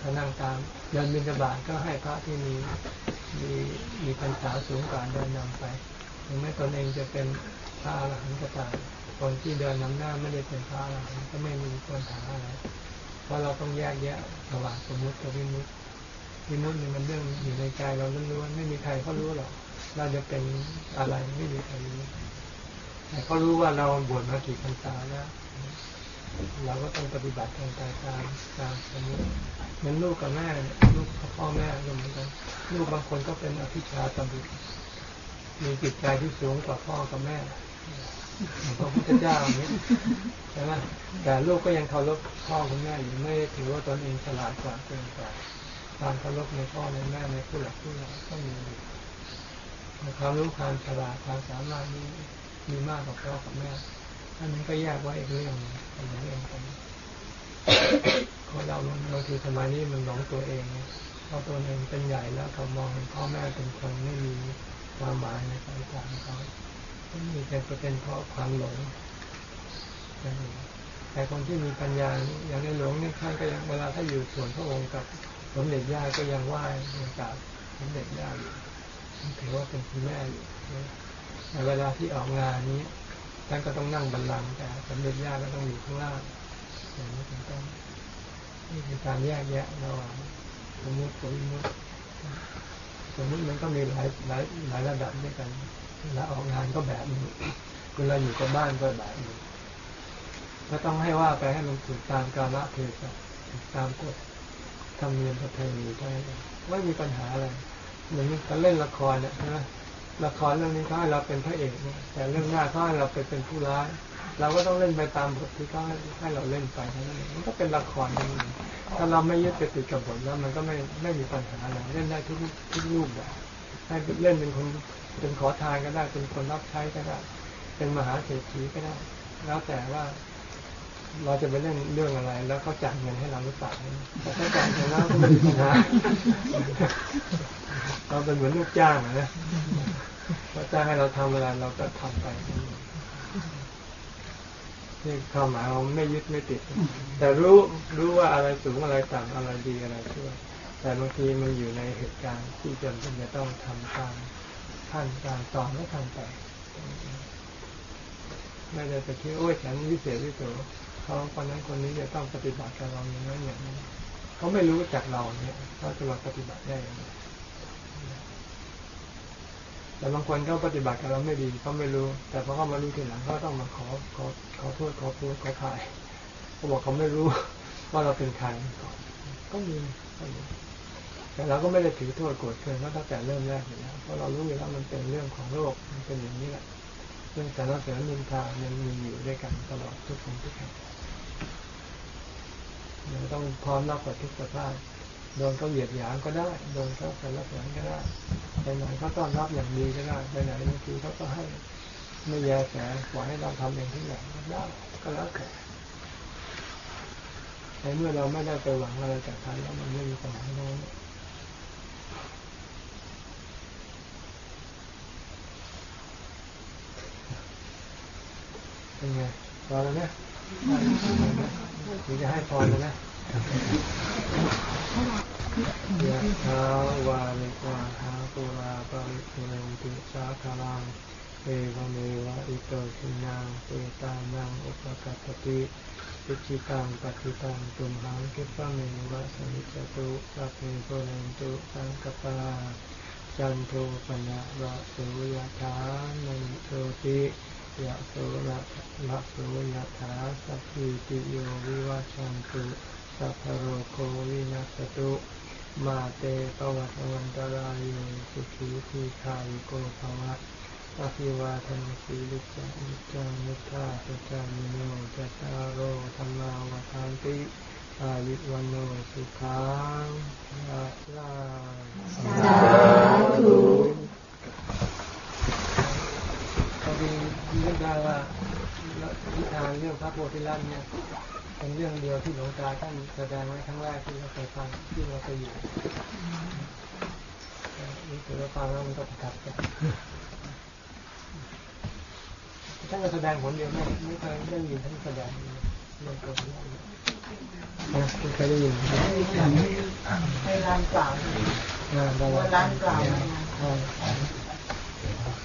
ถ้านั่งตามเดินบิณฑบาตก็ให้พระที่มีมีมีพรรษาสูงกว่าเดินนำไป ถึงแม้ตนเองจะเป็นพระอรหันต์ก็ตามคนที่เดินนำหน้าไม่ได้เป็นพระอรหันต์ก็ไม่มีปัญหาอะไร เพราะเราต้องแยกแยะระหว่างสมมุติกับวิมุตติวิมุตตินี่ยมันเรื่องอยู่ในใจเราล้วนๆไม่มีใครเขารู้หรอกเราจะเป็นอะไรไม่มีใครรู้แต่เขารู้ว่าเราบวชมากี่พรรษาแล้วเราก็ต้องปฏิบัติตามตามตามตามสมมติเหมือนลูกกับแม่ ลูกกับพ่อแม่ก็เหมือนกันลูกบางคนก็เป็นอภิชาตบุตร มีจิตใจที่สูงกว่าพ่อกับแม่พระพุทธเจ้าอย่างนี้ใช่ไหมแต่ลูกก็ยังเคารพพ่อกับแม่อยู่ไม่ถือว่าตนเองฉลาดกว่าเกินกว่าความเคารพในพ่อในแม่ในผู้หลักผู้ใหญ่ก็มีอยู่ความรู้ความฉลาดความสามารถนี้มีมากกว่าพ่อกับแม่อันนี้ก็แยกไว้อีกเรื่องนึงเป็นเรื่องกันคนเราบางทีสมัยนี้มันหลงตัวเองเพราะตัวเองเป็นใหญ่แล้วเขามองพ่อแม่เป็นคนไม่มี ความหมายในสายตาของเขามีแต่เป็นเพราะความหลงแต่คนที่มีปัญญาอย่างในหลวงนี่ท่านก็ยังเวลาถ้าอยู่ส่วนพระองค์กับสมเด็จย่าก็ยังไหว้ยังกราบสมเด็จย่าอยู่ถือว่าเป็นคุณแม่อยู่ในเวลาที่ออกงานนี้ท่านก็ต้องนั่งบัลลังแต่สมเด็จย่าก็ต้องอยู่ข้างล่างอย่างนี้เป็นต้นนี่คือการแยกแยะระหว่างสมมติกับวิมุต ติสมมติมันก็มีหลายหลายหลายระดับด้วยกันเวลาออกงานก็แบบนึงเวลาอยู่กับบ้านก็แบบนึงก็ต้องให้ว่าไปให้มันถูกตามกาละเทศะถูกตามกฎธรรมเนียมประเพณีได้ไม่มีปัญหาอะไรเหมือนการเล่นละครเนี่ยนะละครเรื่องนี้เขาให้เราเป็นพระเอกแต่เรื่องหน้าเขาให้เราไปเป็นผู้ร้าย เราก็ต้องเล่นไปตามบทที่เขาให้เราเล่นไปนั้นเองมันก็เป็นละครนั่นเองถ้าเราไม่ยึดติดกับบทแล้วมันก็ไม่ไม่มีปัญหาอะไรเล่นได้ทุกทุกรูปแบบให้เล่นเป็นคนเป็นขอทานก็ได้เป็นคนรับใช้ก็ได้เป็นมหาเศรษฐีก็ได้ แล้วแต่ว่าเราจะไปเล่นเรื่องอะไร แล้วเขาจ่ายเงินให้เราหรือเปล่าแต่ถ้าจ่ายเงินแล้วก็ไม่มีปัญหาเราเป็นเหมือนลูกจ้างนะเขาจ้างให้เราทำอะไรเราก็ทำไป นี่ความหมายเราไม่ยึดไม่ติด แต่รู้รู้ว่าอะไรสูงอะไรต่ำอะไรดีอะไรชั่วแต่บางทีมันอยู่ในเหตุการณ์ที่จำเป็นจะต้องทำตามขั้นการตอนแล้วทำไปไม่ได้ไปคิดโอ้ยฉันวิเศษวิโสเขาคนนั้นคนนี้จะต้องปฏิบัติกับเราอย่างนั้นอย่างนี้เขาไม่รู้จักเราเนี่ยเขาจะมาปฏิบัติได้อย่างไร แต่บางคนเขาปฏิบัติกับเราไม่ดีเขาไม่รู้ แต่พอเขามารู้ทีหลังเขาต้องมาขอขอขอโทษขอโทษขอถ่ายเขาบอกเขาไม่รู้ว่าเราเป็นใครก่อนก็มีแต่เราก็ไม่ได้ถือโทษโกรธเคืองตั้งแต่เริ่มแรกอยู่แล้วเพราะเรารู้อยู่แล้วมันเป็นเรื่องของโลกมันเป็นอย่างนี้แหละเรื่องสารเสริญนินทายังมีอยู่ด้วยกันตลอดทุกคนทุกแห่งเราต้องพร้อมรับกับทุกสภาพ โดนเขาเหยียดหยามก็ได้ โดนเขาสรรเสริญก็ได้ไปไหนเขาต้อนรับอย่างดีก็ได้ไปไหนบางทีเขาก็ให้ไม่แยแสปล่อยให้เราทำเองทุกอย่างได้ก็แล้วแต่ในเมื่อเราไม่ได้ไปหวังอะไรจากท่านแล้วมันไม่มีปัญหาโน้นเป็นไงพอแล้วนะนี่จะให้พรแล้วนะ ยะถาวาลิกวาหาปุราปาริปุเรนติสาคารังเอวเมวะอิโตชินังเอตานังอุปกัปติปิจิตังปฏิตังตุมหังคิปะเมวะสมิจตุสัพเพโกเรนตุสังกปาจันโทปนะระโสยะถามณิโชติยะโสระละโสยะถาสัพพิติโยวิวัชชันตุ สัพพโรโควินัสตุมาเตปวัตวันตรายโยสุขีทีคายโกภวะอภิวาทนสีลิจานิจังมุทาสจามิโนจัตารโอธรรมาวทานติอายุวันโนสุขังลาลาสาธุพอดีนึกได้ว่า นิทานเรื่องพระโพธิลัตเนี่ยเป็นเรื่องเดียวที่หลวงตาท่านแสดงไว้ครั้งแรกที่เราเคยฟังที่เราเคยอยู่นี่ถือว่าฟังแล้วมันก็ประทับใจท่านก็แสดงผลเดียวไม่ไม่เคยได้ยินท่านแสดงเรื่องตัวนี้นะคุณเคยได้ยินไหมในร้านกล่าวอ่าได้ร้านกล่าว อ่าแล้ว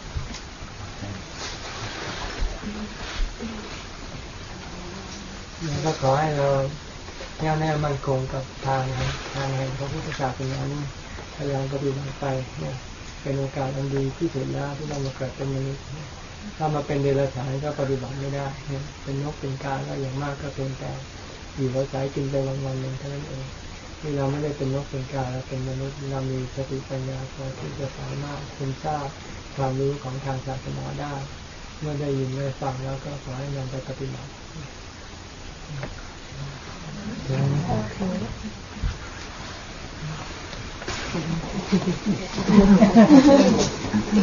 ก็ขอให้เราแน่วแน่มั่นคงกับทางทางแห่งพระพุทธศาสนานี้พยายามปฏิบัติไปเนี่ยเป็นโอกาสอันดีที่สุดแล้วที่เรามาเกิดเป็นมนุษย์ถ้ามาเป็นเดรัจฉานก็ปฏิบัติไม่ได้เนี่ยเป็นนกเป็นกาก็อย่างมากก็เป็นแต่อยู่อาศัยกินไปวันวันๆหนึ่งเท่านั้นเองที่เราไม่ได้เป็นนกเป็นกาเราเป็นมนุษย์เรามีสติปัญญาพอที่จะสามารถคุณทราบความรู้ของทางศาสนาได้ เมื่อได้ยินได้ฟังแล้วก็ขอให้นำไปปฏิบัติ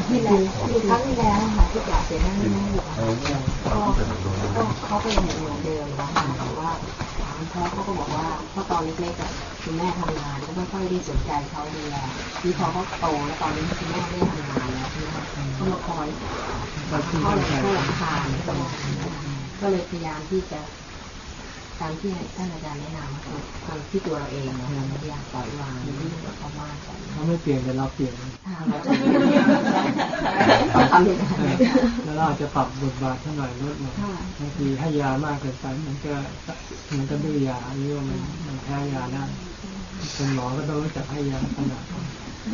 ที่แล้วคือครั้งที่แล้วค่ะที่กล่าวเสียนั่งนั่งอยู่ก็ก็เขาก็ยังเหมือนเดิมนะคะแต่ว่าถามเขาเขาก็บอกว่าเพราะตอนเล็กๆอะคุณแม่ทำงานก็ไม่ค่อยได้สนใจเขาดูแลที่พอเขาโตแล้วตอนนี้คุณแม่ไม่ได้ทำงานแล้วนะคะก็มาคอยเข้าเข้าหลังคานก็เลยพยายามที่จะ ตามที่ท่านอาจารย์แนะนำคือทำที่ตัวเราเองนะคะพยายามปล่อยวางไม่ยุ่งกับเขามากเขาไม่เปลี่ยนแต่เราเปลี่ยนแล้วเราอาจจะปรับบทบาทเท่าไหร่ลดลงบางทีให้ยามากเกินไปมันก็มันก็ดื้อยาหรือว่ามันมันแพ้ยาได้เป็นหมอก็ต้องรู้จักให้ยาขนาด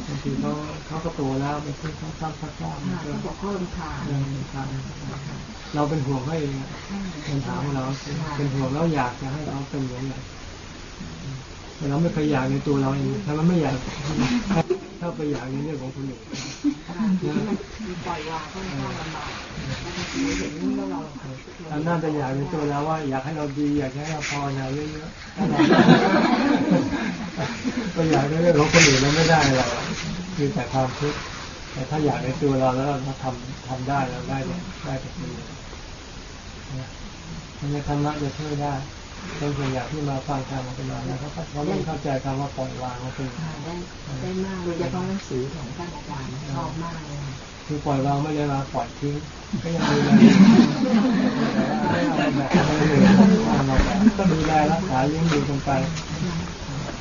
บางทีเขาเขาก็โตแล้วไปที่เขาซ้ำซักซ้ำมันก็เขาบอกเขาลำคาญเรื่องทาง เราเป็นห่วงเขาเองเป็นถามเราเป็นห่วงแล้วอยากจะให้เขาเป็นอย่างไรแต่เราไม่เคยอยากในตัวเราเองถ้ามันไม่อยากถ้าไปอยากในเรื่องของคนอื่นที่มันมีปล่อยวางค่อนข้างลำบากเห็นแล้วเราเราน่าจะอยากในตัวเราว่า อยากให้เราดี อยากให้เราภาวนาเยอะๆถ้าเราก็อยากในเรื่องของคนอื่นเราไม่ได้หรอกมีแต่ความทุกข์แต่ถ้าอยากในตัวเราแล้วเราทำทำได้เราได้ได้แต่ดี มันในธรรมะจะช่วยได้เป็นส่วนใหญ่ที่มาฟังธรรมกันมาแล้วเขาเขาเริ่มเข้าใจคำว่าปล่อยวางว่าเป็นได้ได้มากโดยเฉพาะหนังสือของท่านอาจารย์ชอบมากเลยคือปล่อยวางไม่ได้มาปล่อยทิ้งก็ยังดูแลไม่เอาแบบไม่เลยก็ดูแลรักษาเลี้ยงดูกันไป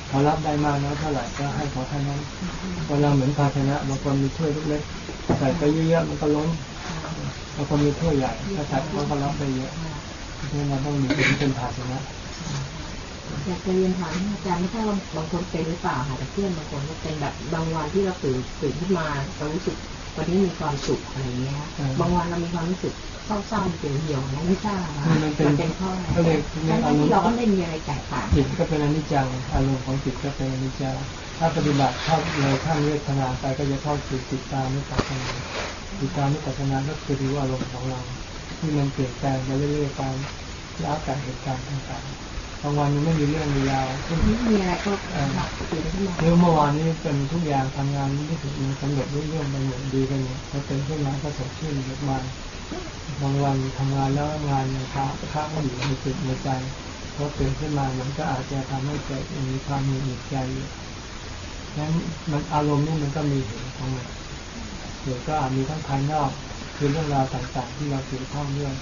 เขารับได้มากน้อยเท่าไหร่ก็ให้เขาเท่านั้นเวลาเหมือนภาชนะบางคนมีถ้วยเล็กๆใส่ไปเยอะๆมันก็ล้นบางคนมีถ้วยใหญ่ถ้าใส่เขาก็รับไปเยอะ เพราะฉะนั้นเราต้องมีเป็นภาชนะอยากจะเรียนถามอาจารย์ไม่ทราบว่าบางคนเป็นหรือเปล่าค่ะแต่เพื่อนบางคนก็เป็นแบบบางวันที่เราตื่นตื่นขึ้นมาเรารู้สึกวันนี้มีความสุขอะไรอย่างเงี้ยบางวันเรามีความรู้สึกเศร้าๆเหี่ยวเหี่ยวๆไม่ทราบว่ามันเป็นเพราะอะไรก็เลยเรียกอารมที่ณ์เราก็ไม่มีอะไรแตกต่างจิตก็เป็นอนิจจังอารมณ์ของจิตก็เป็นอนิจจังถ้าปฏิบัติเข้าเลยข้ามเวทนาไปก็จะเข้าสู่จิตตามไม่ปัจนาจิตตามไม่ปัจนาก็คือดูอารมณ์ของเรา ที่มันเปลี่ยนแปลงไปเรื่อยๆตามแล้วแต่เหตุการณ์ต่างๆบางวันมันไม่มีเรื่องมีราวเช่นไม่มีอะไรก็หลับตื่นขึ้นมาเรื่องเมื่อวานนี้เป็นทุกอย่างทำงานไม่ถึงมันสำเร็จรุ่งเรื่องไปหมดดีไปหมดพอเป็นขึ้นมาก็สดชื่นเบิกบานบางวันทำงานแล้วงานยังค้างค้างอยู่ในจิตในใจพอตื่นขึ้นมามันก็อาจจะทำให้เกิดมีความหงุดหงิดใจอยู่นั้นมันอารมณ์นี่มันก็มีเหตุของมันเดี๋ยวก็อาจมีทั้งภายนอก คือเรื่องราวต่างๆ ที่เราเกี่ยวข้องด้วย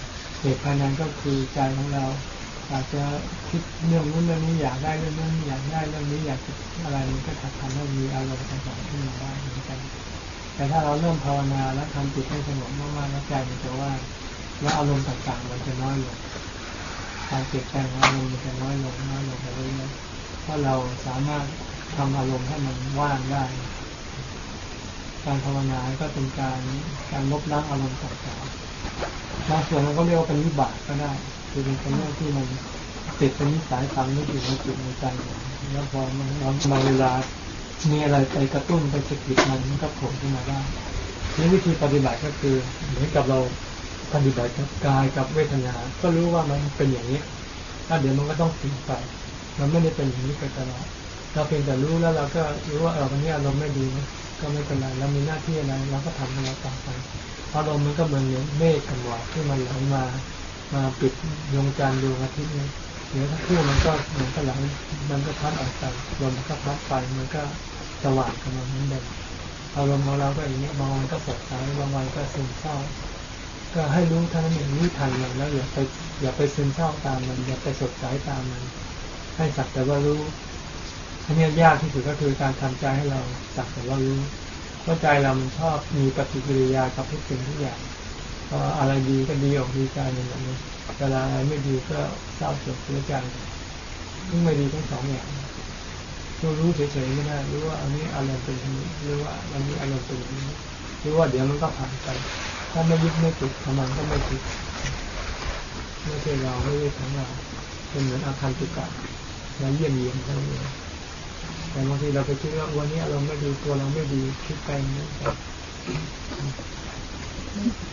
เหตุภายในก็คือใจของเราอาจจะคิดเรื่องนู้นเรื่องนี้อยากได้เรื่องนู้นอยากได้เรื่องนี้อยากอะไรมันก็ทำให้มีอารมณ์ต่างๆขึ้นมาได้เหมือนกัน แต่ถ้าเราเริ่มภาวนาแล้วทำจิตให้สงบมากๆแล้วใจมันจะว่างแล้วอารมณ์ต่างๆ มันจะน้อยลงการเปลี่ยนแปลงของอารมณ์มันจะน้อยลงน้อยลงไปเรื่อยๆเพราะเราสามารถทำอารมณ์ให้มันว่างได้ การภาวนาก็เป็นการการลบล้างอารมณ์ต่างๆบางส่วนเราก็เรียกว่าเป็นวิบากก็ได้ คือเป็นเรื่องที่มันติดเป็นนิสัยฝังนึกอยู่ในจิตในใจแล้วพอมันเรามาเวลามีอะไรไปกระตุ้นไปสะกิดมันมันก็โผล่ขึ้นมาได้นี่วิธีปฏิบัติก็คือเหมือนกับเราปฏิบัติกับกายกับเวทนา ก็รู้ว่ามันเป็นอย่างนี้ถ้าเดี๋ยวมันก็ต้องสิ้นไป มันไม่ได้เป็นอย่างนี้ไปตลอดเราเพียงแต่รู้แล้วเราก็รู้ว่าเออวันนี้อารมณ์ไม่ดีนะ ก็ไม่เป็นไรเรามีหน้าที่อะไรเราก็ทำของเราต่อไปอารมณ์มันก็เหมือนเมฆกับหมอกที่มันไหลมา มาปิดดวงจันทร์ดวงอาทิตย์เนี่ยเดี๋ยวถ้าคู่มันก็เหมือนกับไหลมันก็พัดออกไปลมมันก็พัดไปมันก็สว่างกับมันเหมือนเดิมอารมณ์ของเราก็อย่างนี้บางวันก็สดใสบางวันก็ซึมเศร้า ก็ให้รู้ท่านั้นเองรู้ทันมันแล้วอย่าไปอย่าไปซึมเศร้าตามมัน อย่าไปสดใสตามมัน ให้สักแต่ว่ารู้ อันนี้ยากที่สุดก็คือการทำใจให้เราสักแต่ว่ารู้เพราะใจเรามันชอบมีปฏิกิริยากับทุกสิ่งทุกอย่างพออะไรดีก็ดีออกดีใจในแบบนี้เวลาอะไรไม่ดีก็เศร้าโศกเสียใจทั้งไม่ดีทั้งสองอย่างเรารู้เฉยๆไม่ได้รู้ว่าอันนี้อารมณ์เป็นอย่างนี้หรือว่าอันนี้อารมณ์เป็นอย่างนี้หรือว่าเดี๋ยวมันก็ผ่านไป ถ้าไม่ยึดไม่ติดทำมันก็ไม่ติดไม่ใช่เราไม่ใช่ของเราเป็นเหมือนอาคารตุกะเราเยี่ยมเยียนเท่านั้นเอง แต่บางทีเราไปคิดว่าวันนี้เราไม่ดีตัวเราไม่ดีคิดไปอย่างนี้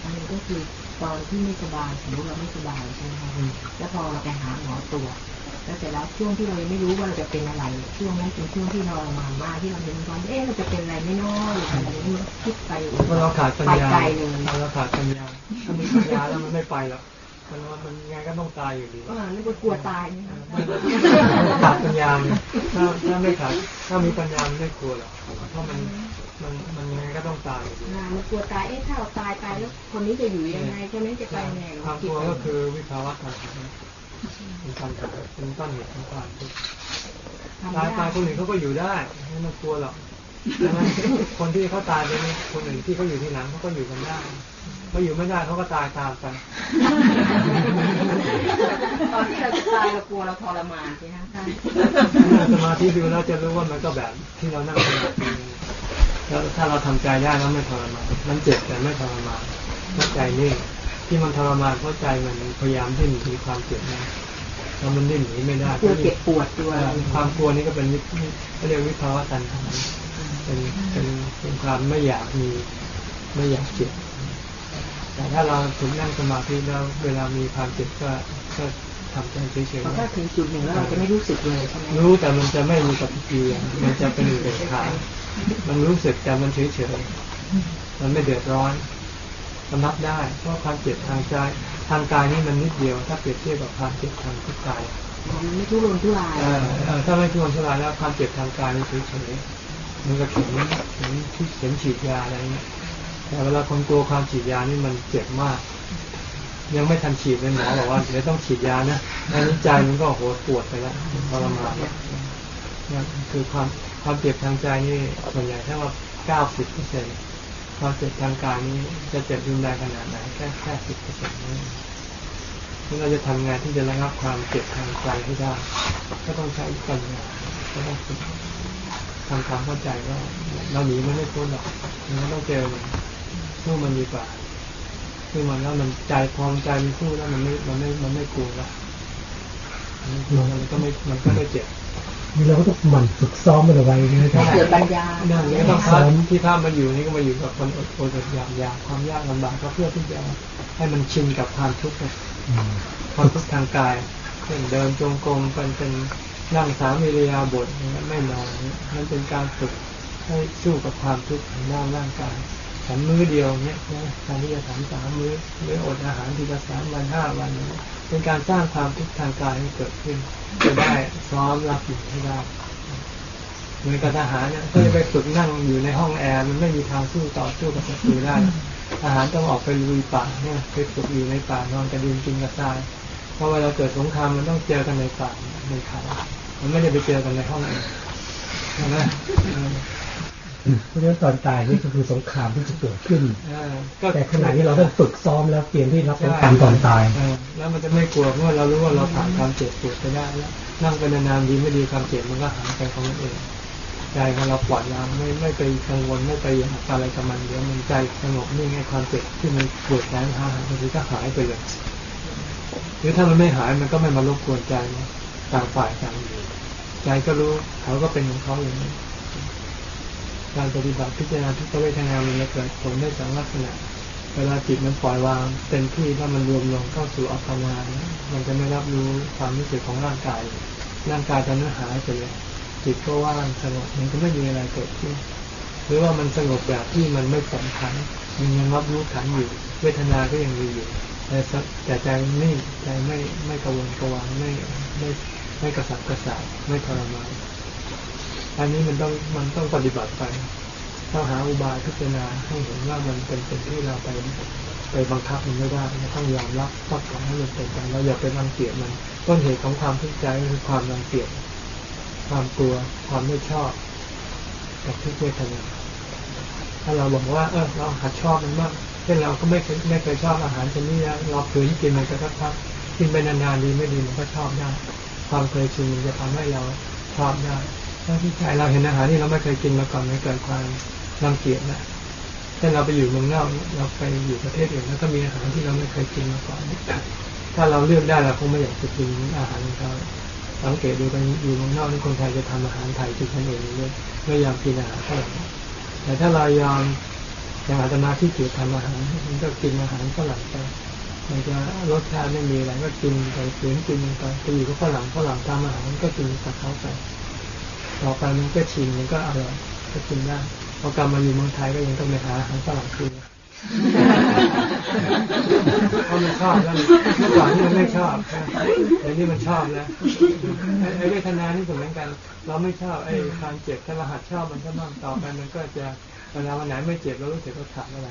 อันนี้ก็คือตอนที่ไม่สบายสมมติเราไม่สบายใช่ไหมคะแล้วพอเราไปหาหมอตรวจแล้วเสร็จแล้วช่วงที่เรายังไม่รู้ว่าเราจะเป็นอะไร ช่วงนั้นเป็นช่วงที่เรามามากที่เราเห็นว่าเอ๊ะเราจะเป็นอะไรไม่น้อยอะไรนี้มันคิดไปเพราะเราขาดปัญไปญาไกลเลยเราขาดปัญญาถ้ามีปัญญาแล้วมันไม่ไปหรอก มันว่ามันยังไงก็ต้องตายอยู่ดีอ่านี่ก็กลัวตายนี่นะขาดปัญญาเนี่ยถ้าถ้าไม่ขาดถ้ามีปัญญาไม่กลัวหรอกเพราะมันมันมันยังไงก็ต้องตายอยู่ดีอ่ามันกลัวตายเอ๊ะถ้าเราตายไปแล้วคนนี้จะอยู่ยังไงคนนี้จะไปยังไงความกลัวก็คือวิภาวะตัณหาเป็นปัญหาเป็นต้นเหตุของความทุกข์ตายไปคนอื่นเขาก็อยู่ได้ไม่ต้องกลัวหรอก ใช่ไหมคนที่เขาตายไปนี่คนอื่นที่เขาอยู่ที่หลังเขาก็อยู่กันได้เขาอยู่ไม่ได้เขาก็ตายตามไปตอนที่เราจะตายเรากลัวเราทรมานใช่ไหมท่านนั่งสมาธิดูแล้วจะรู้ว่ามันก็แบบที่เรานั่งสมาธิแล้วถ้าเราทำใจได้แล้วไม่ทรมานมันเจ็บแต่ไม่ทรมานเพราะใจนิ่งที่มันทรมานเพราะใจมันพยายามที่หนีความเจ็บนะแล้วมันดิ้นหนีไม่ได้กลัวเจ็บปวดตัวเอ่อความกลัวนี่ก็เป็นวิเขาเรียกวิภาวะตัณหา เป็นเป็นเป็นความไม่อยากมีไม่อยากเจ็บ แต่ถ้าเราถูกนั่งสมาธิแล้วเวลามีความเจ็บก็ก็ทำใจเฉยพอๆถ้าถึงจุดหนึ่งแล้วเราจะไม่รู้สึกเลยใช่ไหมรู้แต่มันจะไม่มีปฏิกิริยามันจะเป็นอุเบกขามันรู้สึกแต่มันเฉยๆมันไม่เดือดร้อนสำนับได้ เพราะความเจ็บทางใจทางกายนี่มันนิดเดียว ถ้าเปรียบเทียบกับความเจ็บทางทุกกายมันไม่ทุรนทุรายเออเออถ้าไม่ทุรนทุรายแล้วความเจ็บทางกายนี่เฉยๆ มันก็เข็มเข็มเข็มฉีดยาอะไรเงี้ยแต่เวลาคนกลัวความฉีดยานี่มันเจ็บมาก ยังไม่ทันฉีดเลยหมอบอกว่าเดี๋ยวต้องฉีดยานะอันนี้ใจมันก็โหปวดไปแล้วทรมานแล้วนี่คือความความเจ็บทางใจนี่ส่วนใหญ่ถ้าว่าเก้าสิบเปอร์เซ็นความเจ็บทางกายนี่จะเจ็บรุนแรงขนาดไหนแค่แค่สิบเปอร์เซ็นต์นี่เราจะทำงานที่จะระงับความเจ็บทางใจให้ได้ ก็ต้องใช้ปัญญาก็ต้องฝึก ทำความเข้าใจว่าเราหนีมันไม่พ้นหรอกมันต้องเจอมันสู้มันดีกว่าสู้มันแล้วมันใจพร้อมใจมันสู้แล้วมันไม่มันไม่มันไม่กลัวละมันไม่กลัวมันก็ไม่มันก็ไม่เจ็บนี่เราก็ต้องหมั่นฝึกซ้อมมันเอาไว้นะครับเกิดปัญญานั่นนี่ต้องพักที่ภาพมันอยู่นี่ก็มาอยู่กับคนอดอดอดอยากอยากความยากลำบากก็เพื่อที่จะให้มันชินกับความทุกข์ไงอืมความทุกข์ทางกายเช่นเดินจงกรมเป็นเป็น นั่งสามิริยาบทเนี่ยไม่นอนเนี่ยนั่นเป็นการฝึกให้สู้กับความทุกข์ทางด้านร่างกายฉันมื้อเดียวเนี่ยการที่จะฉันสามมื้อหรืออดอาหารทีละสามวันห้าวันเนี่ยเป็นการสร้างความทุกข์ทางกายให้เกิดขึ้นจะได้ซ้อมรับอยู่ให้ได้เหมือนกับทหารเนี่ยก็จะไปฝึกนั่งอยู่ในห้องแอร์มันไม่มีทางสู้ต่อสู้กับศัตรูได้ทหารต้องออกไปลุยป่าเนี่ยไปฝึกอยู่ในป่านอนกระดินกินกระทราย เพราะเวลาเกิดสงครามมันต้องเจอกันในป่าในเขามันไม่ได้ไปเจอกันในห้องแอร์ใช่ไหมเออเพราะฉะนั้นตอนตายนี่ก็คือสงครามที่จะเกิดขึ้นเออก็แต่ขณะนี้เราต้องฝึกซ้อมแล้วเตรียมที่รับสงครามตอนตายเออแล้วมันจะไม่กลัวเพราะว่าเรารู้ว่าเราผ่านความเจ็บปวดไปได้แล้วนั่งไปนานๆดีไม่ดีความเจ็บมันก็หายไปของมันเองใจของเราปล่อยวางไม่ไม่ไปกังวลไม่ไปอยากอะไรกับมันเดี๋ยวมันใจสงบนิ่งให้ความเจ็บที่มันปวดแสนหายมันก็หายไปเลย หรือถ้ามันไม่หายมันก็ไม่มารบกวนใจนะต่างฝ่ายต่างอยู่ใจก็รู้เขาก็เป็นของเขาอย่างนี้การปฏิบัติพิจารณาทุกเวทนามันจะเกิดผลได้สองลักษณะ เวลาจิตมันปล่อยวางเต็มที่ถ้ามันรวมลงเข้าสู่อัปปนานมันจะไม่รับรู้ความรู้สึกของร่างกาย ร่างกายจะนั้นหายไปเลยจิตก็ว่างสงบมันก็ไม่มีอะไรเกิดขึ้น หรือว่ามันสงบแบบที่มันไม่สำคัญมันยังรับรู้ขันอยู่ เวทนาก็ยังมีอยู่ แต่แต่ใจนิ่ใจไม่ไม่กระวนกระวายไม่ไม่ไม่กระสับกระส่ายไม่ทรมานอันนี้มันต้องมันต้องปฏิบัติไปต้องหาอุบายพิจารณาให้เห็นว่ามันเป็นเป็นที่เราไปไปบังคับมันไม่ได้เราต้องยอมรับต้องขอให้มันเป็นไปเราอย่าไปรังเกียจมัน ต้นเหตุของความทุกข์ใจคือความรังเกียจความกลัวความไม่ชอบกับทุกเวทนาถ้าเราบอกว่าเออเราหัดชอบมันบ้าง ช่นเราก็ไม่เคยไม่เคยชอบอาหารชนิดนี้เราฝืนกินมันก็สักพักกินไปนานๆดีไม่ดีมันก็ชอบได้ความเคยชินจะทำให้เราชอบได้ถ้าที่ใจเราเห็นอาหารที่เราไม่เคยกินมาก่อนมันเกิดความรังเกียจนะถ้าเราไปอยู่เมืองนอกเราไปอยู่ประเทศอื่นแล้วก็มีอาหารที่เราไม่เคยกินมาก่อนถ้าเราเลือกได้เราคงไม่อยากจะกินอาหารของเขาสังเกตดูกันอยู่เมืองนอกนี่คนไทยจะทำอาหารไทยกินกันเองเลยไม่ยอมกินอาหารฝรั่งแต่ถ้าเรายอม อย่างอาตมาที่เกียจทำอาหารมันก็กินอาหารฝรั่งไปมันจะรสชาติไม่มีอะไรก็กินไปเสียงกินไปไปอยู่กับฝรั่งฝรั่งทำอาหารก็กินกับเขาไปต่อไปมันก็ชินมันก็อร่อยก็กินได้พอกลับมาอยู่เมืองไทยก็ยังต้องไปหาอาหารฝรั่งกินเพราะมันชอบแล้วเมื่อก่อนนี่มันไม่ชอบเดี๋ยวนี้มันชอบแล้วไอ้เวทนานี่เหมือนกัน เราไม่ชอบไอ้ความเจ็บถ้าเราหัดชอบมันก็บ้างต่อไปมันก็จะ เวลาวันไหนไม่เจ็บเรารู้สึกว่าขาดอะไร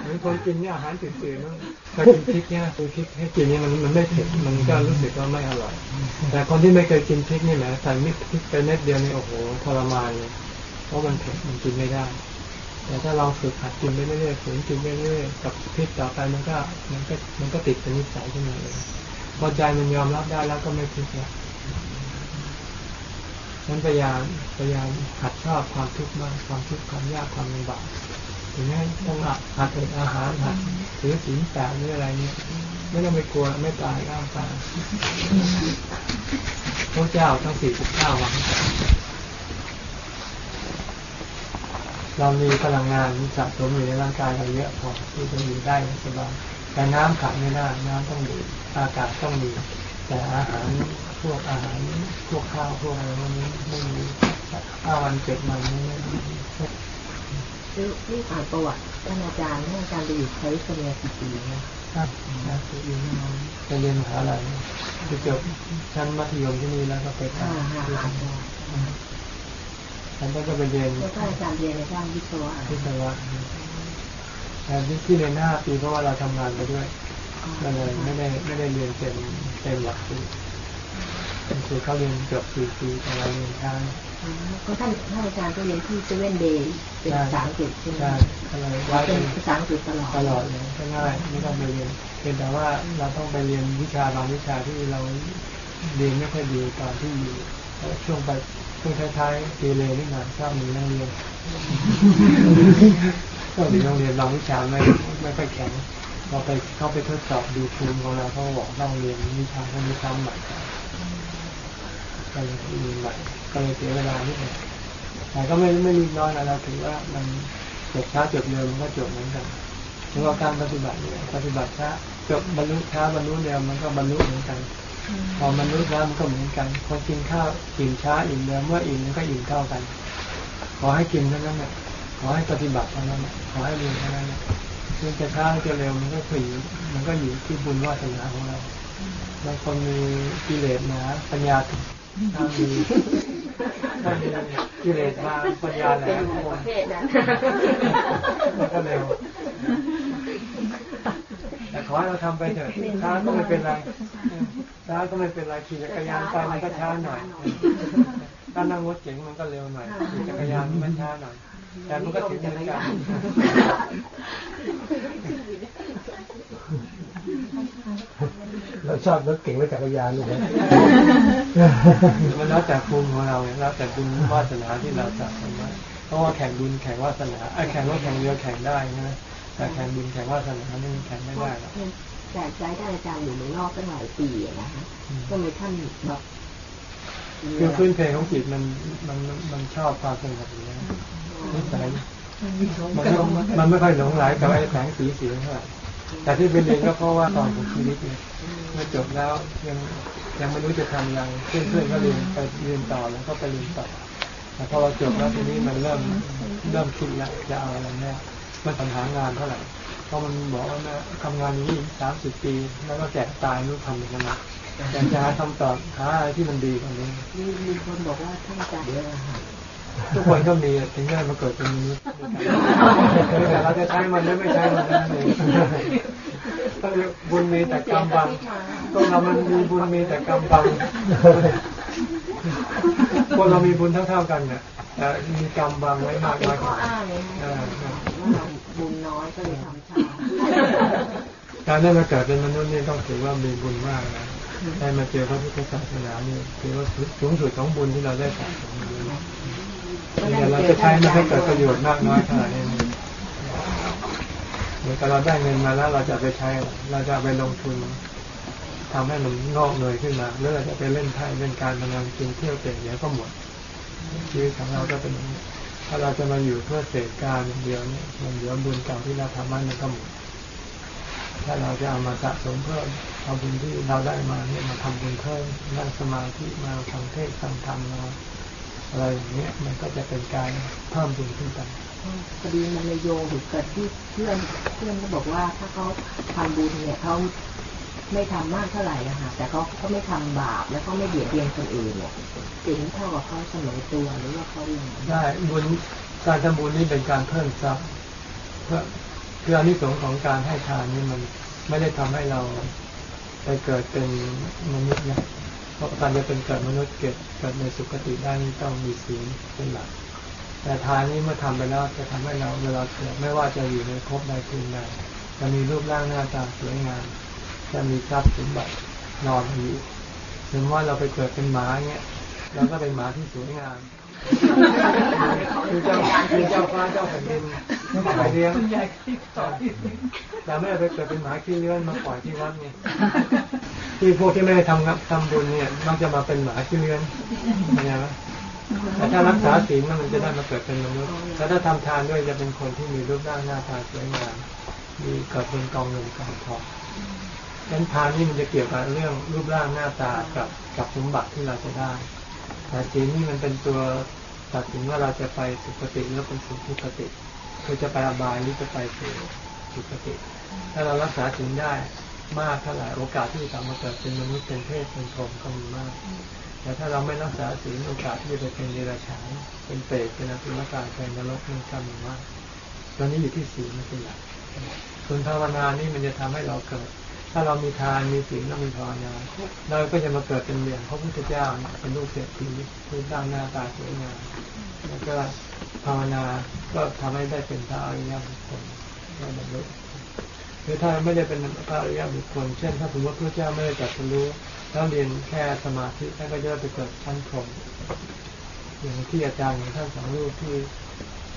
เหมือนคนกินเนี่ยอาหารจืดๆนั่นถ้ากินพริกเนี่ยคือพริกให้กินเนี่ยมันมันไม่เผ็ดมันก็รู้สึกว่าไม่อร่อย แต่คนที่ไม่เคยกินพริกนี่แหละใส่มิพริกไปเม็ดเดียวนี่โอ้โหทรมานเลยเพราะมันเผ็ดมันกินไม่ได้ แต่ถ้าเราฝึกหัดกินไปเรื่อยๆฝืนกินไปเรื่อยๆกับพริกต่อไปมันก็มันก็มันก็ติดเป็นนิสัยขึ้นมาเองพอใจมันยอมรับได้แล้วก็ไม่พริกแล้ว นั้นพยายามพยายามหัดชอบความทุกข์บ้างความทุกข์ความยากความลำบากถึงแม้ต้องหัดอดอาหารหัดหรือศีลแปดหรืออะไรเนี่ยไม่ต้องไปกลัวไม่ตายก้าวตายพระเจ้าทั้งสี่สิบเก้าวันเรามีพลังงานสะสมอยู่ในร่างกายเราเยอะพอที่จะอยู่ได้สบายแต่น้ำขาดไม่ได้น้ำต้องดื่มอากาศต้องมีแต่อาหาร วกอาหารพวกข้าวพวกอะไรพวกนี้ไม่มีห้าวันเจ็ดวันนี้คือที่อ่านประวัติท่านอาจารย์ท่านอาจารย์ไปอยู่แคลิฟอร์เนียกี่ปีนะครับนะไปเรียนไปเรียนมหาลัยไปจบชั้นมัธยมที่นี่แล้วก็ไปอ่าทำฮะที่อาทจารย์ำฉันก็ไปเรียนแล้วท่านอาจารย์เรียนในด้านวิศวะวิศวะแต่ที่เรียนห้าปีเพราะว่าเราทำงานไปด้วยก็เลยไม่ได้ไม่ได้เรียนเต็มเต็มหลักสูตร คือเขาเรียนเกือบสี่ปีแต่เราเรียนช้าก็ท่านท่านอาจารย์ก็เรียนที่เซเว่นเดย์เป็นภาษาอังกฤษใช่ไหมใช่ก็เลยไว้เป็เป็นนภาษาอังกฤษตลอดตลอดเลยก็ง่ายไม่ต้องไปเรียนเพียงแต่ว่าเราต้องไปเรียนวิชาบางวิชาที่เราเรียนไม่ค่อยดีตอนที่อยู่ช่วงไปช่วงท้ายๆปีเลยนิดหน่อยชอบมีนักเรียนก็มีโรงเรียนบางวิชาไม่ไม่ค่อยแข็งพอไปเข้าไปทดสอบดูภูมิของเราเขาบอกต้องเรียนวิชาพวกนี้ซ้ำใหม่ ก็เลยเรียนใหม่ก็เลยเสียเวลานิดหน่อยแต่ก็ไม่ไม่รีบร้อนนะเราถือว่ามันจบช้าจบเร็วมันก็จบเหมือนกันถึงว่าการปฏิบัติเนี่ยปฏิบัติช้าจบบรรลุช้าบรรลุเร็วมันก็บรรลุเหมือนกัน พอมันรู้ช้ามันก็เหมือนกันคนกินข้าวอิ่มช้าอิ่มเร็วเมื่ออิ่มมันก็อิ่มเท่ากัน ขอให้กินเท่านั้นแหละขอให้ปฏิบัติเท่านั้นแหละขอให้เรียนเท่านั้นแหละซึ่งจะช้าจะเร็วมันก็คือมันก็อยู่ที่บุญวาสนาของเราบางคนมีกิเลสหนาปัญญา ถ้ามีถ้ามีกิเลสมาปัญญาแหลมคมเพศนั้นมันก็เร็วแต่ขอให้เราทำไปเถอะช้าก็ไม่เป็นไรช้าก็ไม่เป็นไรขี่จักรยานไปมันก็ช้าหน่อยถ้านั่งรถเก๋งมันก็เร็วหน่อยขี่จักรยานมันช้าหน่อยแต่มันก็ถึงเหมือนกัน เรา ชอบรถเก่งรถจักรยานเลยนะมันแล้วแต่ภูมิของเราเนี่ยแล้วแต่บุญวาสนาที่เราสะสมไว้เพราะว่าแข่งบุญแข่งวาสนาไอ้แข่งรถแข่งเรือแข่งได้นะแต่แข่งบุญแข่งวาสนานี่แข่งไม่ได้หรอกแต่ใจท่านอาจารย์อยู่เมืองนอกตั้งหลายปีอะนะคะก็มีท่านแบบคือพื้นเพของจิตมันมันมันชอบความสงบอย่างนี้ยนิสัยมันไม่มันไม่ค่อยหลงไหลกับไอ้แสงสีเสียงเท่าไหร่ แต่ที่ไปเรียนก็เพราะว่าตอนของชีวิตเนี่ยเมื่อจบแล้วยังยังไม่รู้จะทำอะไรเพื่อนเพื่อนๆก็เรียนไปเรียนต่อแล้วก็ไปเรียนต่อแต่พอเราจบแล้วทีนี้มันเริ่มเริ่มคิดล้วจะเอาอะไรแน่มันปัญหางานเท่าไหร่เพราะมันบอกว่าแม่ทำงานนี้สามสิบปี แล้วก็แก่ตายไม่รู้ทำยังไงแต่จะหาคำตอบหาอะไรที่มันดีกว่านี้มีคนบอกว่าท่านอาจารย์ ทุกคนก็มีถึงได้มาเกิดเป็นมนุษย์แต่เราจะใช้มันหรือไม่ใช้มันนั่นเองก็เรียกบุญมีแต่กรรมบังตัวเรามันมีบุญมีแต่กรรมบังคนเรามีบุญเท่าๆกันเนี่ยแต่มีกรรมบังไว้มากเป็นน้อยข้อว่าอ้างเลยเอนะอว่าเราบุญน้อยก็เลยทำช้าการได้มาเกิดเป็นมนุษย์นี่ต้องถือว่ามีบุญมากนะได้มาเจอพระพุทธศาสนานี่ถือว่าสูงสุดของบุญที่เราได้สะสมมาแต่ เราจะใช้มันให้เกิดประโยชน์มากน้อยเท่าไหร่นี่เหมือนกับเราได้เงินมาแล้วเราจะไปใช้ เราจะไปลงทุนทำให้มันงอกเงยขึ้นมาหรือเราจะไปเล่นไพ่เล่นการพนันกินเที่ยวเตะเดี๋ยวก็หมดชีวิตของเราก็เป็นถ้าเราจะมาอยู่เพื่อเสกการอย่างเดียวเนี่ยมันเดี๋ยวบุญเก่าที่เราทำมันก็หมดถ้าเราจะเอามาสะสมเพิ่มเอาบุญที่เราได้มาเนี่ยมาทำบุญเพิ่มนั่งสมาธิมาทำเทศทำธรรมมา อะไรอย่างเงี้ยมันก็จะเป็นการเพิ่มบุญขึ้นไปพอดีมันเลยโยงถึงเกิดที่เพื่อนเพื่อนก็บอกว่าถ้าเขาทำบุญเนี่ยเขาไม่ทำมากเท่าไหร่อะค่ะแต่เขาก็ไม่ทำบาปแล้วก็ไม่เบียดเบียนคนอื่นเนี่ยสิ่งเท่ากับเขาเสมอตัวหรือว่าเขาอย่างไรได้บุญการทำบุญนี่เป็นการเพิ่มทรัพย์เพื่อคืออานิสงส์ของการให้ทานนี่มันไม่ได้ทำให้เราไปเกิดเป็นมนุษย์นะ เพราะการจะเป็นเกิดมนุษย์เกิดเกิดในสุคติได้นี่ต้องมีศีลเป็นหลัก แต่ทานนี้เมื่อทำไปแล้วจะทำให้เราเวลาเกิดไม่ว่าจะอยู่ในภพใดภูมิใดจะมีรูปร่างหน้าตาสวยงามจะมีทรัพย์สมบัตินอนอยู่ถึงว่าเราไปเกิดเป็นหมาเงี้ยเราก็เป็นหมาที่สวยงามคือเจ้าคือเจ้าฟ้าเจ้าแผ่นดินไปเลี้ยงเราไม่ได้ไปเกิดเป็นหมาขี้เลื้อนมาปล่อยที่วัดไง ที่พวกที่ไม่ได้ทำงับทำบุญเนี่ยมักจะมาเป็นหมาขี้เลื้อนเข้าใจไหมแต่ถ้ารักษาศีลมันจะได้มาเกิดเป็นมนุษย์แล้วถ้าทำทานด้วยจะเป็นคนที่มีรูปร่างหน้าตาสวยงามมีเกิดเป็นกองเงินกองทองดังนั้นทานนี่มันจะเกี่ยวกับเรื่องรูปร่างหน้าตากับกับสมบัติที่เราจะได้แต่ศีลนี่มันเป็นตัวตัดสินว่าเราจะไปสุคติหรือเป็นสุทุคติคือจะไปอบายหรือจะไปสู่สุคติ ถ้าเรารักษาศีลได้ มากเท่าไหร่โอกาสที่จะมาเกิดเป็นมนุษย์เป็นเทพเป็นพรหมก็มีมากแต่ถ้าเราไม่รักษาศีลโอกาสที่จะไปเป็นเดรัจฉานเป็นเปรตเป็นอสุรกายเป็นนรกมันก็มีมากตอนนี้อยู่ที่ศีลมันเป็นหลักส่วนภาวนานี่มันจะทำให้เราเกิด ถ้าเรามีทานมีศีลแล้วมีภาวนาเราก็จะมาเกิดเป็นเหรียญพระพุทธเจ้าเป็นลูกเศรษฐีรูปร่างหน้าตาสวยงามแล้วก็ภาวนาก็ทำให้ได้เป็นพระอริยบุคคลได้บรรลุ รือถ้าไม่ได้เป็นพระอริยบุคคล เช่น ถ้าสมมติพระเจ้าไม่ได้ตรัสรู้แล้วเรียนแค่สมาธิท่านก็จะไปเกิดชั้นพรหมอย่างที่อาจารย์ของท่านสองรูปที่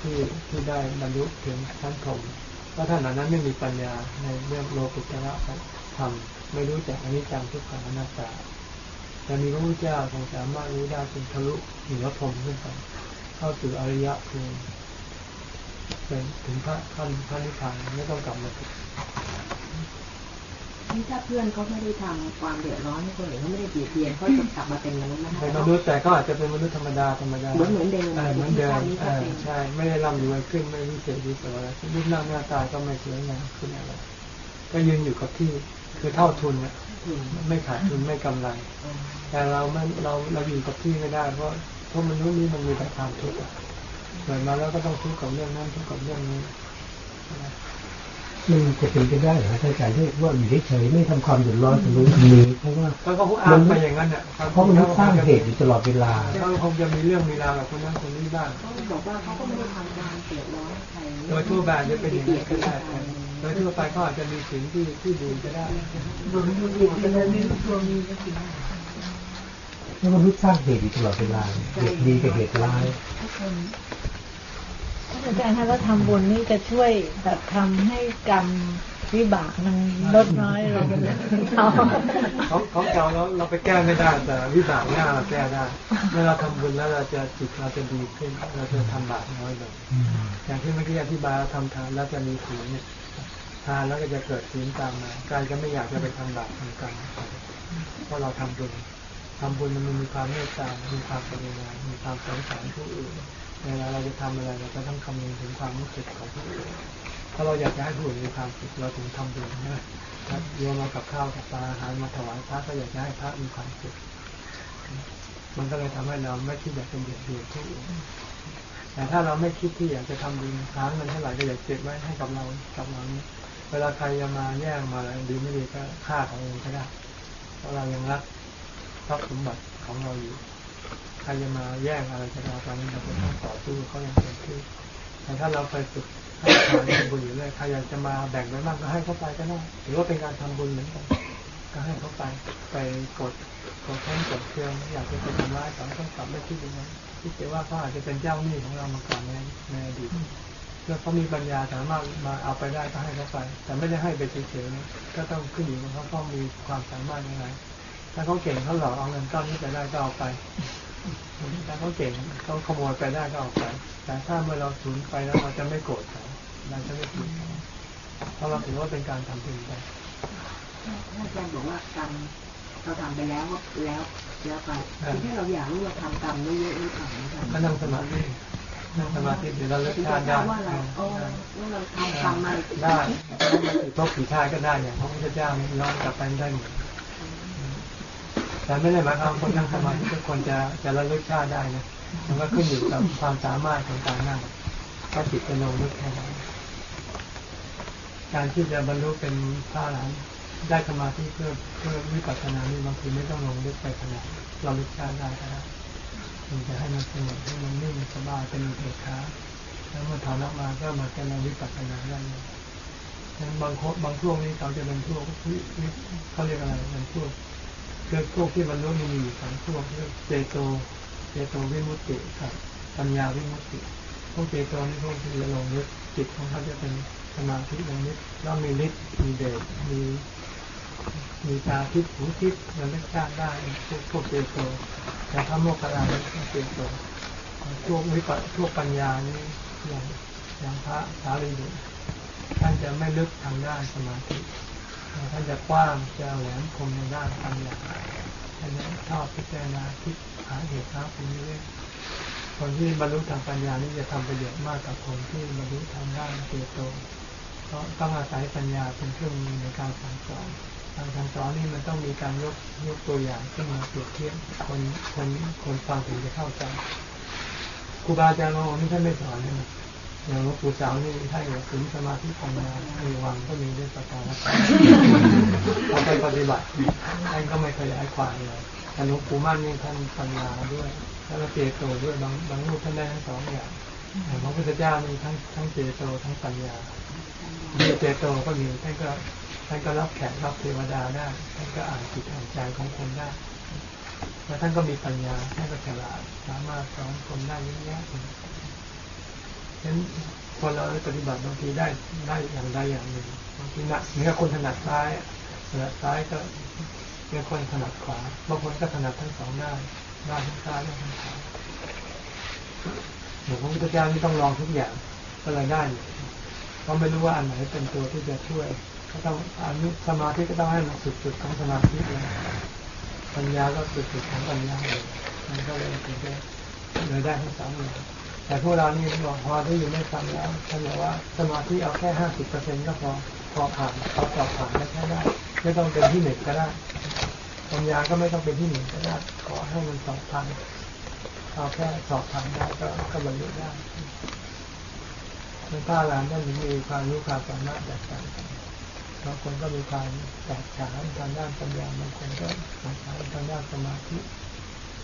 ที่ที่ได้บรรลุถึงชั้นพรหมเพราะท่านเหล่านั้นไม่มีปัญญาในเรื่องโลกุตระธรรมไม่รู้จักอนิจจังทุกขังอนัตตาแต่มีพระพุทธเจ้าทรงสามารถรู้ได้จนทะลุเหนือพรหมขึ้นไปเข้าสู่อริยภูมิเป็นถึงพระขั้นพระนิพพานไม่ต้องกลับมาเกิด นี่ถ้าเพื่อนเขาไม่ได้ทำความเดือดร้อนให้คนอื่นเขาไม่ได้เบียดเบียนเขาจะกลับมาเป็นมนุษย์นะคะเป็นมนุษย์แต่ก็อาจจะเป็นมนุษย์ธรรมดาธรรมดาเหมือนเหมือนเดิมเออเหมือนเดิมที่เอเขาอเป็นใช่ ไม่ได้ร่ำรวยขึ้นไม่ได้วิเศษวิโสอะไรรูปร่างหน้าตาก็ไม่สวยงามขึ้นอะไรก็ยืนอยู่กับที่คือเท่าทุนเนี่ยอืมไม่ขาดทุนไม่กำไร แต่เราไม่เราเราอยู่กับที่ไม่ได้ เพราะเพราะมนุษย์นี่มันมีแต่ความทุกข์อะเกิดมาแล้วก็ต้องทุกข์กับเรื่องนั้นทุกข์กับเรื่องนี้ มันจะเป็นไปได้เหรอท่านอาจารย์ที่ว่าอยู่เฉยๆไม่ทำความเดือดร้อนกับรู้ดีเพราะว่าก็เขาอ้างไปอย่างนั้นเนี่ยเพราะมันษย์สร้างเหตุอยู่ตลอดเวลาเขาคงจะมีเรื่องมีราวกับคนนั้นคนนี้บ้างเขาบอกว่าเขาก็ไม่ได้ทำการเดือดร้อนให้ใครโดยทั่วไปจะเป็นอย่างนั้นก็ได้โดยทั่วไปเขาอาจจะมีสิ่งที่ที่ดีก็ได้เพราะมนุษย์สร้างเหตุอยู่ตลอดเวลาเหตุดีกับเหตุร้าย อาจารย์คะแล้วทำบุญนี่จะช่วยแบบทำให้กรรมวิบากมันลดน้อยลงเอาของของเก่าเราเราไปแก้ไม่ได้แต่วิบากหน้าเราแก้ได้เมื่อเราทำบุญแล้วเราจะจิตเราจะดีขึ้น เราจะทำบาปน้อยลงอย่างที่เมื่อกี้อธิบายเราทำทานแล้วจะมีศีลเนี่ยทานแล้วก็จะเกิดศีลตามมาการก็ไม่อยากจะไปทำบาปทำกรรมเพราะเราทำบุญทำบุญมันมีความเมตตา มีความกรุณามีความสงสารผู้อื่น เวลาเราจะทำอะไรเราจะต้องคำนึงถึงความรู้สึกของผู้อื่นถ้าเราอยากจะให้ผู้อื่นมีความสุขเราถึงทำบุญนะครับโยมากับข้าวกับปลาอาหารมาถวายพระก็อยากจะให้พระมีความสุขมันก็เลยทำให้เราไม่คิดอยากจะเบียดเบียนผู้อื่นแต่ถ้าเราไม่คิดที่อยากจะทำบุญค้างเงินเท่าไหร่ก็อยากเก็บไว้ให้กับเรากับเรานี่เวลาใครจะมาแย่งมาอะไรดีไม่ดีก็ฆ่าเขาเองก็ได้เพราะเรายังรักทรัพย์สมบัติของเราอยู่ ครจะมาแย่งอะไรจากเราตอนนี้เราก็ต้องต่อสู้เขาอย่างเต็มที่แต่ถ้าเราไปฝึกให้ทานทำบุญอยู่เรื่อยใครอยากจะมาแบ่งไปบ้างก็ให้เขาไปก็ได้ถือว่าเป็นการทำบุญเหมือนกันก็ให้เขาไปไปกฎกฎแค้นกฎเครื่องอยากจะไปทำร้ายเขาต้องกลับไม่คิดอย่างนั้นคิดแต่ว่าเขาอาจจะเป็นเจ้าหนี้ของเรามาก่อนในในอดีตเมื่อเขามีปัญญาสามารถมาเอาไปได้ก็ให้เขาไป แต่ไม่ได้ให้ไปเฉยๆก็ต้องขึ้นอยู่กับเขาเขามีความสามารถยังไง ถ้าเขาเก่งเขาหลอกเอาเงินก้อนนี้ไปได้ก็เอาไปถ้าเขาเก่งเขาขโมยไปได้ก็เอาไป แต่ถ้าเมื่อเราสูญไปแล้วเราจะไม่โกรธเขาเราจะไม่ผิดเขาเพราะเราถือว่าเป็นการทำผิดไปท่านอาจารย์บอกว่ากรรมเราทำไปแล้วก็แล้วแล้วไปทีนี้เราอยากรู้ว่าทำกรรมเยอะๆหรือเปล่านะคะก็นั่งสมาธินั่งสมาธิเดี๋ยวเราเลิกถึงชาจะติทได้ราบว่าเราโอ้ว่าเราทำกรรมมาได้พวกผีชายก็ได้เนี่ยพระพุทธเจ้าย้อนกลับไปได้หมด แต่ไม่ได้หมายความคนนั่งสมาธิทุกคนจะจะระลึกชาติได้นะมันก็ขึ้นอยู่กับความสามารถของการนั่งก็จิตจะลงลึกแค่ไหนการที่จะบรรลุเป็นพระอรหันต์ได้สมาธิเพื่อเพื่อวิปัสสนานี่บางทีไม่ต้องลงลึกไปขนาดเราลึกชาติได้ก็ได้มันจะให้มันสงบให้มันนิ่งสบายเป็นเบกขาแล้วเมื่อถอนออกมาก็มาเป็นวิปัสสนาได้เลยนั้นบางคนบางพวกนี้เขาจะเป็นพวกเขาเรียกอะไรเป็นพวก คือพวกที่บรรลุมีอยู่สองพวกเรียกเจโตเจโตวิมุตติกับปัญญาวิมุตติ พวกเจโตนี่พวกที่จะลงลึกจิตของเขาจะเป็นสมาธิลงลึกแล้วมีฤทธิ์มีเดชมีมีตาทิพย์หูทิพย์มันไม่ทราบได้พวกพวกเจโตแต่พระโมคคัลลานี่พวกเจโตพวกวิปัสพวกปัญญานี่อย่างอย่างพระสารีบุตรท่านจะไม่ลึกทางด้านสมาธิ ท่าจะกว้างจะแหลมคมในด้านปัญญาท่านจะชอบพิจารณาคิดหาเหตุหาผลนี้เลยคนที่บรรลุทางปัญญานี่จะทำประโยชน์มากกว่าคนที่บรรลุทางด้านเจโตเพราะต้องอาศัยปัญญาเป็นเครื่องมือในการสั่งสอนการสั่งสอนนี่มันต้องมีการยกยกตัวอย่างขึ้นมาเปรียบเทียบคนคนคนฟังถึงจะเข้าใจครูบาอาจารย์บางองค์นี่ท่านไม่สอนนะ อย่างหลวงปู่เสานี่ท่านบอกถึงสมาธิปัญญาในวังก็มีด้วยประการละเราไปปฏิบัติท่านก็ไม่ขยายความเลยแต่หลวงปู่มั่นนี่ท่านปัญญาด้วยแล้วก็เจโตด้วยบางบางรูปท่านได้ทั้งสองอย่างอย่างพระพุทธเจ้ามีทั้งทั้งเจโตทั้งปัญญามีเจโตก็มีท่านก็ท่านก็รับแขกรับเทวดาได้ท่านก็อ่านจิตอ่านใจของคนได้แล้วท่านก็มีปัญญาท่านก็ฉลาดสามารถสอนคนได้เยอะแยะฉะ นั้นคนเราปฏิบัติบางทีได้ได้อย่างใดอย่างหนึ่งบางทีหนักเหมือคนถนัดซ้ายถนัดซ้ายก็เป็นคนถนัดขวาบางคนก็ถนัดทั้งสองด้านด้านทั้งซ้ายด้านทั้งขวาหลวงพระพุทธเจ้านี่ต้องลองทุกอย่างก็เลยได้อยู่เราไม่รู้ว่าอันไหนเป็นตัวที่จะช่วย ก็ต้องอานุสมาธิก็ต้องให้มันสุดๆของสมาธิเลยปัญญาก็สุดๆของปัญญาเลยมันก็เลยถึงจะเลยได้ทั้งสองอย่าง แต่พวกเรานี่บอกพอได้อยู่ไม่ฟังแล้วท่านบอกว่าสมาธิเอาแค่ห้าสิบเปอร์เซ็นต์ก็พอพอผ่านพอสอบผ่านก็ใช้ได้ ไม่ต้องเป็นที่หนึ่งก็ได้ปัญญาก็ไม่ต้องเป็นที่หนึ่งก็ได้ขอให้มันสอบผ่านเอาแค่สอบผ่านได้ก็ก็บรรลุได้ในพระรามท่านมีความรู้ความสามารถแตกต่างกันบางคนก็มีความแตกฉานทางด้านปัญญาบางคนก็แตกฉานทางด้านสมาธิ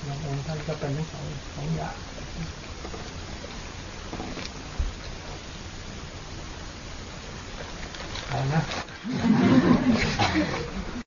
บางองค์ท่านก็เป็นทั้งสองสองอย่าง ไปนะ